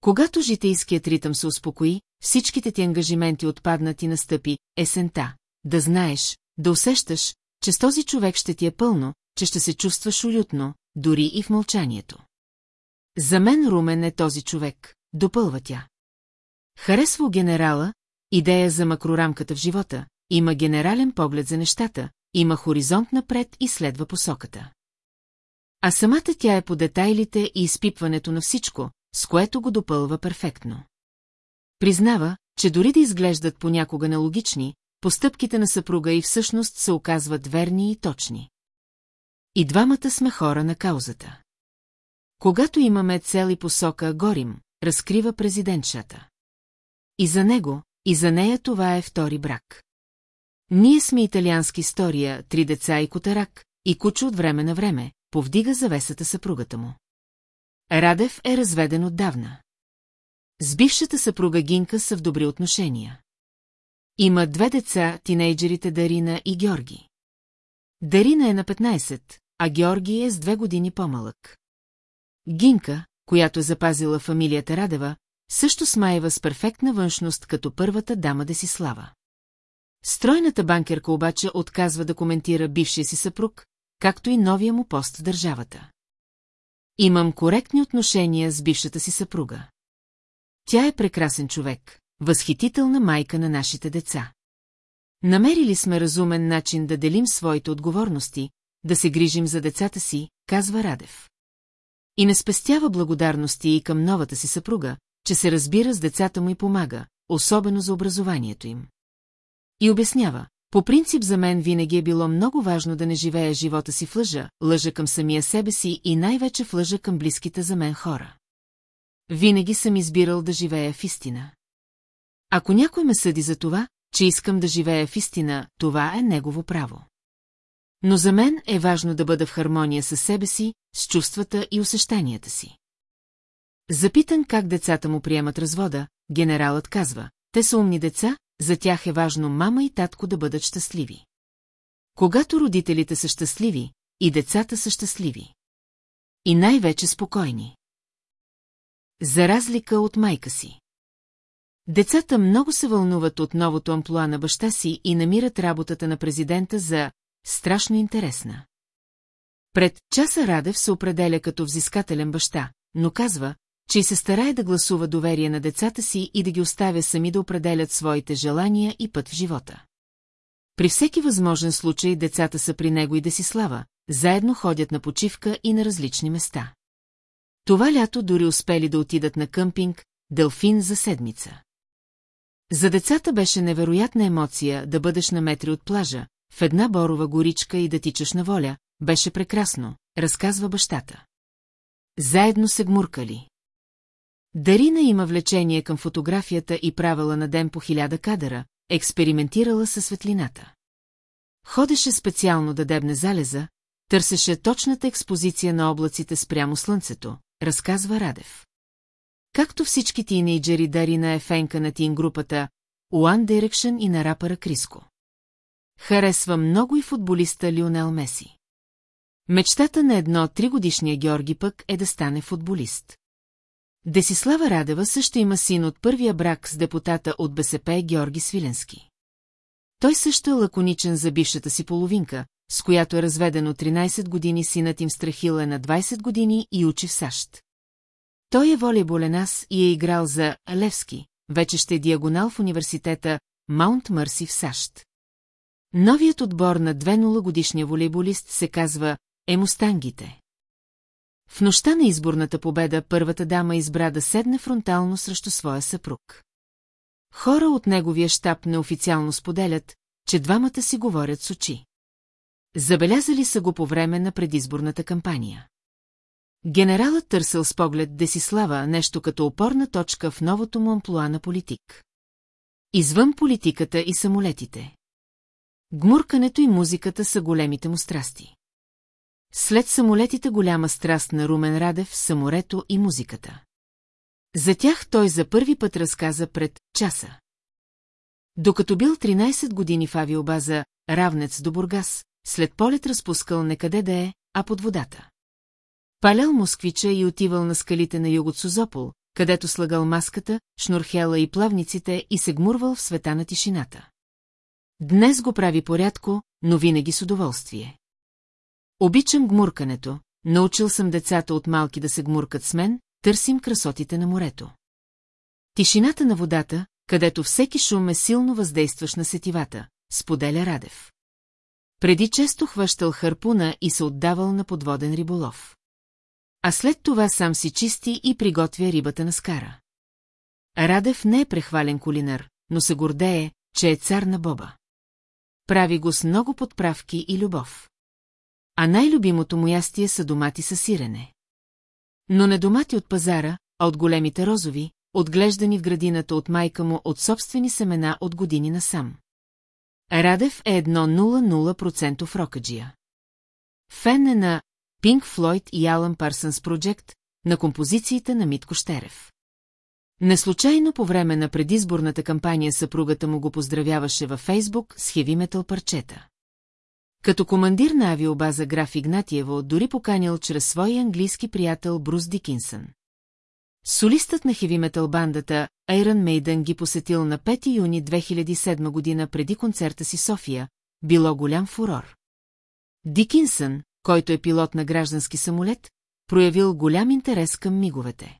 Когато житейският ритъм се успокои, всичките ти ангажименти отпаднат и настъпи есента, да знаеш, да усещаш, че с този човек ще ти е пълно, че ще се чувстваш уютно, дори и в мълчанието. За мен Румен е този човек, допълва тя. Харесва генерала, идея за макрорамката в живота, има генерален поглед за нещата, има хоризонт напред и следва посоката. А самата тя е по детайлите и изпипването на всичко, с което го допълва перфектно. Признава, че дори да изглеждат понякога нелогични, постъпките на съпруга и всъщност се оказват верни и точни. И двамата сме хора на каузата. Когато имаме цел и посока, горим, разкрива президентшата. И за него, и за нея това е втори брак. Ние сме италиански история, три деца и котарак, и кучо от време на време, повдига завесата съпругата му. Радев е разведен отдавна. С бившата съпруга Гинка са в добри отношения. Има две деца, тинейджерите Дарина и Георги. Дарина е на 15, а Георги е с две години по-малък. Гинка, която е запазила фамилията Радева, също смаева с перфектна външност като първата дама Десислава. Стройната банкерка обаче отказва да коментира бившия си съпруг, както и новия му пост в държавата. Имам коректни отношения с бившата си съпруга. Тя е прекрасен човек, възхитителна майка на нашите деца. Намерили сме разумен начин да делим своите отговорности, да се грижим за децата си, казва Радев. И не спестява благодарности и към новата си съпруга, че се разбира с децата му и помага, особено за образованието им. И обяснява, по принцип за мен винаги е било много важно да не живея живота си в лъжа, лъжа към самия себе си и най-вече в лъжа към близките за мен хора. Винаги съм избирал да живея в истина. Ако някой ме съди за това, че искам да живея в истина, това е негово право. Но за мен е важно да бъда в хармония с себе си, с чувствата и усещанията си. Запитан как децата му приемат развода, генералът казва, те са умни деца, за тях е важно мама и татко да бъдат щастливи. Когато родителите са щастливи, и децата са щастливи. И най-вече спокойни. За разлика от майка си. Децата много се вълнуват от новото амплуа на баща си и намират работата на президента за страшно интересна. Пред часа Радев се определя като взискателен баща, но казва, че се старае да гласува доверие на децата си и да ги оставя сами да определят своите желания и път в живота. При всеки възможен случай децата са при него и да си слава, заедно ходят на почивка и на различни места. Това лято дори успели да отидат на къмпинг, Делфин за седмица. За децата беше невероятна емоция да бъдеш на метри от плажа, в една борова горичка и да тичаш на воля, беше прекрасно, разказва бащата. Заедно се гмуркали. Дарина има влечение към фотографията и правила на ден по хиляда кадъра, експериментирала със светлината. Ходеше специално да дебне залеза, търсеше точната експозиция на облаците спрямо слънцето, разказва Радев. Както всички тинейджери Дарина е фенка на тин групата One Direction и на рапъра Криско. Харесва много и футболиста Лионел Меси. Мечтата на едно тригодишния Георги пък е да стане футболист. Десислава Радева също има син от първия брак с депутата от БСП Георги Свиленски. Той също е лаконичен за бившата си половинка, с която е разведен от 13 години синът им Страхил е на 20 години и учи в САЩ. Той е волейболен ас и е играл за Левски, вече ще е диагонал в университета Маунт Мърси в САЩ. Новият отбор на 2-0 годишния волейболист се казва Емустангите. В нощта на изборната победа първата дама избра да седне фронтално срещу своя съпруг. Хора от неговия щаб неофициално споделят, че двамата си говорят с очи. Забелязали са го по време на предизборната кампания. Генералът търсил с поглед Десислава нещо като опорна точка в новото му амплуа на политик. Извън политиката и самолетите. Гмуркането и музиката са големите му страсти. След самолетите голяма страст на Румен Радев са морето и музиката. За тях той за първи път разказа пред часа. Докато бил 13 години в авиобаза Равнец до Бургас, след полет разпускал некъде да е, а под водата. Палял москвича и отивал на скалите на юг от Сузопол, където слагал маската, шнурхела и плавниците и се гмурвал в света на тишината. Днес го прави порядко, но винаги с удоволствие. Обичам гмуркането, научил съм децата от малки да се гмуркат с мен, търсим красотите на морето. Тишината на водата, където всеки шум е силно въздействащ на сетивата, споделя Радев. Преди често хващал харпуна и се отдавал на подводен риболов. А след това сам си чисти и приготвя рибата на скара. Радев не е прехвален кулинар, но се гордее, че е цар на боба. Прави го с много подправки и любов. А най-любимото му ястие са домати със сирене. Но не домати от пазара, а от големите розови, отглеждани в градината от майка му от собствени семена от години насам. Радев е едно 0,0% рокаджия. Фен е на Pink Floyd и Alan Parsons Project, на композициите на Митко Щерев. Неслучайно по време на предизборната кампания съпругата му го поздравяваше във Фейсбук с хеви метал парчета. Като командир на авиобаза граф Игнатиево дори поканил чрез своя английски приятел Брус Дикинсън. Солистът на хеви метал бандата Айрон Мейдън ги посетил на 5 юни 2007 година преди концерта си София, било голям фурор. Дикинсън, който е пилот на граждански самолет, проявил голям интерес към миговете.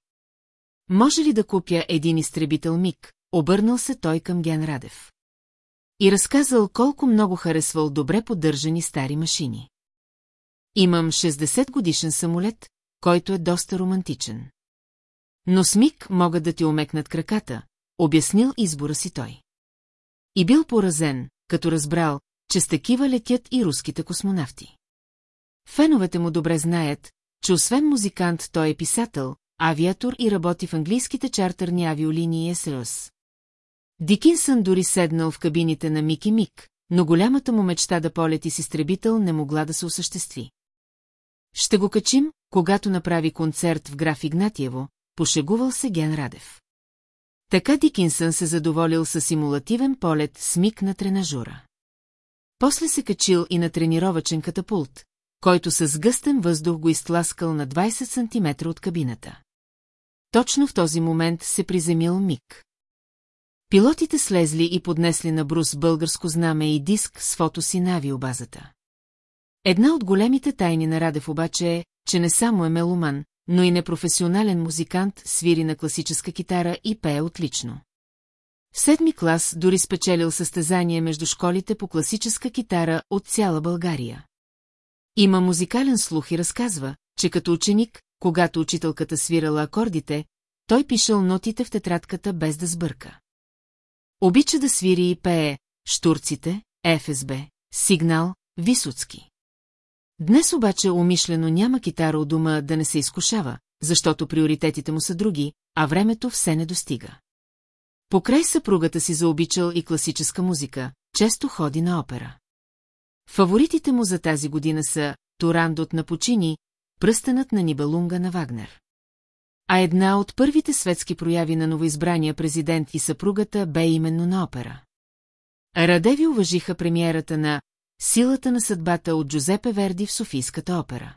Може ли да купя един изтребител миг, обърнал се той към Ген Радев. И разказал колко много харесвал добре поддържани стари машини. Имам 60 годишен самолет, който е доста романтичен. Но с миг могат да ти омекнат краката, обяснил избора си той. И бил поразен, като разбрал, че с такива летят и руските космонавти. Феновете му добре знаят, че освен музикант той е писател, авиатор и работи в английските чартерни авиолинии СРС. Дикинсън дори седнал в кабините на Мики Мик, но голямата му мечта да полети с изтребител не могла да се осъществи. Ще го качим, когато направи концерт в граф Игнатиево, пошегувал се Ген Радев. Така Дикинсън се задоволил с симулативен полет с миг на тренажура. После се качил и на тренировачен катапулт, който с гъстен въздух го изтласкал на 20 см от кабината. Точно в този момент се приземил Мик. Пилотите слезли и поднесли на Брус българско знаме и диск с фото си на авиобазата. Една от големите тайни на Радев обаче е, че не само е меломан, но и непрофесионален музикант, свири на класическа китара и пее отлично. В седми клас дори спечелил състезание между школите по класическа китара от цяла България. Има музикален слух и разказва, че като ученик, когато учителката свирала акордите, той пишел нотите в тетрадката без да сбърка. Обича да свири и пее «Штурците», ФСБ, «Сигнал», «Висоцки». Днес обаче умишлено няма китара у дома да не се изкушава, защото приоритетите му са други, а времето все не достига. Покрай съпругата си заобичал и класическа музика, често ходи на опера. Фаворитите му за тази година са Турандот на Почини, Пръстенът на Нибелунга на Вагнер. А една от първите светски прояви на новоизбрания президент и съпругата бе именно на опера. Радеви уважиха премиерата на Силата на съдбата от Джузепе Верди в Софийската опера.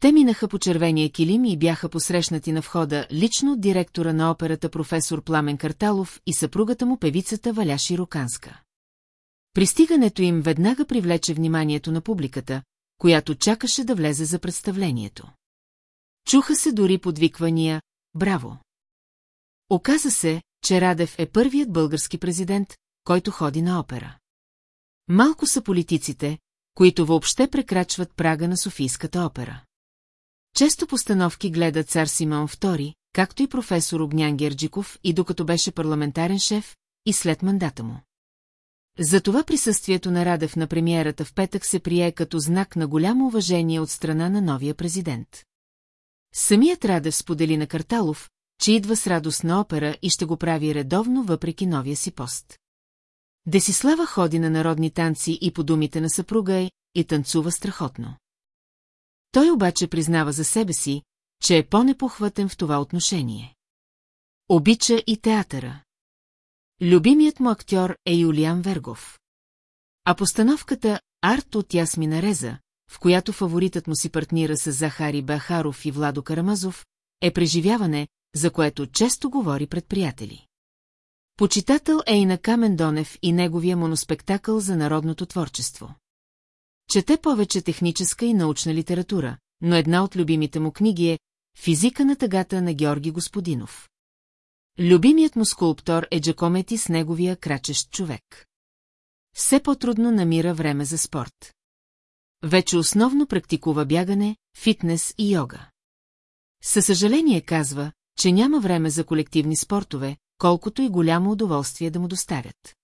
Те минаха по червения килим и бяха посрещнати на входа лично от директора на операта професор Пламен Карталов и съпругата му певицата Валяши Роканска. Пристигането им веднага привлече вниманието на публиката, която чакаше да влезе за представлението. Чуха се дори подвиквания «Браво!». Оказа се, че Радев е първият български президент, който ходи на опера. Малко са политиците, които въобще прекрачват прага на Софийската опера. Често постановки гледа цар Симеон II, както и професор Огнян Герджиков и докато беше парламентарен шеф, и след мандата му. Затова присъствието на Радев на премиерата в петък се прие като знак на голямо уважение от страна на новия президент. Самият Радев сподели на Карталов, че идва с радост на опера и ще го прави редовно въпреки новия си пост. Десислава ходи на народни танци и по думите на съпруга е и танцува страхотно. Той обаче признава за себе си, че е по-непохватен в това отношение. Обича и театъра. Любимият му актьор е Юлиан Вергов. А постановката «Арт от Ясмина Реза», в която фаворитът му си партнира с Захари Бахаров и Владо Карамазов, е преживяване, за което често говори пред приятели. Почитател е и на Камен Донев и неговия моноспектакъл за народното творчество. Чете повече техническа и научна литература, но една от любимите му книги е «Физика на тъгата» на Георги Господинов. Любимият му скулптор е Джакомети с неговия крачещ човек. Все по-трудно намира време за спорт. Вече основно практикува бягане, фитнес и йога. Със съжаление казва, че няма време за колективни спортове, колкото и голямо удоволствие да му доставят.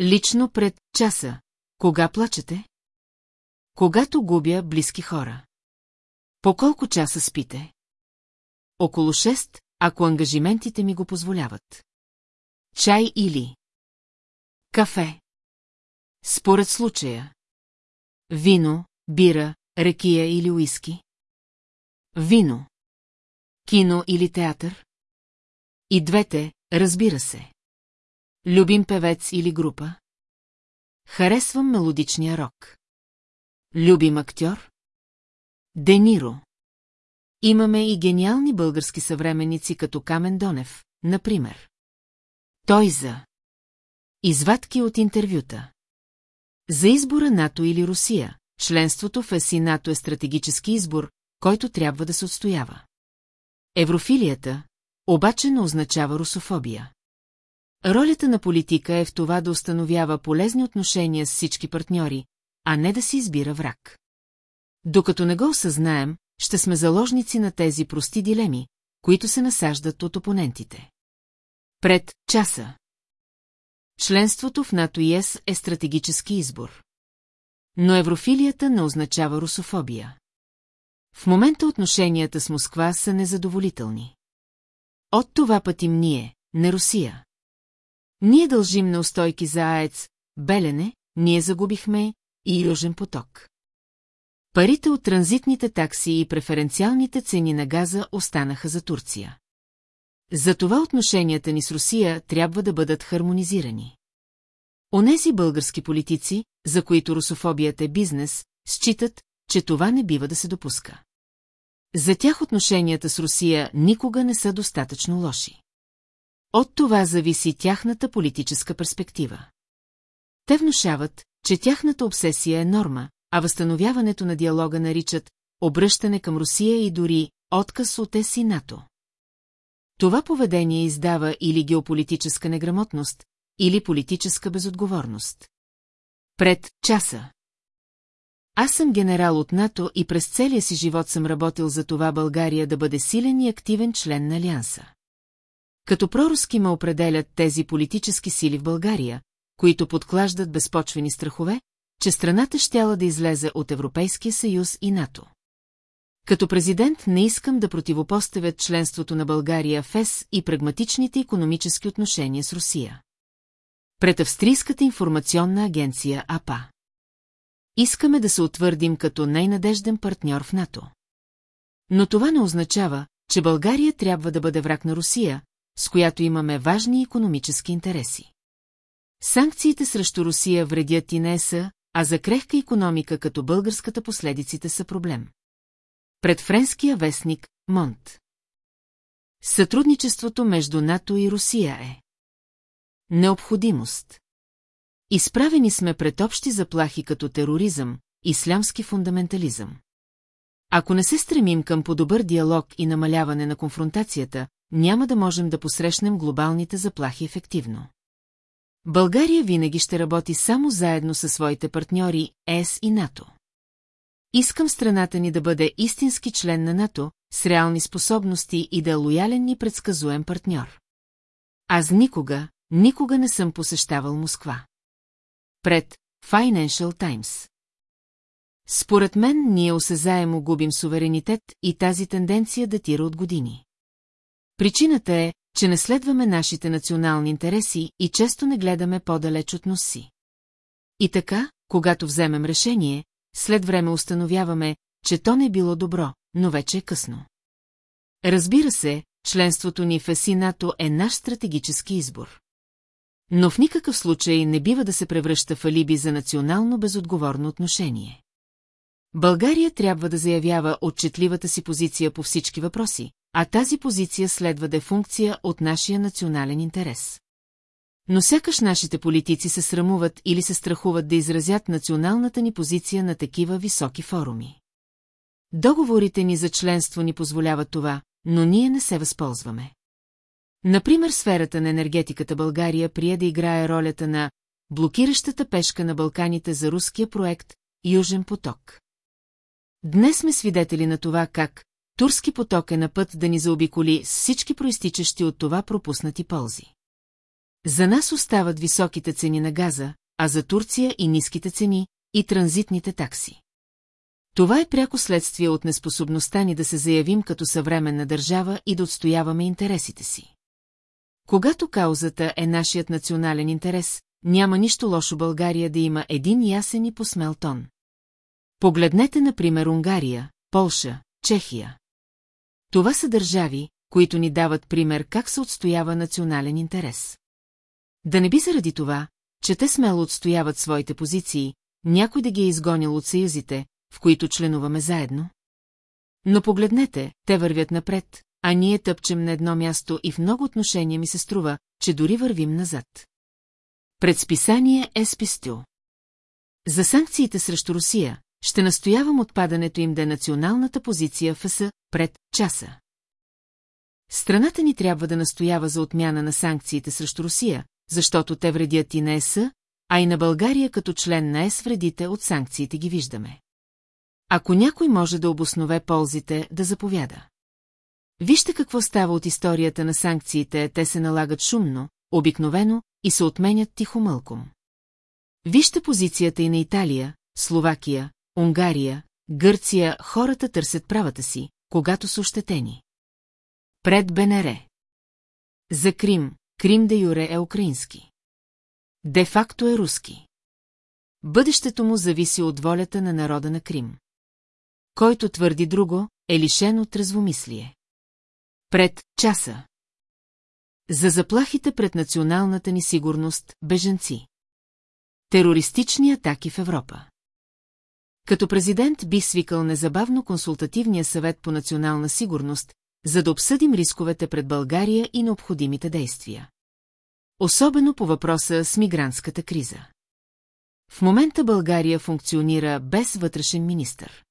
Лично пред часа. Кога плачете? Когато губя близки хора. По колко часа спите? Около 6, ако ангажиментите ми го позволяват. Чай или... Кафе. Според случая. Вино, бира, рекия или уиски. Вино. Кино или театър? И двете, разбира се. Любим певец или група? Харесвам мелодичния рок. Любим актьор? Дениро. Имаме и гениални български съвременници като Камен Донев, например. Той за... Извадки от интервюта. За избора НАТО или Русия, членството в ЕСИ НАТО е стратегически избор, който трябва да се отстоява. Еврофилията, обаче не означава русофобия. Ролята на политика е в това да установява полезни отношения с всички партньори, а не да си избира враг. Докато не го осъзнаем, ще сме заложници на тези прости дилеми, които се насаждат от опонентите. Пред часа. Членството в НАТО и ЕС е стратегически избор. Но еврофилията не означава русофобия. В момента отношенията с Москва са незадоволителни. От това пътим ние, не Русия. Ние дължим на устойки за АЕЦ, Белене, ние загубихме и Южен поток. Парите от транзитните такси и преференциалните цени на газа останаха за Турция. Затова отношенията ни с Русия трябва да бъдат хармонизирани. Онези български политици, за които русофобията е бизнес, считат, че това не бива да се допуска. За тях отношенията с Русия никога не са достатъчно лоши. От това зависи тяхната политическа перспектива. Те внушават, че тяхната обсесия е норма, а възстановяването на диалога наричат обръщане към Русия и дори отказ от ЕС и НАТО. Това поведение издава или геополитическа неграмотност, или политическа безотговорност. Пред часа. Аз съм генерал от НАТО и през целия си живот съм работил за това България да бъде силен и активен член на Алианса. Като проруски ме определят тези политически сили в България, които подклаждат безпочвени страхове, че страната щяла да излезе от Европейския съюз и НАТО. Като президент не искам да противопоставят членството на България в ЕС и прагматичните економически отношения с Русия. Пред Австрийската информационна агенция АПА. Искаме да се утвърдим като най-надежден партньор в НАТО. Но това не означава, че България трябва да бъде враг на Русия, с която имаме важни економически интереси. Санкциите срещу Русия вредят и не са, а за крехка економика като българската последиците са проблем. Пред френския вестник Монт. Сътрудничеството между НАТО и Русия е необходимост. Изправени сме пред общи заплахи като тероризъм, ислямски фундаментализъм. Ако не се стремим към по-добър диалог и намаляване на конфронтацията, няма да можем да посрещнем глобалните заплахи ефективно. България винаги ще работи само заедно със своите партньори ЕС и НАТО. Искам страната ни да бъде истински член на НАТО, с реални способности и да е лоялен и предсказуем партньор. Аз никога, никога не съм посещавал Москва. Пред Financial Times Според мен ние осезаемо губим суверенитет и тази тенденция датира от години. Причината е, че не следваме нашите национални интереси и често не гледаме по-далеч от носи. И така, когато вземем решение, след време установяваме, че то не било добро, но вече е късно. Разбира се, членството ни в ЕСИ НАТО е наш стратегически избор. Но в никакъв случай не бива да се превръща в алиби за национално безотговорно отношение. България трябва да заявява отчетливата си позиция по всички въпроси, а тази позиция следва да е функция от нашия национален интерес. Но сякаш нашите политици се срамуват или се страхуват да изразят националната ни позиция на такива високи форуми. Договорите ни за членство ни позволяват това, но ние не се възползваме. Например, сферата на енергетиката България прие да играе ролята на блокиращата пешка на Балканите за руския проект Южен поток. Днес сме свидетели на това как Турски поток е на път да ни заобиколи с всички проистичащи от това пропуснати ползи. За нас остават високите цени на газа, а за Турция и ниските цени, и транзитните такси. Това е пряко следствие от неспособността ни да се заявим като съвременна държава и да отстояваме интересите си. Когато каузата е нашият национален интерес, няма нищо лошо България да има един ясен и посмел тон. Погледнете, например, Унгария, Полша, Чехия. Това са държави, които ни дават пример как се отстоява национален интерес. Да не би заради това, че те смело отстояват своите позиции, някой да ги е изгонил от съюзите, в които членуваме заедно? Но погледнете, те вървят напред, а ние тъпчем на едно място и в много отношения ми се струва, че дори вървим назад. Предсписание е спистил. За санкциите срещу Русия ще настоявам отпадането им да е националната позиция в ЕС пред часа. Страната ни трябва да настоява за отмяна на санкциите срещу Русия, защото те вредят и на ЕС, а и на България като член на ЕС вредите от санкциите ги виждаме. Ако някой може да обоснове ползите, да заповяда. Вижте какво става от историята на санкциите, те се налагат шумно, обикновено и се отменят тихо мълком. Вижте позицията и на Италия, Словакия, Унгария, Гърция, хората търсят правата си, когато са ощетени. Пред Бенере. За Крим, Крим де Юре е украински. Де-факто е руски. Бъдещето му зависи от волята на народа на Крим. Който твърди друго, е лишен от развомислие. Пред часа. За заплахите пред националната ни сигурност, беженци. Терористични атаки в Европа. Като президент би свикал незабавно консултативния съвет по национална сигурност, за да обсъдим рисковете пред България и необходимите действия. Особено по въпроса с мигрантската криза. В момента България функционира без вътрешен министър.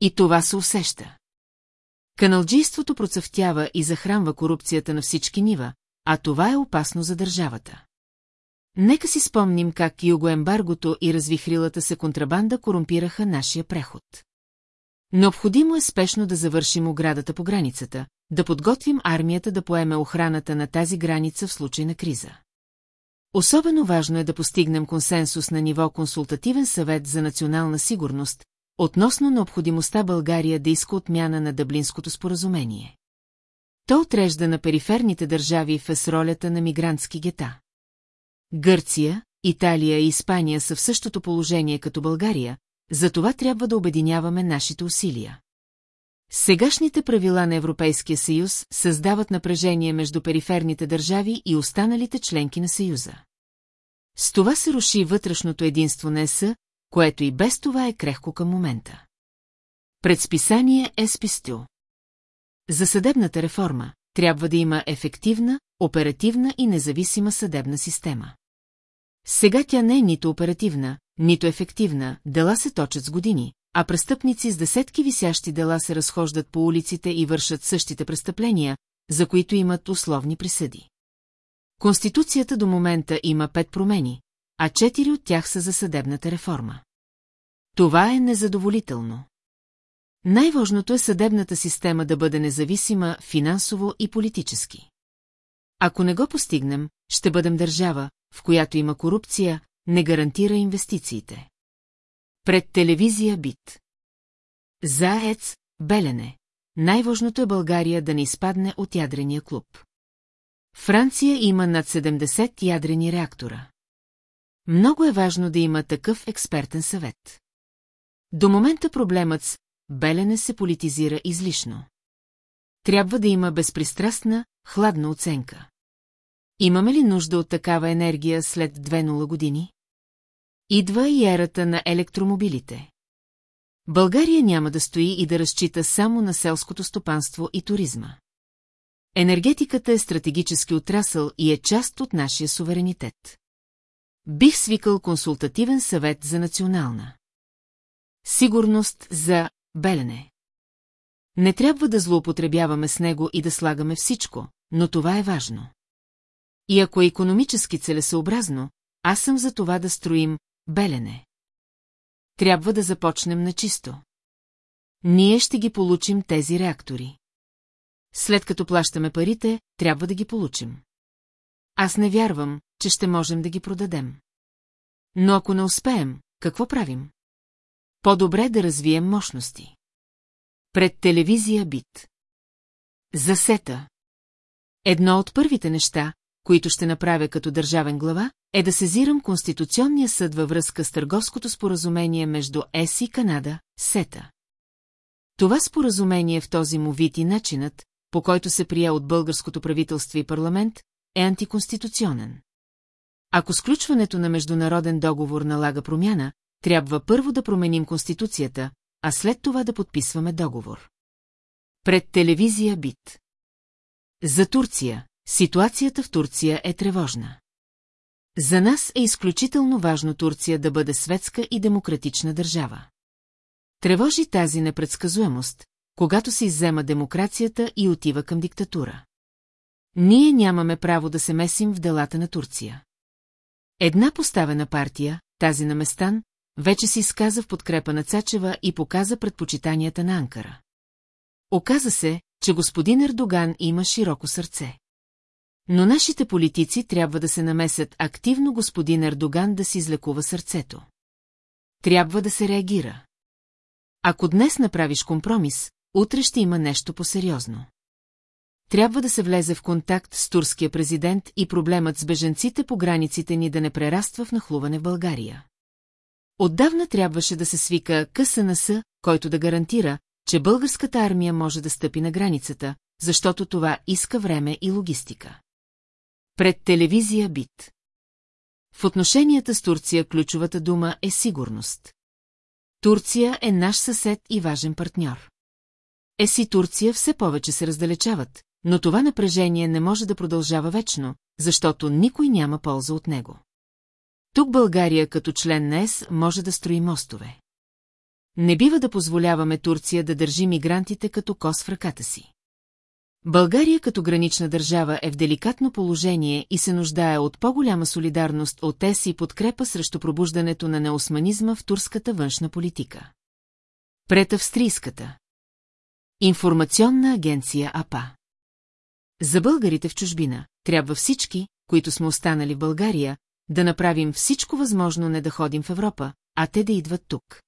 И това се усеща. Каналджийството процъфтява и захранва корупцията на всички нива, а това е опасно за държавата. Нека си спомним как югоембаргото и развихрилата се контрабанда корумпираха нашия преход. Необходимо е спешно да завършим оградата по границата, да подготвим армията да поеме охраната на тази граница в случай на криза. Особено важно е да постигнем консенсус на ниво консултативен съвет за национална сигурност, относно необходимостта България да иска отмяна на Дъблинското споразумение. То отрежда на периферните държави в ролята на мигрантски гета. Гърция, Италия и Испания са в същото положение като България, затова трябва да обединяваме нашите усилия. Сегашните правила на Европейския съюз създават напрежение между периферните държави и останалите членки на съюза. С това се руши вътрешното единство на ЕС, което и без това е крехко към момента. Предсписание е спистил. За съдебната реформа трябва да има ефективна, оперативна и независима съдебна система. Сега тя не е нито оперативна, нито ефективна, дела се точат с години, а престъпници с десетки висящи дела се разхождат по улиците и вършат същите престъпления, за които имат условни присъди. Конституцията до момента има пет промени, а четири от тях са за съдебната реформа. Това е незадоволително. Най-важното е съдебната система да бъде независима финансово и политически. Ако не го постигнем, ще бъдем държава, в която има корупция, не гарантира инвестициите. Пред телевизия бит. За ЕЦ, Белене. Най-важното е България да не изпадне от ядрения клуб. Франция има над 70 ядрени реактора. Много е важно да има такъв експертен съвет. До момента проблемът с Белене се политизира излишно. Трябва да има безпристрастна, хладна оценка. Имаме ли нужда от такава енергия след 2-0 години? Идва и ерата на електромобилите. България няма да стои и да разчита само на селското стопанство и туризма. Енергетиката е стратегически отрасъл и е част от нашия суверенитет. Бих свикал консултативен съвет за национална. Сигурност за Белене. Не трябва да злоупотребяваме с него и да слагаме всичко, но това е важно. И ако е економически целесообразно, аз съм за това да строим Белене. Трябва да започнем на чисто. Ние ще ги получим тези реактори. След като плащаме парите, трябва да ги получим. Аз не вярвам, че ще можем да ги продадем. Но ако не успеем, какво правим? По-добре да развием мощности. Пред телевизия бит. Засета. Едно от първите неща, които ще направя като държавен глава, е да сезирам Конституционния съд във връзка с търговското споразумение между ЕС и Канада, СЕТА. Това споразумение в този му вид и начинът, по който се прия от българското правителство и парламент, е антиконституционен. Ако сключването на международен договор налага промяна, трябва първо да променим Конституцията, а след това да подписваме договор. Пред телевизия бит. За Турция, ситуацията в Турция е тревожна. За нас е изключително важно Турция да бъде светска и демократична държава. Тревожи тази непредсказуемост, когато се иззема демокрацията и отива към диктатура. Ние нямаме право да се месим в делата на Турция. Една поставена партия, тази на Местан, вече се изказа в подкрепа на Цачева и показа предпочитанията на Анкара. Оказа се, че господин Ердоган има широко сърце. Но нашите политици трябва да се намесят активно господин Ердоган да си излекува сърцето. Трябва да се реагира. Ако днес направиш компромис, утре ще има нещо по-сериозно. Трябва да се влезе в контакт с турския президент и проблемът с беженците по границите ни да не прераства в нахлуване в България. Отдавна трябваше да се свика КСНС, който да гарантира, че българската армия може да стъпи на границата, защото това иска време и логистика. Пред телевизия бит. В отношенията с Турция ключовата дума е сигурност. Турция е наш съсед и важен партньор. Еси Турция все повече се раздалечават, но това напрежение не може да продължава вечно, защото никой няма полза от него. Тук България като член на ЕС може да строи мостове. Не бива да позволяваме Турция да държи мигрантите като кос в ръката си. България като гранична държава е в деликатно положение и се нуждае от по-голяма солидарност от ЕС и подкрепа срещу пробуждането на неосманизма в турската външна политика. Пред австрийската. Информационна агенция АПА. За българите в чужбина трябва всички, които сме останали в България, да направим всичко възможно не да ходим в Европа, а те да идват тук.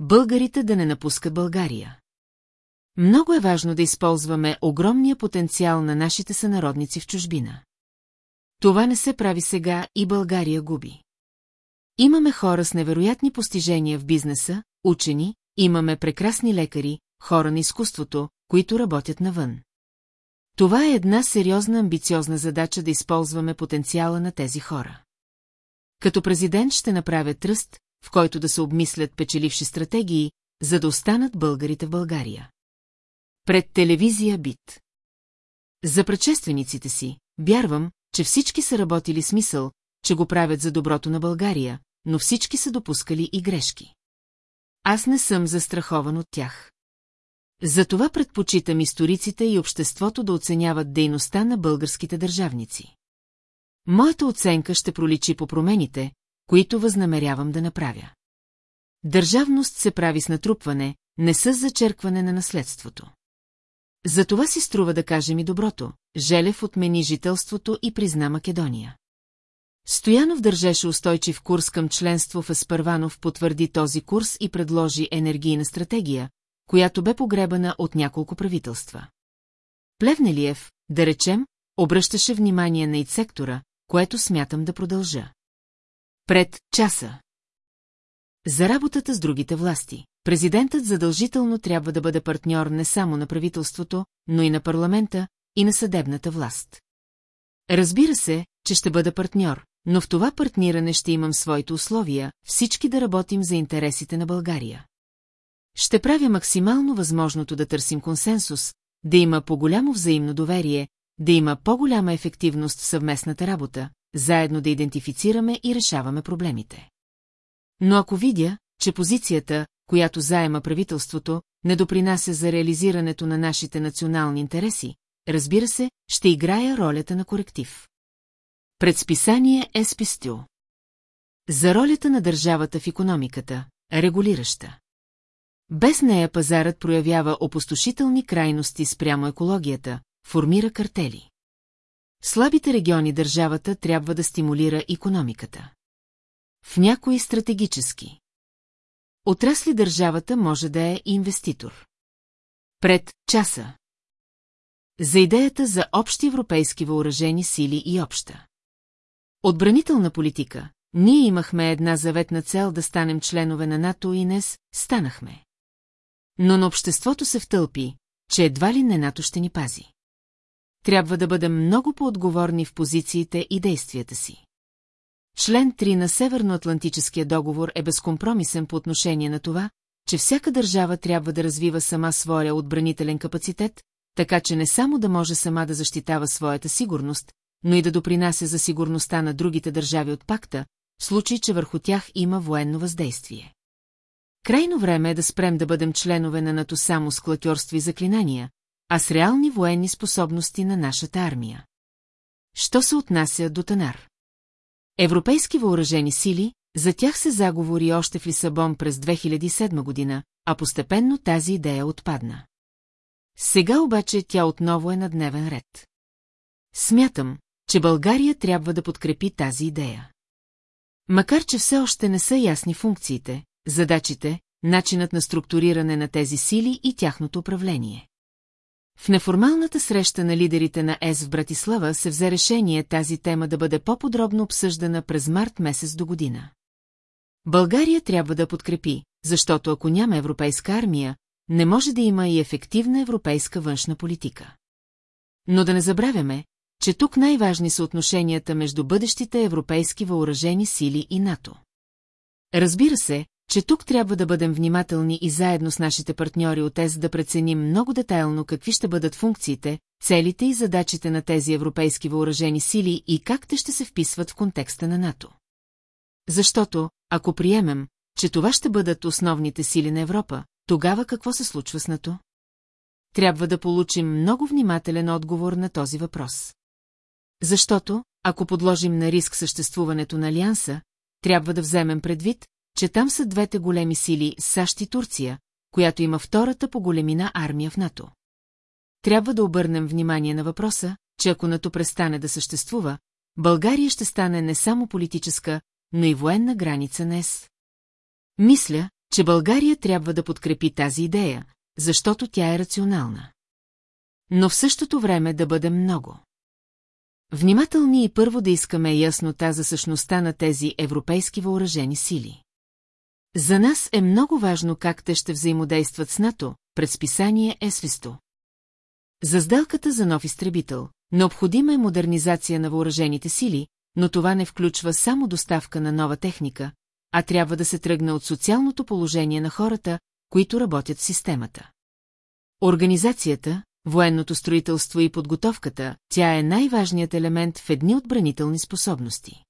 Българите да не напускат България. Много е важно да използваме огромния потенциал на нашите сънародници в чужбина. Това не се прави сега и България губи. Имаме хора с невероятни постижения в бизнеса, учени, имаме прекрасни лекари, хора на изкуството, които работят навън. Това е една сериозна амбициозна задача да използваме потенциала на тези хора. Като президент ще направя тръст, в който да се обмислят печеливши стратегии, за да останат българите в България. Пред телевизия Бит. За предшествениците си, вярвам, че всички са работили смисъл, че го правят за доброто на България, но всички са допускали и грешки. Аз не съм застрахован от тях. Затова предпочитам историците и обществото да оценяват дейността на българските държавници. Моята оценка ще проличи по промените, които възнамерявам да направя. Държавност се прави с натрупване, не с зачеркване на наследството. Затова си струва да кажем и доброто. Желев отмени жителството и призна Македония. Стоянов държеше устойчив курс към членство в Аспарванов потвърди този курс и предложи енергийна стратегия, която бе погребана от няколко правителства. Плевнелиев, да речем, обръщаше внимание на ИЦ-сектора, което смятам да продължа. Пред часа. За работата с другите власти, президентът задължително трябва да бъде партньор не само на правителството, но и на парламента, и на съдебната власт. Разбира се, че ще бъда партньор, но в това партниране ще имам своите условия, всички да работим за интересите на България. Ще правя максимално възможното да търсим консенсус, да има по-голямо взаимно доверие, да има по-голяма ефективност в съвместната работа, заедно да идентифицираме и решаваме проблемите. Но ако видя, че позицията, която заема правителството, не допринася за реализирането на нашите национални интереси, разбира се, ще играя ролята на коректив. Предсписание е спистю. За ролята на държавата в економиката, регулираща. Без нея пазарът проявява опустошителни крайности спрямо екологията, формира картели. Слабите региони държавата трябва да стимулира економиката. В някои стратегически. Отрасли държавата може да е инвеститор. Пред часа. За идеята за общи европейски въоръжени сили и обща. Отбранителна политика. Ние имахме една заветна цел да станем членове на НАТО и НЕС, станахме. Но на обществото се втълпи, че едва ли не НАТО ще ни пази. Трябва да бъдем много по-отговорни в позициите и действията си. Член 3 на Северноатлантическия договор е безкомпромисен по отношение на това, че всяка държава трябва да развива сама своя отбранителен капацитет, така че не само да може сама да защитава своята сигурност, но и да допринася за сигурността на другите държави от пакта, в случай, че върху тях има военно въздействие. Крайно време е да спрем да бъдем членове на НАТО само с клатьорство и заклинания, а с реални военни способности на нашата армия. Що се отнася до Танар? Европейски въоръжени сили, за тях се заговори още в Лисабон през 2007 година, а постепенно тази идея отпадна. Сега обаче тя отново е на дневен ред. Смятам, че България трябва да подкрепи тази идея. Макар, че все още не са ясни функциите, задачите, начинът на структуриране на тези сили и тяхното управление. В неформалната среща на лидерите на ЕС в Братислава се взе решение тази тема да бъде по-подробно обсъждана през март месец до година. България трябва да подкрепи, защото ако няма европейска армия, не може да има и ефективна европейска външна политика. Но да не забравяме, че тук най-важни са отношенията между бъдещите европейски въоръжени сили и НАТО. Разбира се, че тук трябва да бъдем внимателни и заедно с нашите партньори от ЕС да преценим много детайлно какви ще бъдат функциите, целите и задачите на тези европейски въоръжени сили и как те ще се вписват в контекста на НАТО. Защото, ако приемем, че това ще бъдат основните сили на Европа, тогава какво се случва с НАТО? Трябва да получим много внимателен отговор на този въпрос. Защото, ако подложим на риск съществуването на Алианса, трябва да вземем предвид, че там са двете големи сили САЩ и Турция, която има втората по големина армия в НАТО. Трябва да обърнем внимание на въпроса, че ако НАТО престане да съществува, България ще стане не само политическа, но и военна граница на ЕС. Мисля, че България трябва да подкрепи тази идея, защото тя е рационална. Но в същото време да бъдем много. Внимателни и първо да искаме яснота за същността на тези европейски въоръжени сили. За нас е много важно как те ще взаимодействат с НАТО, предсписание е свисто. За сделката за нов изтребител, необходима е модернизация на въоръжените сили, но това не включва само доставка на нова техника, а трябва да се тръгне от социалното положение на хората, които работят в системата. Организацията, военното строителство и подготовката, тя е най-важният елемент в едни отбранителни способности.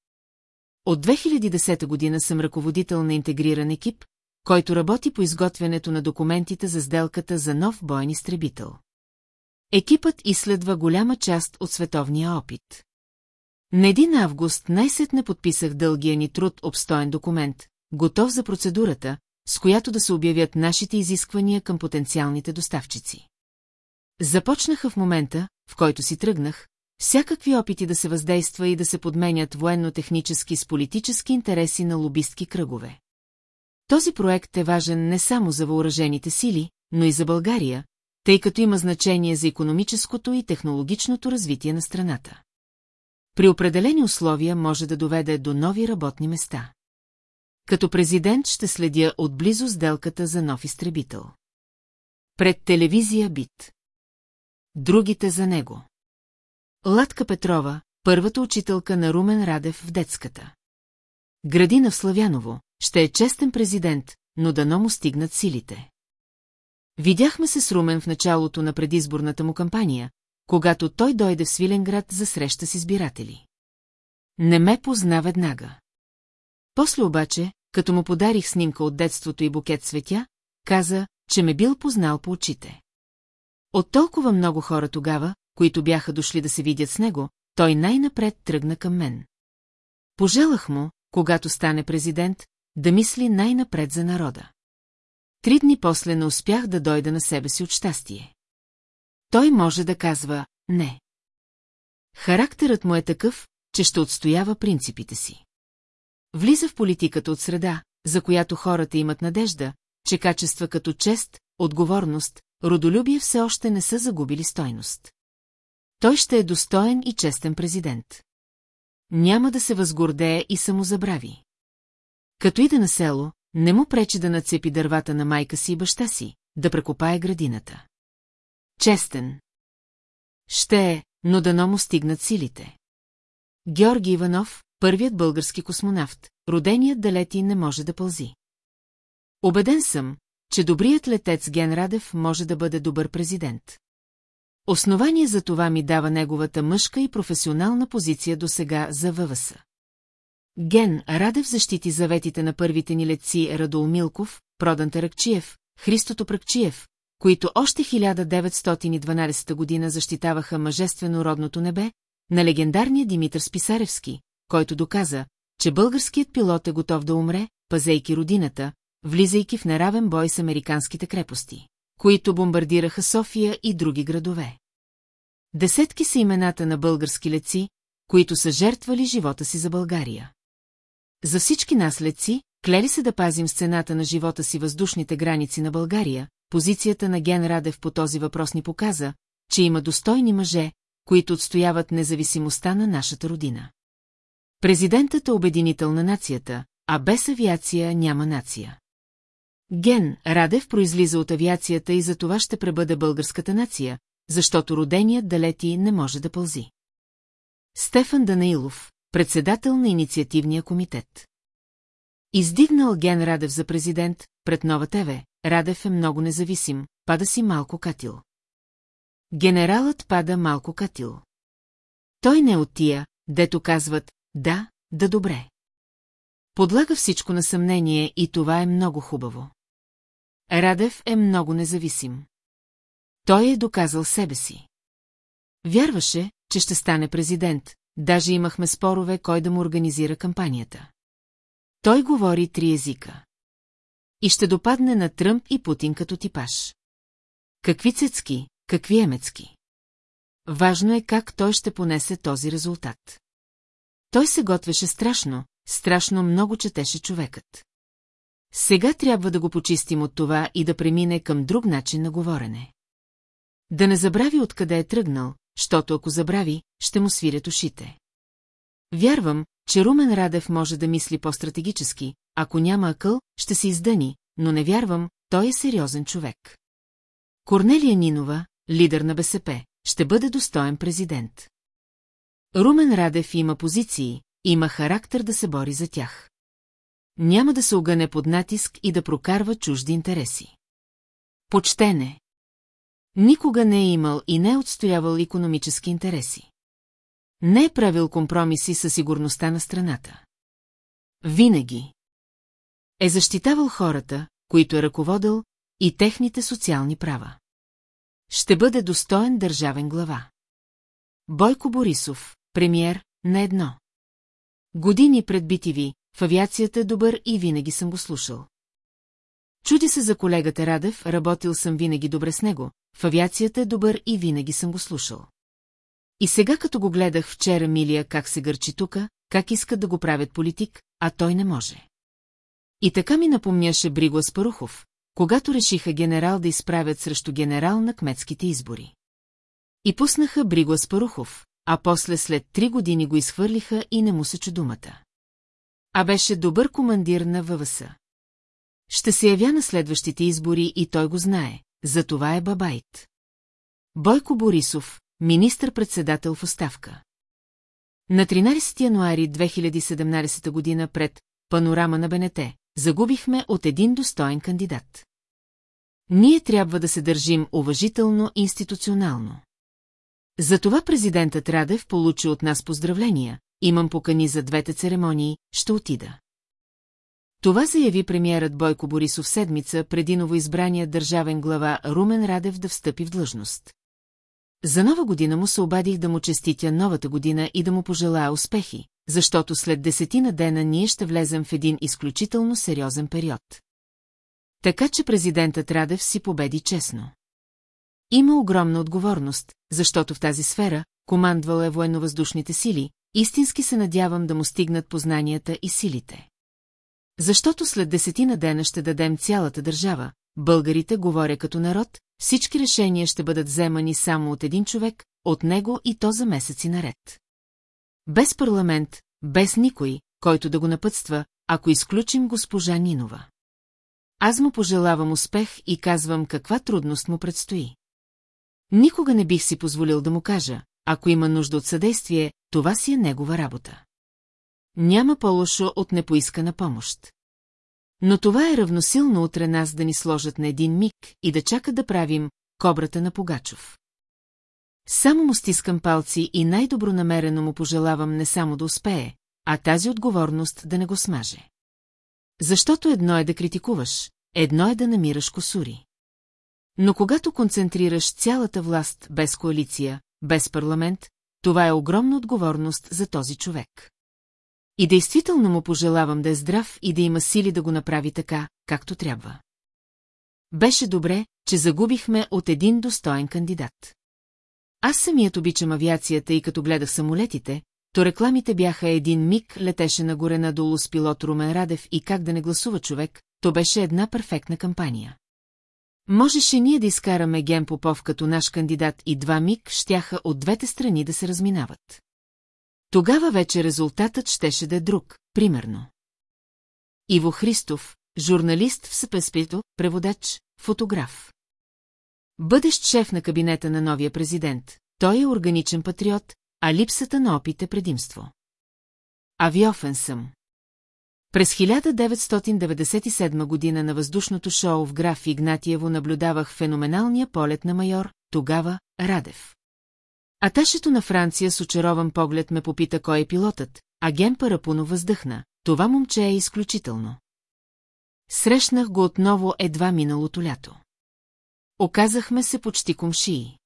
От 2010 година съм ръководител на интегриран екип, който работи по изготвянето на документите за сделката за нов боен изтребител. Екипът изследва голяма част от световния опит. На 1 август най-сетне подписах дългия ни труд обстоен документ, готов за процедурата, с която да се обявят нашите изисквания към потенциалните доставчици. Започнаха в момента, в който си тръгнах, всякакви опити да се въздейства и да се подменят военно-технически с политически интереси на лобистки кръгове. Този проект е важен не само за въоръжените сили, но и за България, тъй като има значение за економическото и технологичното развитие на страната. При определени условия може да доведе до нови работни места. Като президент ще следя отблизо сделката за нов изтребител. Пред телевизия бит. Другите за него. Латка Петрова, първата учителка на Румен Радев в детската. Градина в Славяново, ще е честен президент, но дано му стигнат силите. Видяхме се с Румен в началото на предизборната му кампания, когато той дойде в Свиленград за среща с избиратели. Не ме позна веднага. После обаче, като му подарих снимка от детството и букет цветя, каза, че ме бил познал по очите. От толкова много хора тогава, които бяха дошли да се видят с него, той най-напред тръгна към мен. Пожелах му, когато стане президент, да мисли най-напред за народа. Три дни после не успях да дойда на себе си от щастие. Той може да казва «не». Характерът му е такъв, че ще отстоява принципите си. Влиза в политиката от среда, за която хората имат надежда, че качества като чест, отговорност, родолюбие все още не са загубили стойност. Той ще е достоен и честен президент. Няма да се възгордее и самозабрави. Като иде на село, не му пречи да нацепи дървата на майка си и баща си, да прекопае градината. Честен. Ще е, но дано му стигнат силите. Георги Иванов, първият български космонавт, роденият да лети не може да пълзи. Обеден съм, че добрият летец Ген Радев може да бъде добър президент. Основание за това ми дава неговата мъжка и професионална позиция до сега за ВВС. Ген Радев защити заветите на първите ни летци Радул Милков, Продан Таракчиев, Христото Пракчиев, които още 1912 година защитаваха мъжествено родното небе, на легендарния Димитър Списаревски, който доказа, че българският пилот е готов да умре, пазейки родината, влизайки в неравен бой с американските крепости, които бомбардираха София и други градове. Десетки са имената на български леци, които са жертвали живота си за България. За всички нас леци, клели се да пазим сцената на живота си въздушните граници на България, позицията на Ген Радев по този въпрос ни показа, че има достойни мъже, които отстояват независимостта на нашата родина. Президентът е обединител на нацията, а без авиация няма нация. Ген Радев произлиза от авиацията и за това ще пребъде българската нация, защото роденият далети не може да пълзи. Стефан Данаилов, председател на инициативния комитет. Издигнал Ген Радев за президент, пред Нова ТВ, Радев е много независим, пада си малко катил. Генералът пада малко катил. Той не е от тия, дето казват «да, да добре». Подлага всичко на съмнение и това е много хубаво. Радев е много независим. Той е доказал себе си. Вярваше, че ще стане президент, даже имахме спорове кой да му организира кампанията. Той говори три езика. И ще допадне на Тръмп и Путин като типаж. Какви цецки, какви емецки. Важно е как той ще понесе този резултат. Той се готвеше страшно, страшно много четеше човекът. Сега трябва да го почистим от това и да премине към друг начин на говорене. Да не забрави откъде е тръгнал, защото ако забрави, ще му свирят ушите. Вярвам, че Румен Радев може да мисли по-стратегически, ако няма акъл, ще се издъни, но не вярвам, той е сериозен човек. Корнелия Нинова, лидер на БСП, ще бъде достоен президент. Румен Радев има позиции, има характер да се бори за тях. Няма да се огъне под натиск и да прокарва чужди интереси. Почтене. Никога не е имал и не е отстоявал економически интереси. Не е правил компромиси със сигурността на страната. Винаги. Е защитавал хората, които е ръководил, и техните социални права. Ще бъде достоен държавен глава. Бойко Борисов, премьер, на едно. Години пред битиви, в авиацията е добър и винаги съм го слушал. Чуди се за колегата Радев, работил съм винаги добре с него, в авиацията е добър и винаги съм го слушал. И сега като го гледах вчера Милия как се гърчи тука, как искат да го правят политик, а той не може. И така ми напомняше Бриго Аспарухов, когато решиха генерал да изправят срещу генерал на кметските избори. И пуснаха Бриго Аспарухов, а после след три години го изхвърлиха и не му се чу думата. А беше добър командир на ВВС. Ще се явя на следващите избори и той го знае, за това е бабайт. Бойко Борисов, министър-председател в оставка. На 13 януари 2017 година пред Панорама на БНТ загубихме от един достоен кандидат. Ние трябва да се държим уважително институционално. Затова президентът Радев получи от нас поздравления, имам покани за двете церемонии, ще отида. Това заяви премиерът Бойко Борисов седмица преди новоизбрания държавен глава Румен Радев да встъпи в длъжност. За нова година му се обадих да му честитя новата година и да му пожелая успехи, защото след десетина дена ние ще влезем в един изключително сериозен период. Така че президентът Радев си победи честно. Има огромна отговорност, защото в тази сфера командвал е военновъздушните сили, истински се надявам да му стигнат познанията и силите. Защото след десетина дена ще дадем цялата държава, българите говоря като народ, всички решения ще бъдат вземани само от един човек, от него и то за месеци наред. Без парламент, без никой, който да го напътства, ако изключим госпожа Нинова. Аз му пожелавам успех и казвам каква трудност му предстои. Никога не бих си позволил да му кажа, ако има нужда от съдействие, това си е негова работа. Няма по-лошо от непоискана помощ. Но това е равносилно утре нас да ни сложат на един миг и да чакат да правим кобрата на Погачов. Само му стискам палци и най-добронамерено му пожелавам не само да успее, а тази отговорност да не го смаже. Защото едно е да критикуваш, едно е да намираш косури. Но когато концентрираш цялата власт без коалиция, без парламент, това е огромна отговорност за този човек. И действително му пожелавам да е здрав и да има сили да го направи така, както трябва. Беше добре, че загубихме от един достоен кандидат. Аз самият обичам авиацията и като гледах самолетите, то рекламите бяха един миг, летеше нагоре надолу с пилот Румен Радев и как да не гласува човек, то беше една перфектна кампания. Можеше ние да изкараме Ген Попов като наш кандидат и два миг щяха от двете страни да се разминават. Тогава вече резултатът щеше да е друг, примерно. Иво Христов, журналист в Съпеспито, преводач, фотограф. Бъдещ шеф на кабинета на новия президент, той е органичен патриот, а липсата на опит е предимство. Авиофен съм. През 1997 година на въздушното шоу в граф Игнатиево наблюдавах феноменалния полет на майор, тогава Радев. Аташето на Франция с очарован поглед ме попита кой е пилотът, а Парапуно въздъхна. това момче е изключително. Срещнах го отново едва миналото лято. Оказахме се почти комшии.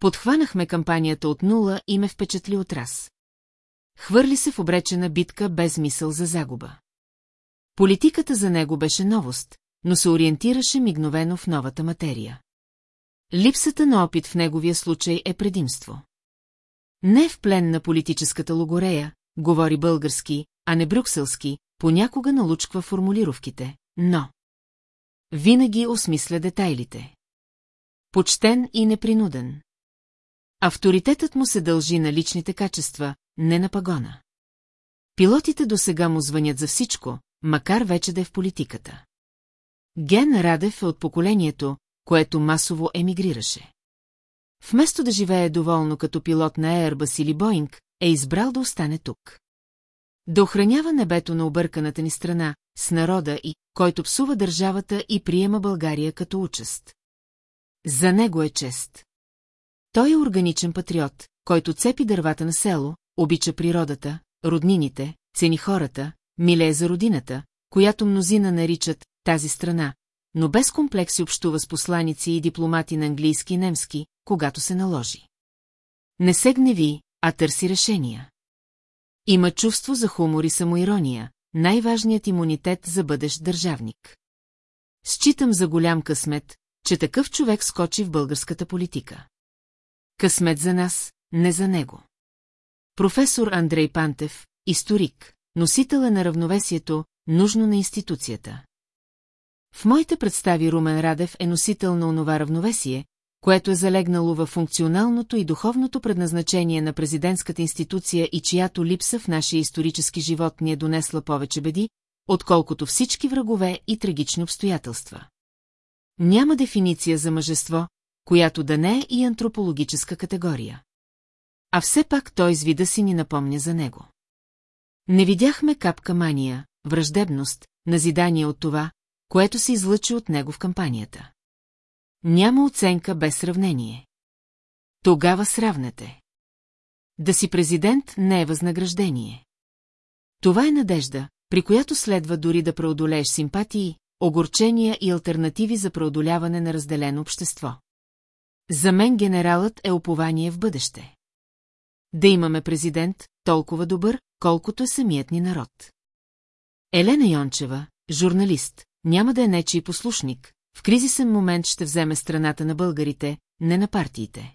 Подхванахме кампанията от нула и ме впечатли от раз. Хвърли се в обречена битка без мисъл за загуба. Политиката за него беше новост, но се ориентираше мигновено в новата материя. Липсата на опит в неговия случай е предимство. Не в плен на политическата логорея, говори български, а не брюкселски, понякога налучква формулировките, но... Винаги осмисля детайлите. Почтен и непринуден. Авторитетът му се дължи на личните качества, не на пагона. Пилотите до сега му звънят за всичко, макар вече да е в политиката. Ген Радев е от поколението, което масово емигрираше. Вместо да живее доволно като пилот на Airbus или Боинг, е избрал да остане тук. Да охранява небето на обърканата ни страна, с народа и, който псува държавата и приема България като участ. За него е чест. Той е органичен патриот, който цепи дървата на село, обича природата, роднините, цени хората, милее за родината, която мнозина наричат тази страна, но без комплекси общува с посланици и дипломати на английски и немски, когато се наложи. Не се гневи, а търси решения. Има чувство за хумор и самоирония, най-важният имунитет за бъдещ държавник. Считам за голям късмет, че такъв човек скочи в българската политика. Късмет за нас, не за него. Професор Андрей Пантев, историк, носител е на равновесието, нужно на институцията. В моите представи Румен Радев е носител на онова равновесие, което е залегнало във функционалното и духовното предназначение на президентската институция и чиято липса в нашия исторически живот ни е донесла повече беди, отколкото всички врагове и трагични обстоятелства. Няма дефиниция за мъжество, която да не е и антропологическа категория. А все пак той с вида си ни напомня за него. Не видяхме капка мания, враждебност, назидание от това, което се излъчи от него в кампанията. Няма оценка без сравнение. Тогава сравнете. Да си президент не е възнаграждение. Това е надежда, при която следва дори да преодолееш симпатии, огорчения и альтернативи за преодоляване на разделено общество. За мен генералът е опование в бъдеще. Да имаме президент, толкова добър, колкото е самият ни народ. Елена Йончева, журналист, няма да е нечи послушник, в кризисен момент ще вземе страната на българите, не на партиите.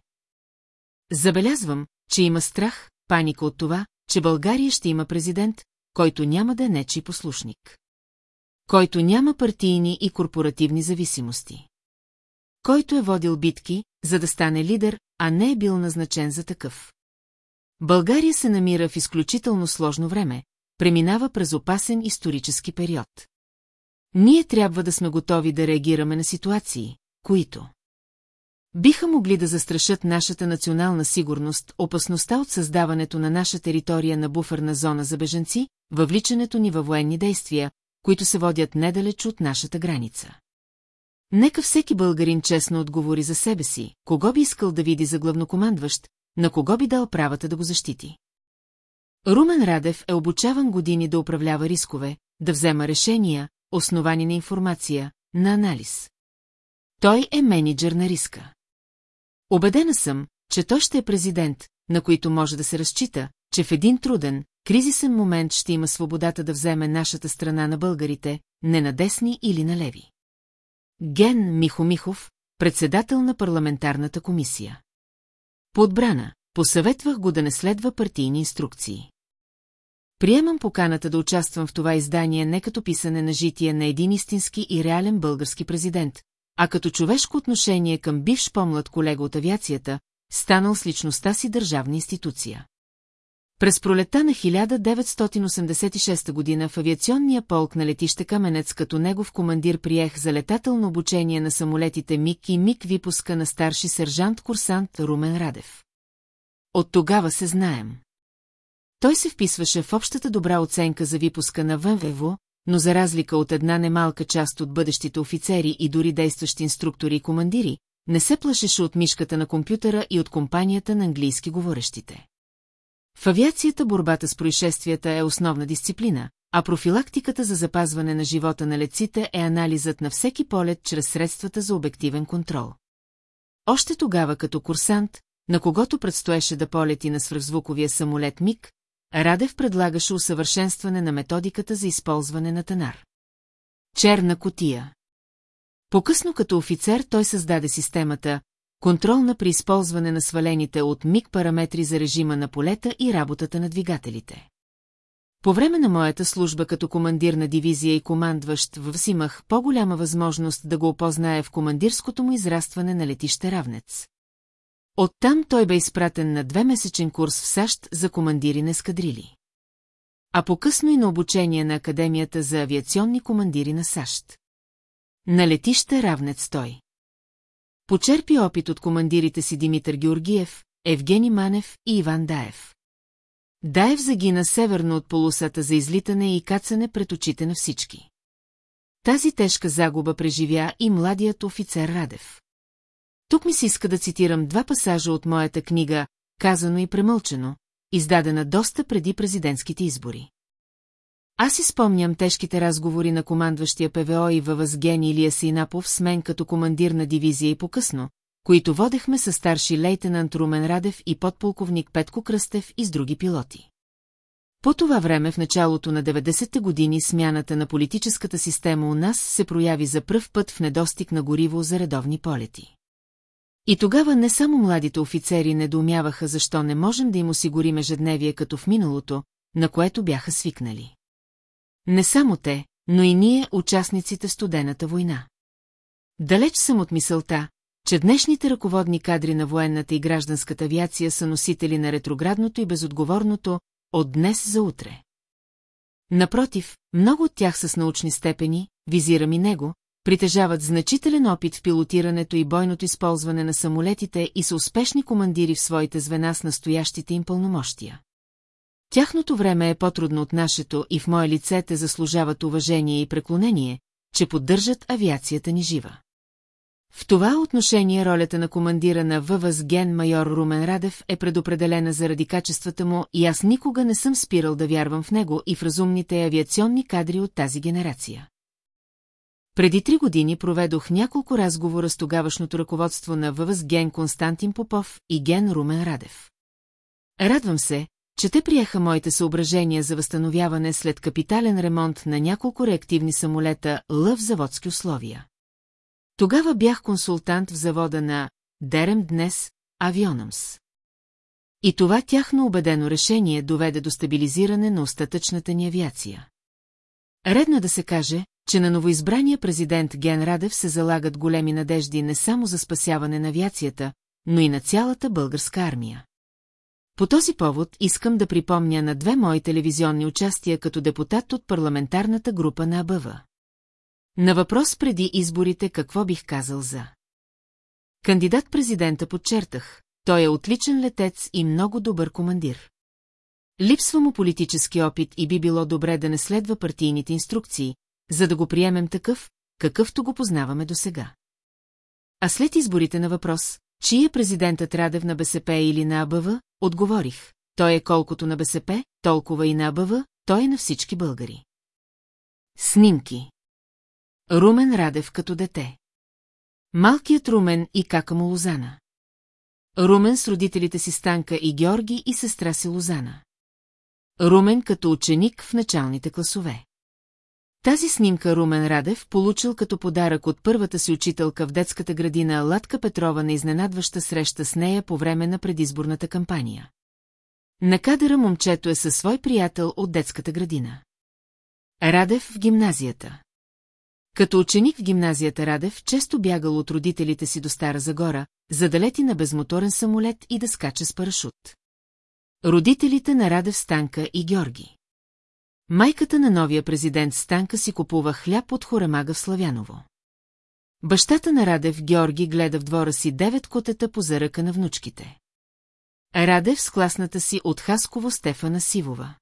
Забелязвам, че има страх, паника от това, че България ще има президент, който няма да е нечи послушник. Който няма партийни и корпоративни зависимости. Който е водил битки, за да стане лидер, а не е бил назначен за такъв. България се намира в изключително сложно време, преминава през опасен исторически период. Ние трябва да сме готови да реагираме на ситуации, които биха могли да застрашат нашата национална сигурност, опасността от създаването на наша територия на буферна зона за беженци, въвличането ни във военни действия, които се водят недалеч от нашата граница. Нека всеки българин честно отговори за себе си, кого би искал да види за главнокомандващ, на кого би дал правата да го защити. Румен Радев е обучаван години да управлява рискове, да взема решения, основани на информация, на анализ. Той е менеджер на риска. Обедена съм, че той ще е президент, на който може да се разчита, че в един труден, кризисен момент ще има свободата да вземе нашата страна на българите, не на десни или на леви. Ген Михо Михов, председател на парламентарната комисия. По отбрана, посъветвах го да не следва партийни инструкции. Приемам поканата да участвам в това издание не като писане на житие на един истински и реален български президент, а като човешко отношение към бивш по-млад колега от авиацията, станал с личността си държавна институция. През пролета на 1986 година в авиационния полк на летище Каменец като негов командир приех за летателно обучение на самолетите МИГ и МИГ випуска на старши сержант-курсант Румен Радев. От тогава се знаем. Той се вписваше в общата добра оценка за випуска на ВВВ, но за разлика от една немалка част от бъдещите офицери и дори действащи инструктори и командири, не се плашеше от мишката на компютъра и от компанията на английски говорещите. В авиацията борбата с происшествията е основна дисциплина, а профилактиката за запазване на живота на леците е анализът на всеки полет чрез средствата за обективен контрол. Още тогава като курсант, на когото предстоеше да полети на свръхзвуковия самолет МИГ, Радев предлагаше усъвършенстване на методиката за използване на танар. Черна котия По-късно като офицер той създаде системата контролна при използване на свалените от МИГ параметри за режима на полета и работата на двигателите. По време на моята служба като командир на дивизия и командващ в имах по-голяма възможност да го опозная в командирското му израстване на летище Равнец. Оттам той бе изпратен на двемесечен курс в САЩ за командири на ескадрили. А по-късно и на обучение на Академията за авиационни командири на САЩ. На летище Равнец той. Почерпи опит от командирите си Димитър Георгиев, Евгений Манев и Иван Даев. Даев загина северно от полусата за излитане и кацане пред очите на всички. Тази тежка загуба преживя и младият офицер Радев. Тук ми се иска да цитирам два пасажа от моята книга «Казано и премълчено», издадена доста преди президентските избори. Аз си спомням тежките разговори на командващия ПВО и във Гени Илия Сейнапов с мен като командир на дивизия и по-късно, които водехме със старши лейтенант Румен Радев и подполковник Петко Кръстев и с други пилоти. По това време в началото на 90-те години смяната на политическата система у нас се прояви за пръв път в недостиг на гориво за редовни полети. И тогава не само младите офицери недоумяваха защо не можем да им осигурим ежедневие като в миналото, на което бяха свикнали. Не само те, но и ние, участниците в студената война. Далеч съм от мисълта, че днешните ръководни кадри на военната и гражданската авиация са носители на ретроградното и безотговорното от днес за утре. Напротив, много от тях с научни степени, визирам и него, притежават значителен опит в пилотирането и бойното използване на самолетите и са успешни командири в своите звена с настоящите им пълномощия. Тяхното време е по-трудно от нашето и в мое лице те заслужават уважение и преклонение, че поддържат авиацията ни жива. В това отношение ролята на командира на ВВС ген майор Румен Радев е предопределена заради качествата му и аз никога не съм спирал да вярвам в него и в разумните авиационни кадри от тази генерация. Преди три години проведох няколко разговора с тогавашното ръководство на ВВС ген Константин Попов и ген Румен Радев. Радвам се, че те приеха моите съображения за възстановяване след капитален ремонт на няколко реактивни самолета Л в заводски условия. Тогава бях консултант в завода на Дерем днес, Авионъмс. И това тяхно убедено решение доведе до стабилизиране на остатъчната ни авиация. Редно да се каже, че на новоизбрания президент Ген Радев се залагат големи надежди не само за спасяване на авиацията, но и на цялата българска армия. По този повод искам да припомня на две мои телевизионни участия като депутат от парламентарната група на АБВ. На въпрос преди изборите какво бих казал за. Кандидат-президента подчертах, той е отличен летец и много добър командир. Липсва му политически опит и би било добре да не следва партийните инструкции, за да го приемем такъв, какъвто го познаваме досега. А след изборите на въпрос, чий е президентът Радев на БСП или на АБВ, отговорих, той е колкото на БСП, толкова и на АБВ, той е на всички българи. Снимки Румен Радев като дете. Малкият Румен и кака му Лозана. Румен с родителите си Станка и Георги и сестра си Лозана. Румен като ученик в началните класове. Тази снимка Румен Радев получил като подарък от първата си учителка в детската градина Латка Петрова на изненадваща среща с нея по време на предизборната кампания. На кадъра момчето е със свой приятел от детската градина. Радев в гимназията. Като ученик в гимназията Радев често бягал от родителите си до Стара Загора, за да лети на безмоторен самолет и да скача с парашут. Родителите на Радев Станка и Георги. Майката на новия президент Станка си купува хляб от хоремага в Славяново. Бащата на Радев Георги гледа в двора си девет котета по заръка на внучките. Радев с класната си от Хасково Стефана Сивова.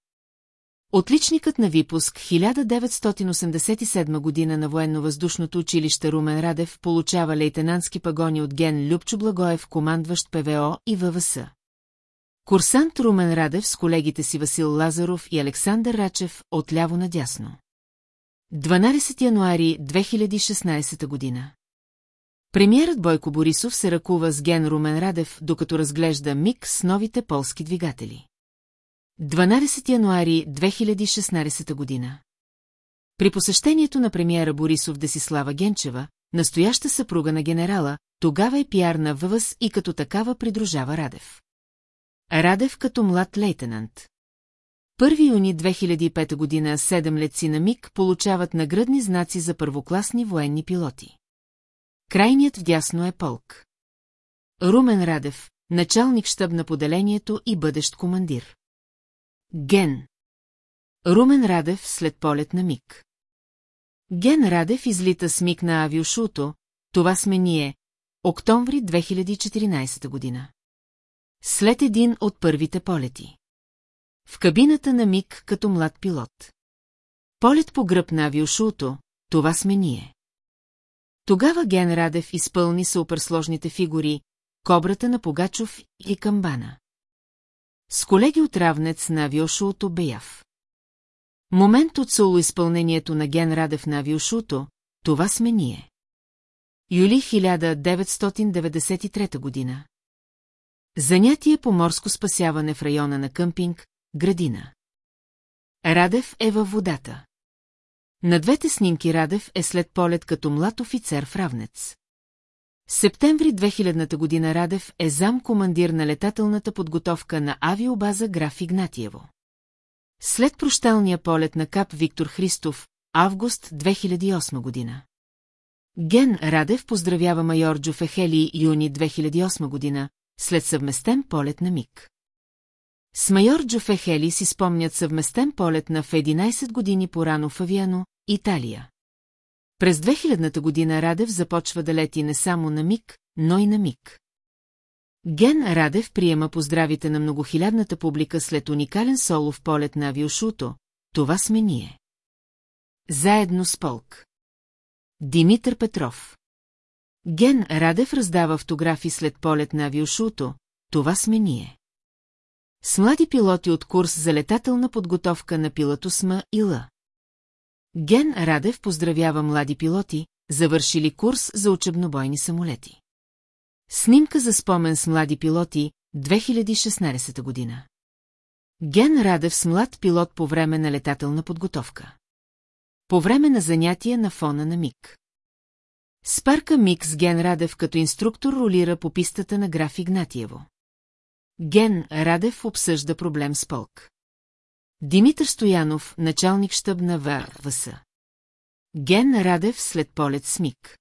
Отличникът на випуск 1987 година на военно-въздушното училище Румен Радев получава лейтенантски пагони от ген Любчо Благоев, командващ ПВО и ВВС. Курсант Румен Радев с колегите си Васил Лазаров и Александър Рачев отляво надясно. 12 януари 2016 година. Премьерът Бойко Борисов се ръкува с ген Румен Радев, докато разглежда МИГ с новите полски двигатели. 12 януари 2016 година. При посещението на премиера Борисов Десислава Генчева, настояща съпруга на генерала, тогава е пиар на ВВС и като такава придружава Радев. Радев като млад лейтенант. 1 юни 2005 година седем летци на МИГ получават наградни знаци за първокласни военни пилоти. Крайният вдясно е полк. Румен Радев, началник щаб на поделението и бъдещ командир. Ген. Румен Радев след полет на МИГ. Ген Радев излита с МИГ на авиошуто, това сме ние, октомври 2014 година. След един от първите полети. В кабината на МИГ като млад пилот. Полет по гръб на авиошуто, това сме ние. Тогава Ген Радев изпълни суперсложните фигури Кобрата на Погачов и Камбана. С колеги от равнец на авиошуто Беяв. Момент от солоизпълнението на Ген Радев на авиошуто, това сме ние. Юли 1993 година. Занятие по морско спасяване в района на къмпинг, градина. Радев е във водата. На двете снимки Радев е след полет като млад офицер в равнец. Септември 2000 година Радев е зам командир на летателната подготовка на авиобаза Граф Игнатиево. След прощалния полет на кап Виктор Христов, август 2008 година. Ген Радев поздравява майор Джофехели юни 2008 година, след съвместен полет на МИГ. С майор Джофехели си спомнят съвместен полет на в 11 години по-рано в Авиано, Италия. През 2000-та година Радев започва да лети не само на МИГ, но и на МИГ. Ген Радев приема поздравите на многохилядната публика след уникален солов полет на авиошуто, това сме ние. Заедно с полк. Димитър Петров Ген Радев раздава автографи след полет на авиошуто, това сме ние. С млади пилоти от курс за летателна подготовка на пилотосма и Л. Ген Радев поздравява млади пилоти, завършили курс за учебнобойни самолети. Снимка за спомен с млади пилоти, 2016 година. Ген Радев с млад пилот по време на летателна подготовка. По време на занятия на фона на МИГ. Спарка Мик с Ген Радев като инструктор ролира по пистата на граф Игнатиево. Ген Радев обсъжда проблем с полк. Димитър Стоянов, началник щъб на ВВС. Ген Радев след полет с МИК.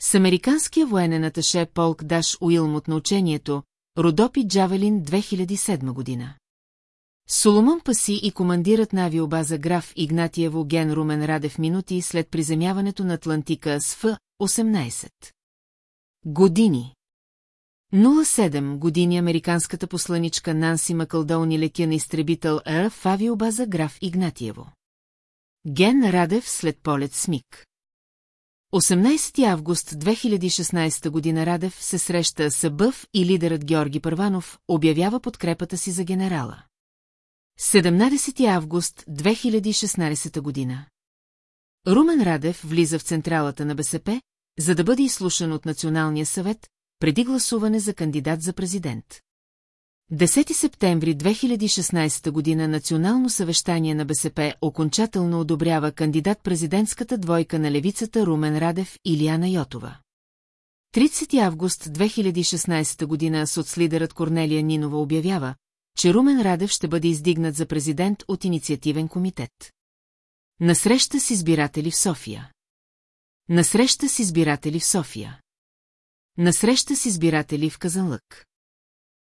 С американския военен аташе полк Даш Уилмот на учението, Родопи Джавелин 2007 година. Соломон Паси и командират на авиобаза граф Игнатиево Ген Румен Радев минути след приземяването на Атлантика с Ф-18. Години 07 години американската посланичка Нанси Макълдоуни летя на изтребител Р в авиобаза граф Игнатиево. Ген Радев след полет с МИК. 18 август 2016 година Радев се среща с Бъв и лидерът Георги Първанов обявява подкрепата си за генерала. 17 август 2016 година. Румен Радев влиза в централата на БСП, за да бъде изслушан от Националния съвет, преди гласуване за кандидат за президент. 10 септември 2016 година Национално съвещание на БСП окончателно одобрява кандидат-президентската двойка на левицата Румен Радев и Лиана Йотова. 30 август 2016 година соцлидерът Корнелия Нинова обявява, че Румен Радев ще бъде издигнат за президент от инициативен комитет. Насреща с избиратели в София. Насреща с избиратели в София. Насреща с избиратели в Казанлък.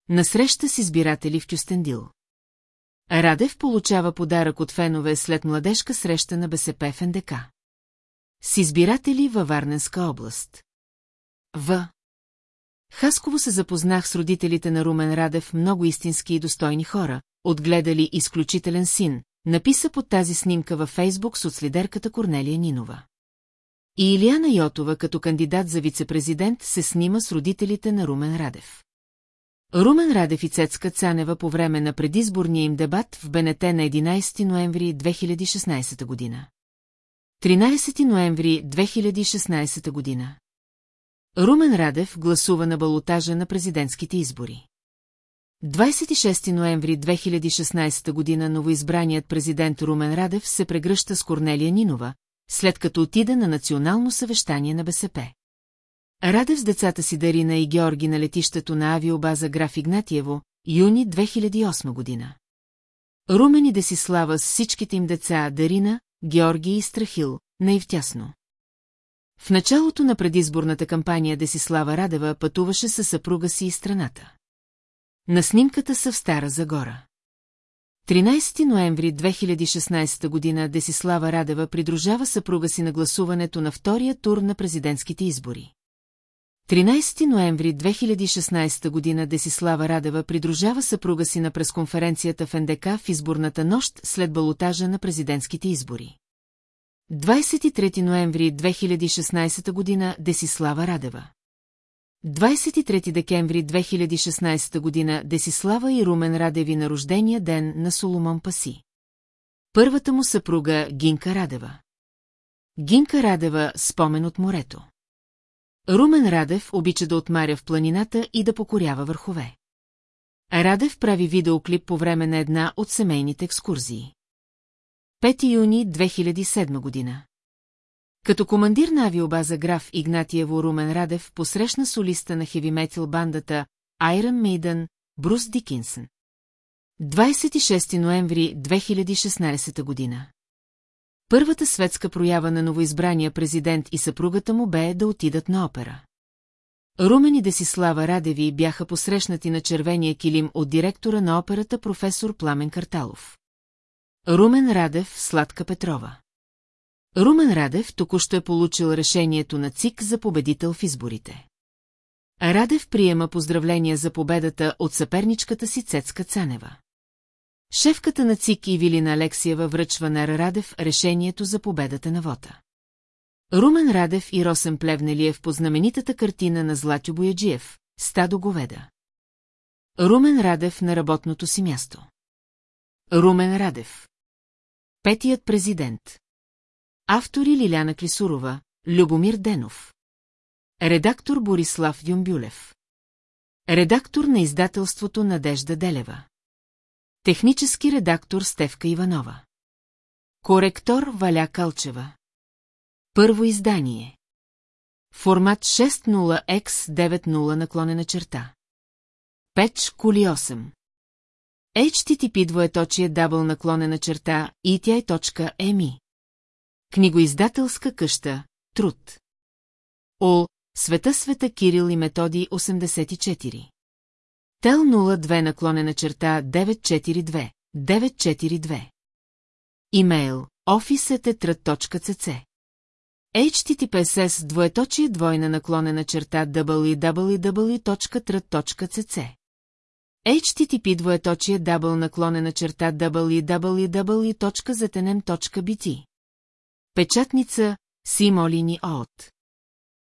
Насреща с избиратели в Кюстендил. Радев получава подарък от фенове след младежка среща на БСП в НДК. С избиратели във Варненска област. В. Хасково се запознах с родителите на Румен Радев, много истински и достойни хора, отгледали изключителен син, написа под тази снимка във Фейсбук с отследерката Корнелия Нинова. И Илияна Йотова като кандидат за вице-президент се снима с родителите на Румен Радев. Румен Радев и Цецка Цанева по време на предизборния им дебат в БНТ на 11 ноември 2016 година. 13 ноември 2016 година. Румен Радев гласува на балотажа на президентските избори. 26 ноември 2016 година новоизбраният президент Румен Радев се прегръща с Корнелия Нинова, след като отида на национално съвещание на БСП. Радев с децата си Дарина и Георги на летището на авиобаза Граф Игнатиево, юни 2008 година. Румен и Десислава с всичките им деца Дарина, Георги и Страхил, наивтясно. В началото на предизборната кампания Десислава Радева пътуваше със съпруга си и страната. На снимката са в Стара Загора. 13 ноември 2016 година Десислава Радева придружава съпруга си на гласуването на втория тур на президентските избори. 13 ноември 2016 година Десислава Радева придружава съпруга си на пресконференцията в НДК в изборната нощ след балотажа на президентските избори. 23 ноември 2016 година Десислава Радева 23 декември 2016 година Десислава и Румен Радеви на рождения ден на Соломон Паси. Първата му съпруга Гинка Радева. Гинка Радева спомен от морето. Румен Радев обича да отмаря в планината и да покорява върхове. Радев прави видеоклип по време на една от семейните екскурзии. 5 юни 2007 година. Като командир на авиобаза граф Игнатиево Румен Радев посрещна солиста на хевиметил бандата Iron Maiden Брус Дикинсън. 26 ноември 2016 година. Първата светска проява на новоизбрания президент и съпругата му бе да отидат на опера. Румен и Десислава Радеви бяха посрещнати на червения килим от директора на операта професор Пламен Карталов. Румен Радев, Сладка Петрова. Румен Радев току-що е получил решението на ЦИК за победител в изборите. Радев приема поздравления за победата от съперничката си Цецка Цанева. Шефката на ЦИК Ивилина Алексиева връчва на Радев решението за победата на вота. Румен Радев и Росен Плевнелиев по знаменитата картина на Златю Бояджиев «Стадо говеда». Румен Радев на работното си място. Румен Радев. Петият президент. Автори Лиляна Клисурова, Любомир Денов. Редактор Борислав Юмбюлев. Редактор на издателството Надежда Делева. Технически редактор Стевка Иванова. Коректор Валя Кълчева. Първо издание. Формат 60X90 наклонена черта. Печ Кули 8. HTTP двоеточие дабл наклонена черта ETI.ME. Книгоиздателска къща, труд. О, Света Света Кирил и Методи 84. Тел 02 наклонена черта 942, 942. Имейл office.cc HTTPS двоеточие двойна наклонена черта www.trat.cc HTTP двоеточие дабл наклонена черта www.zatenem.bt Печатница Симолини ООТ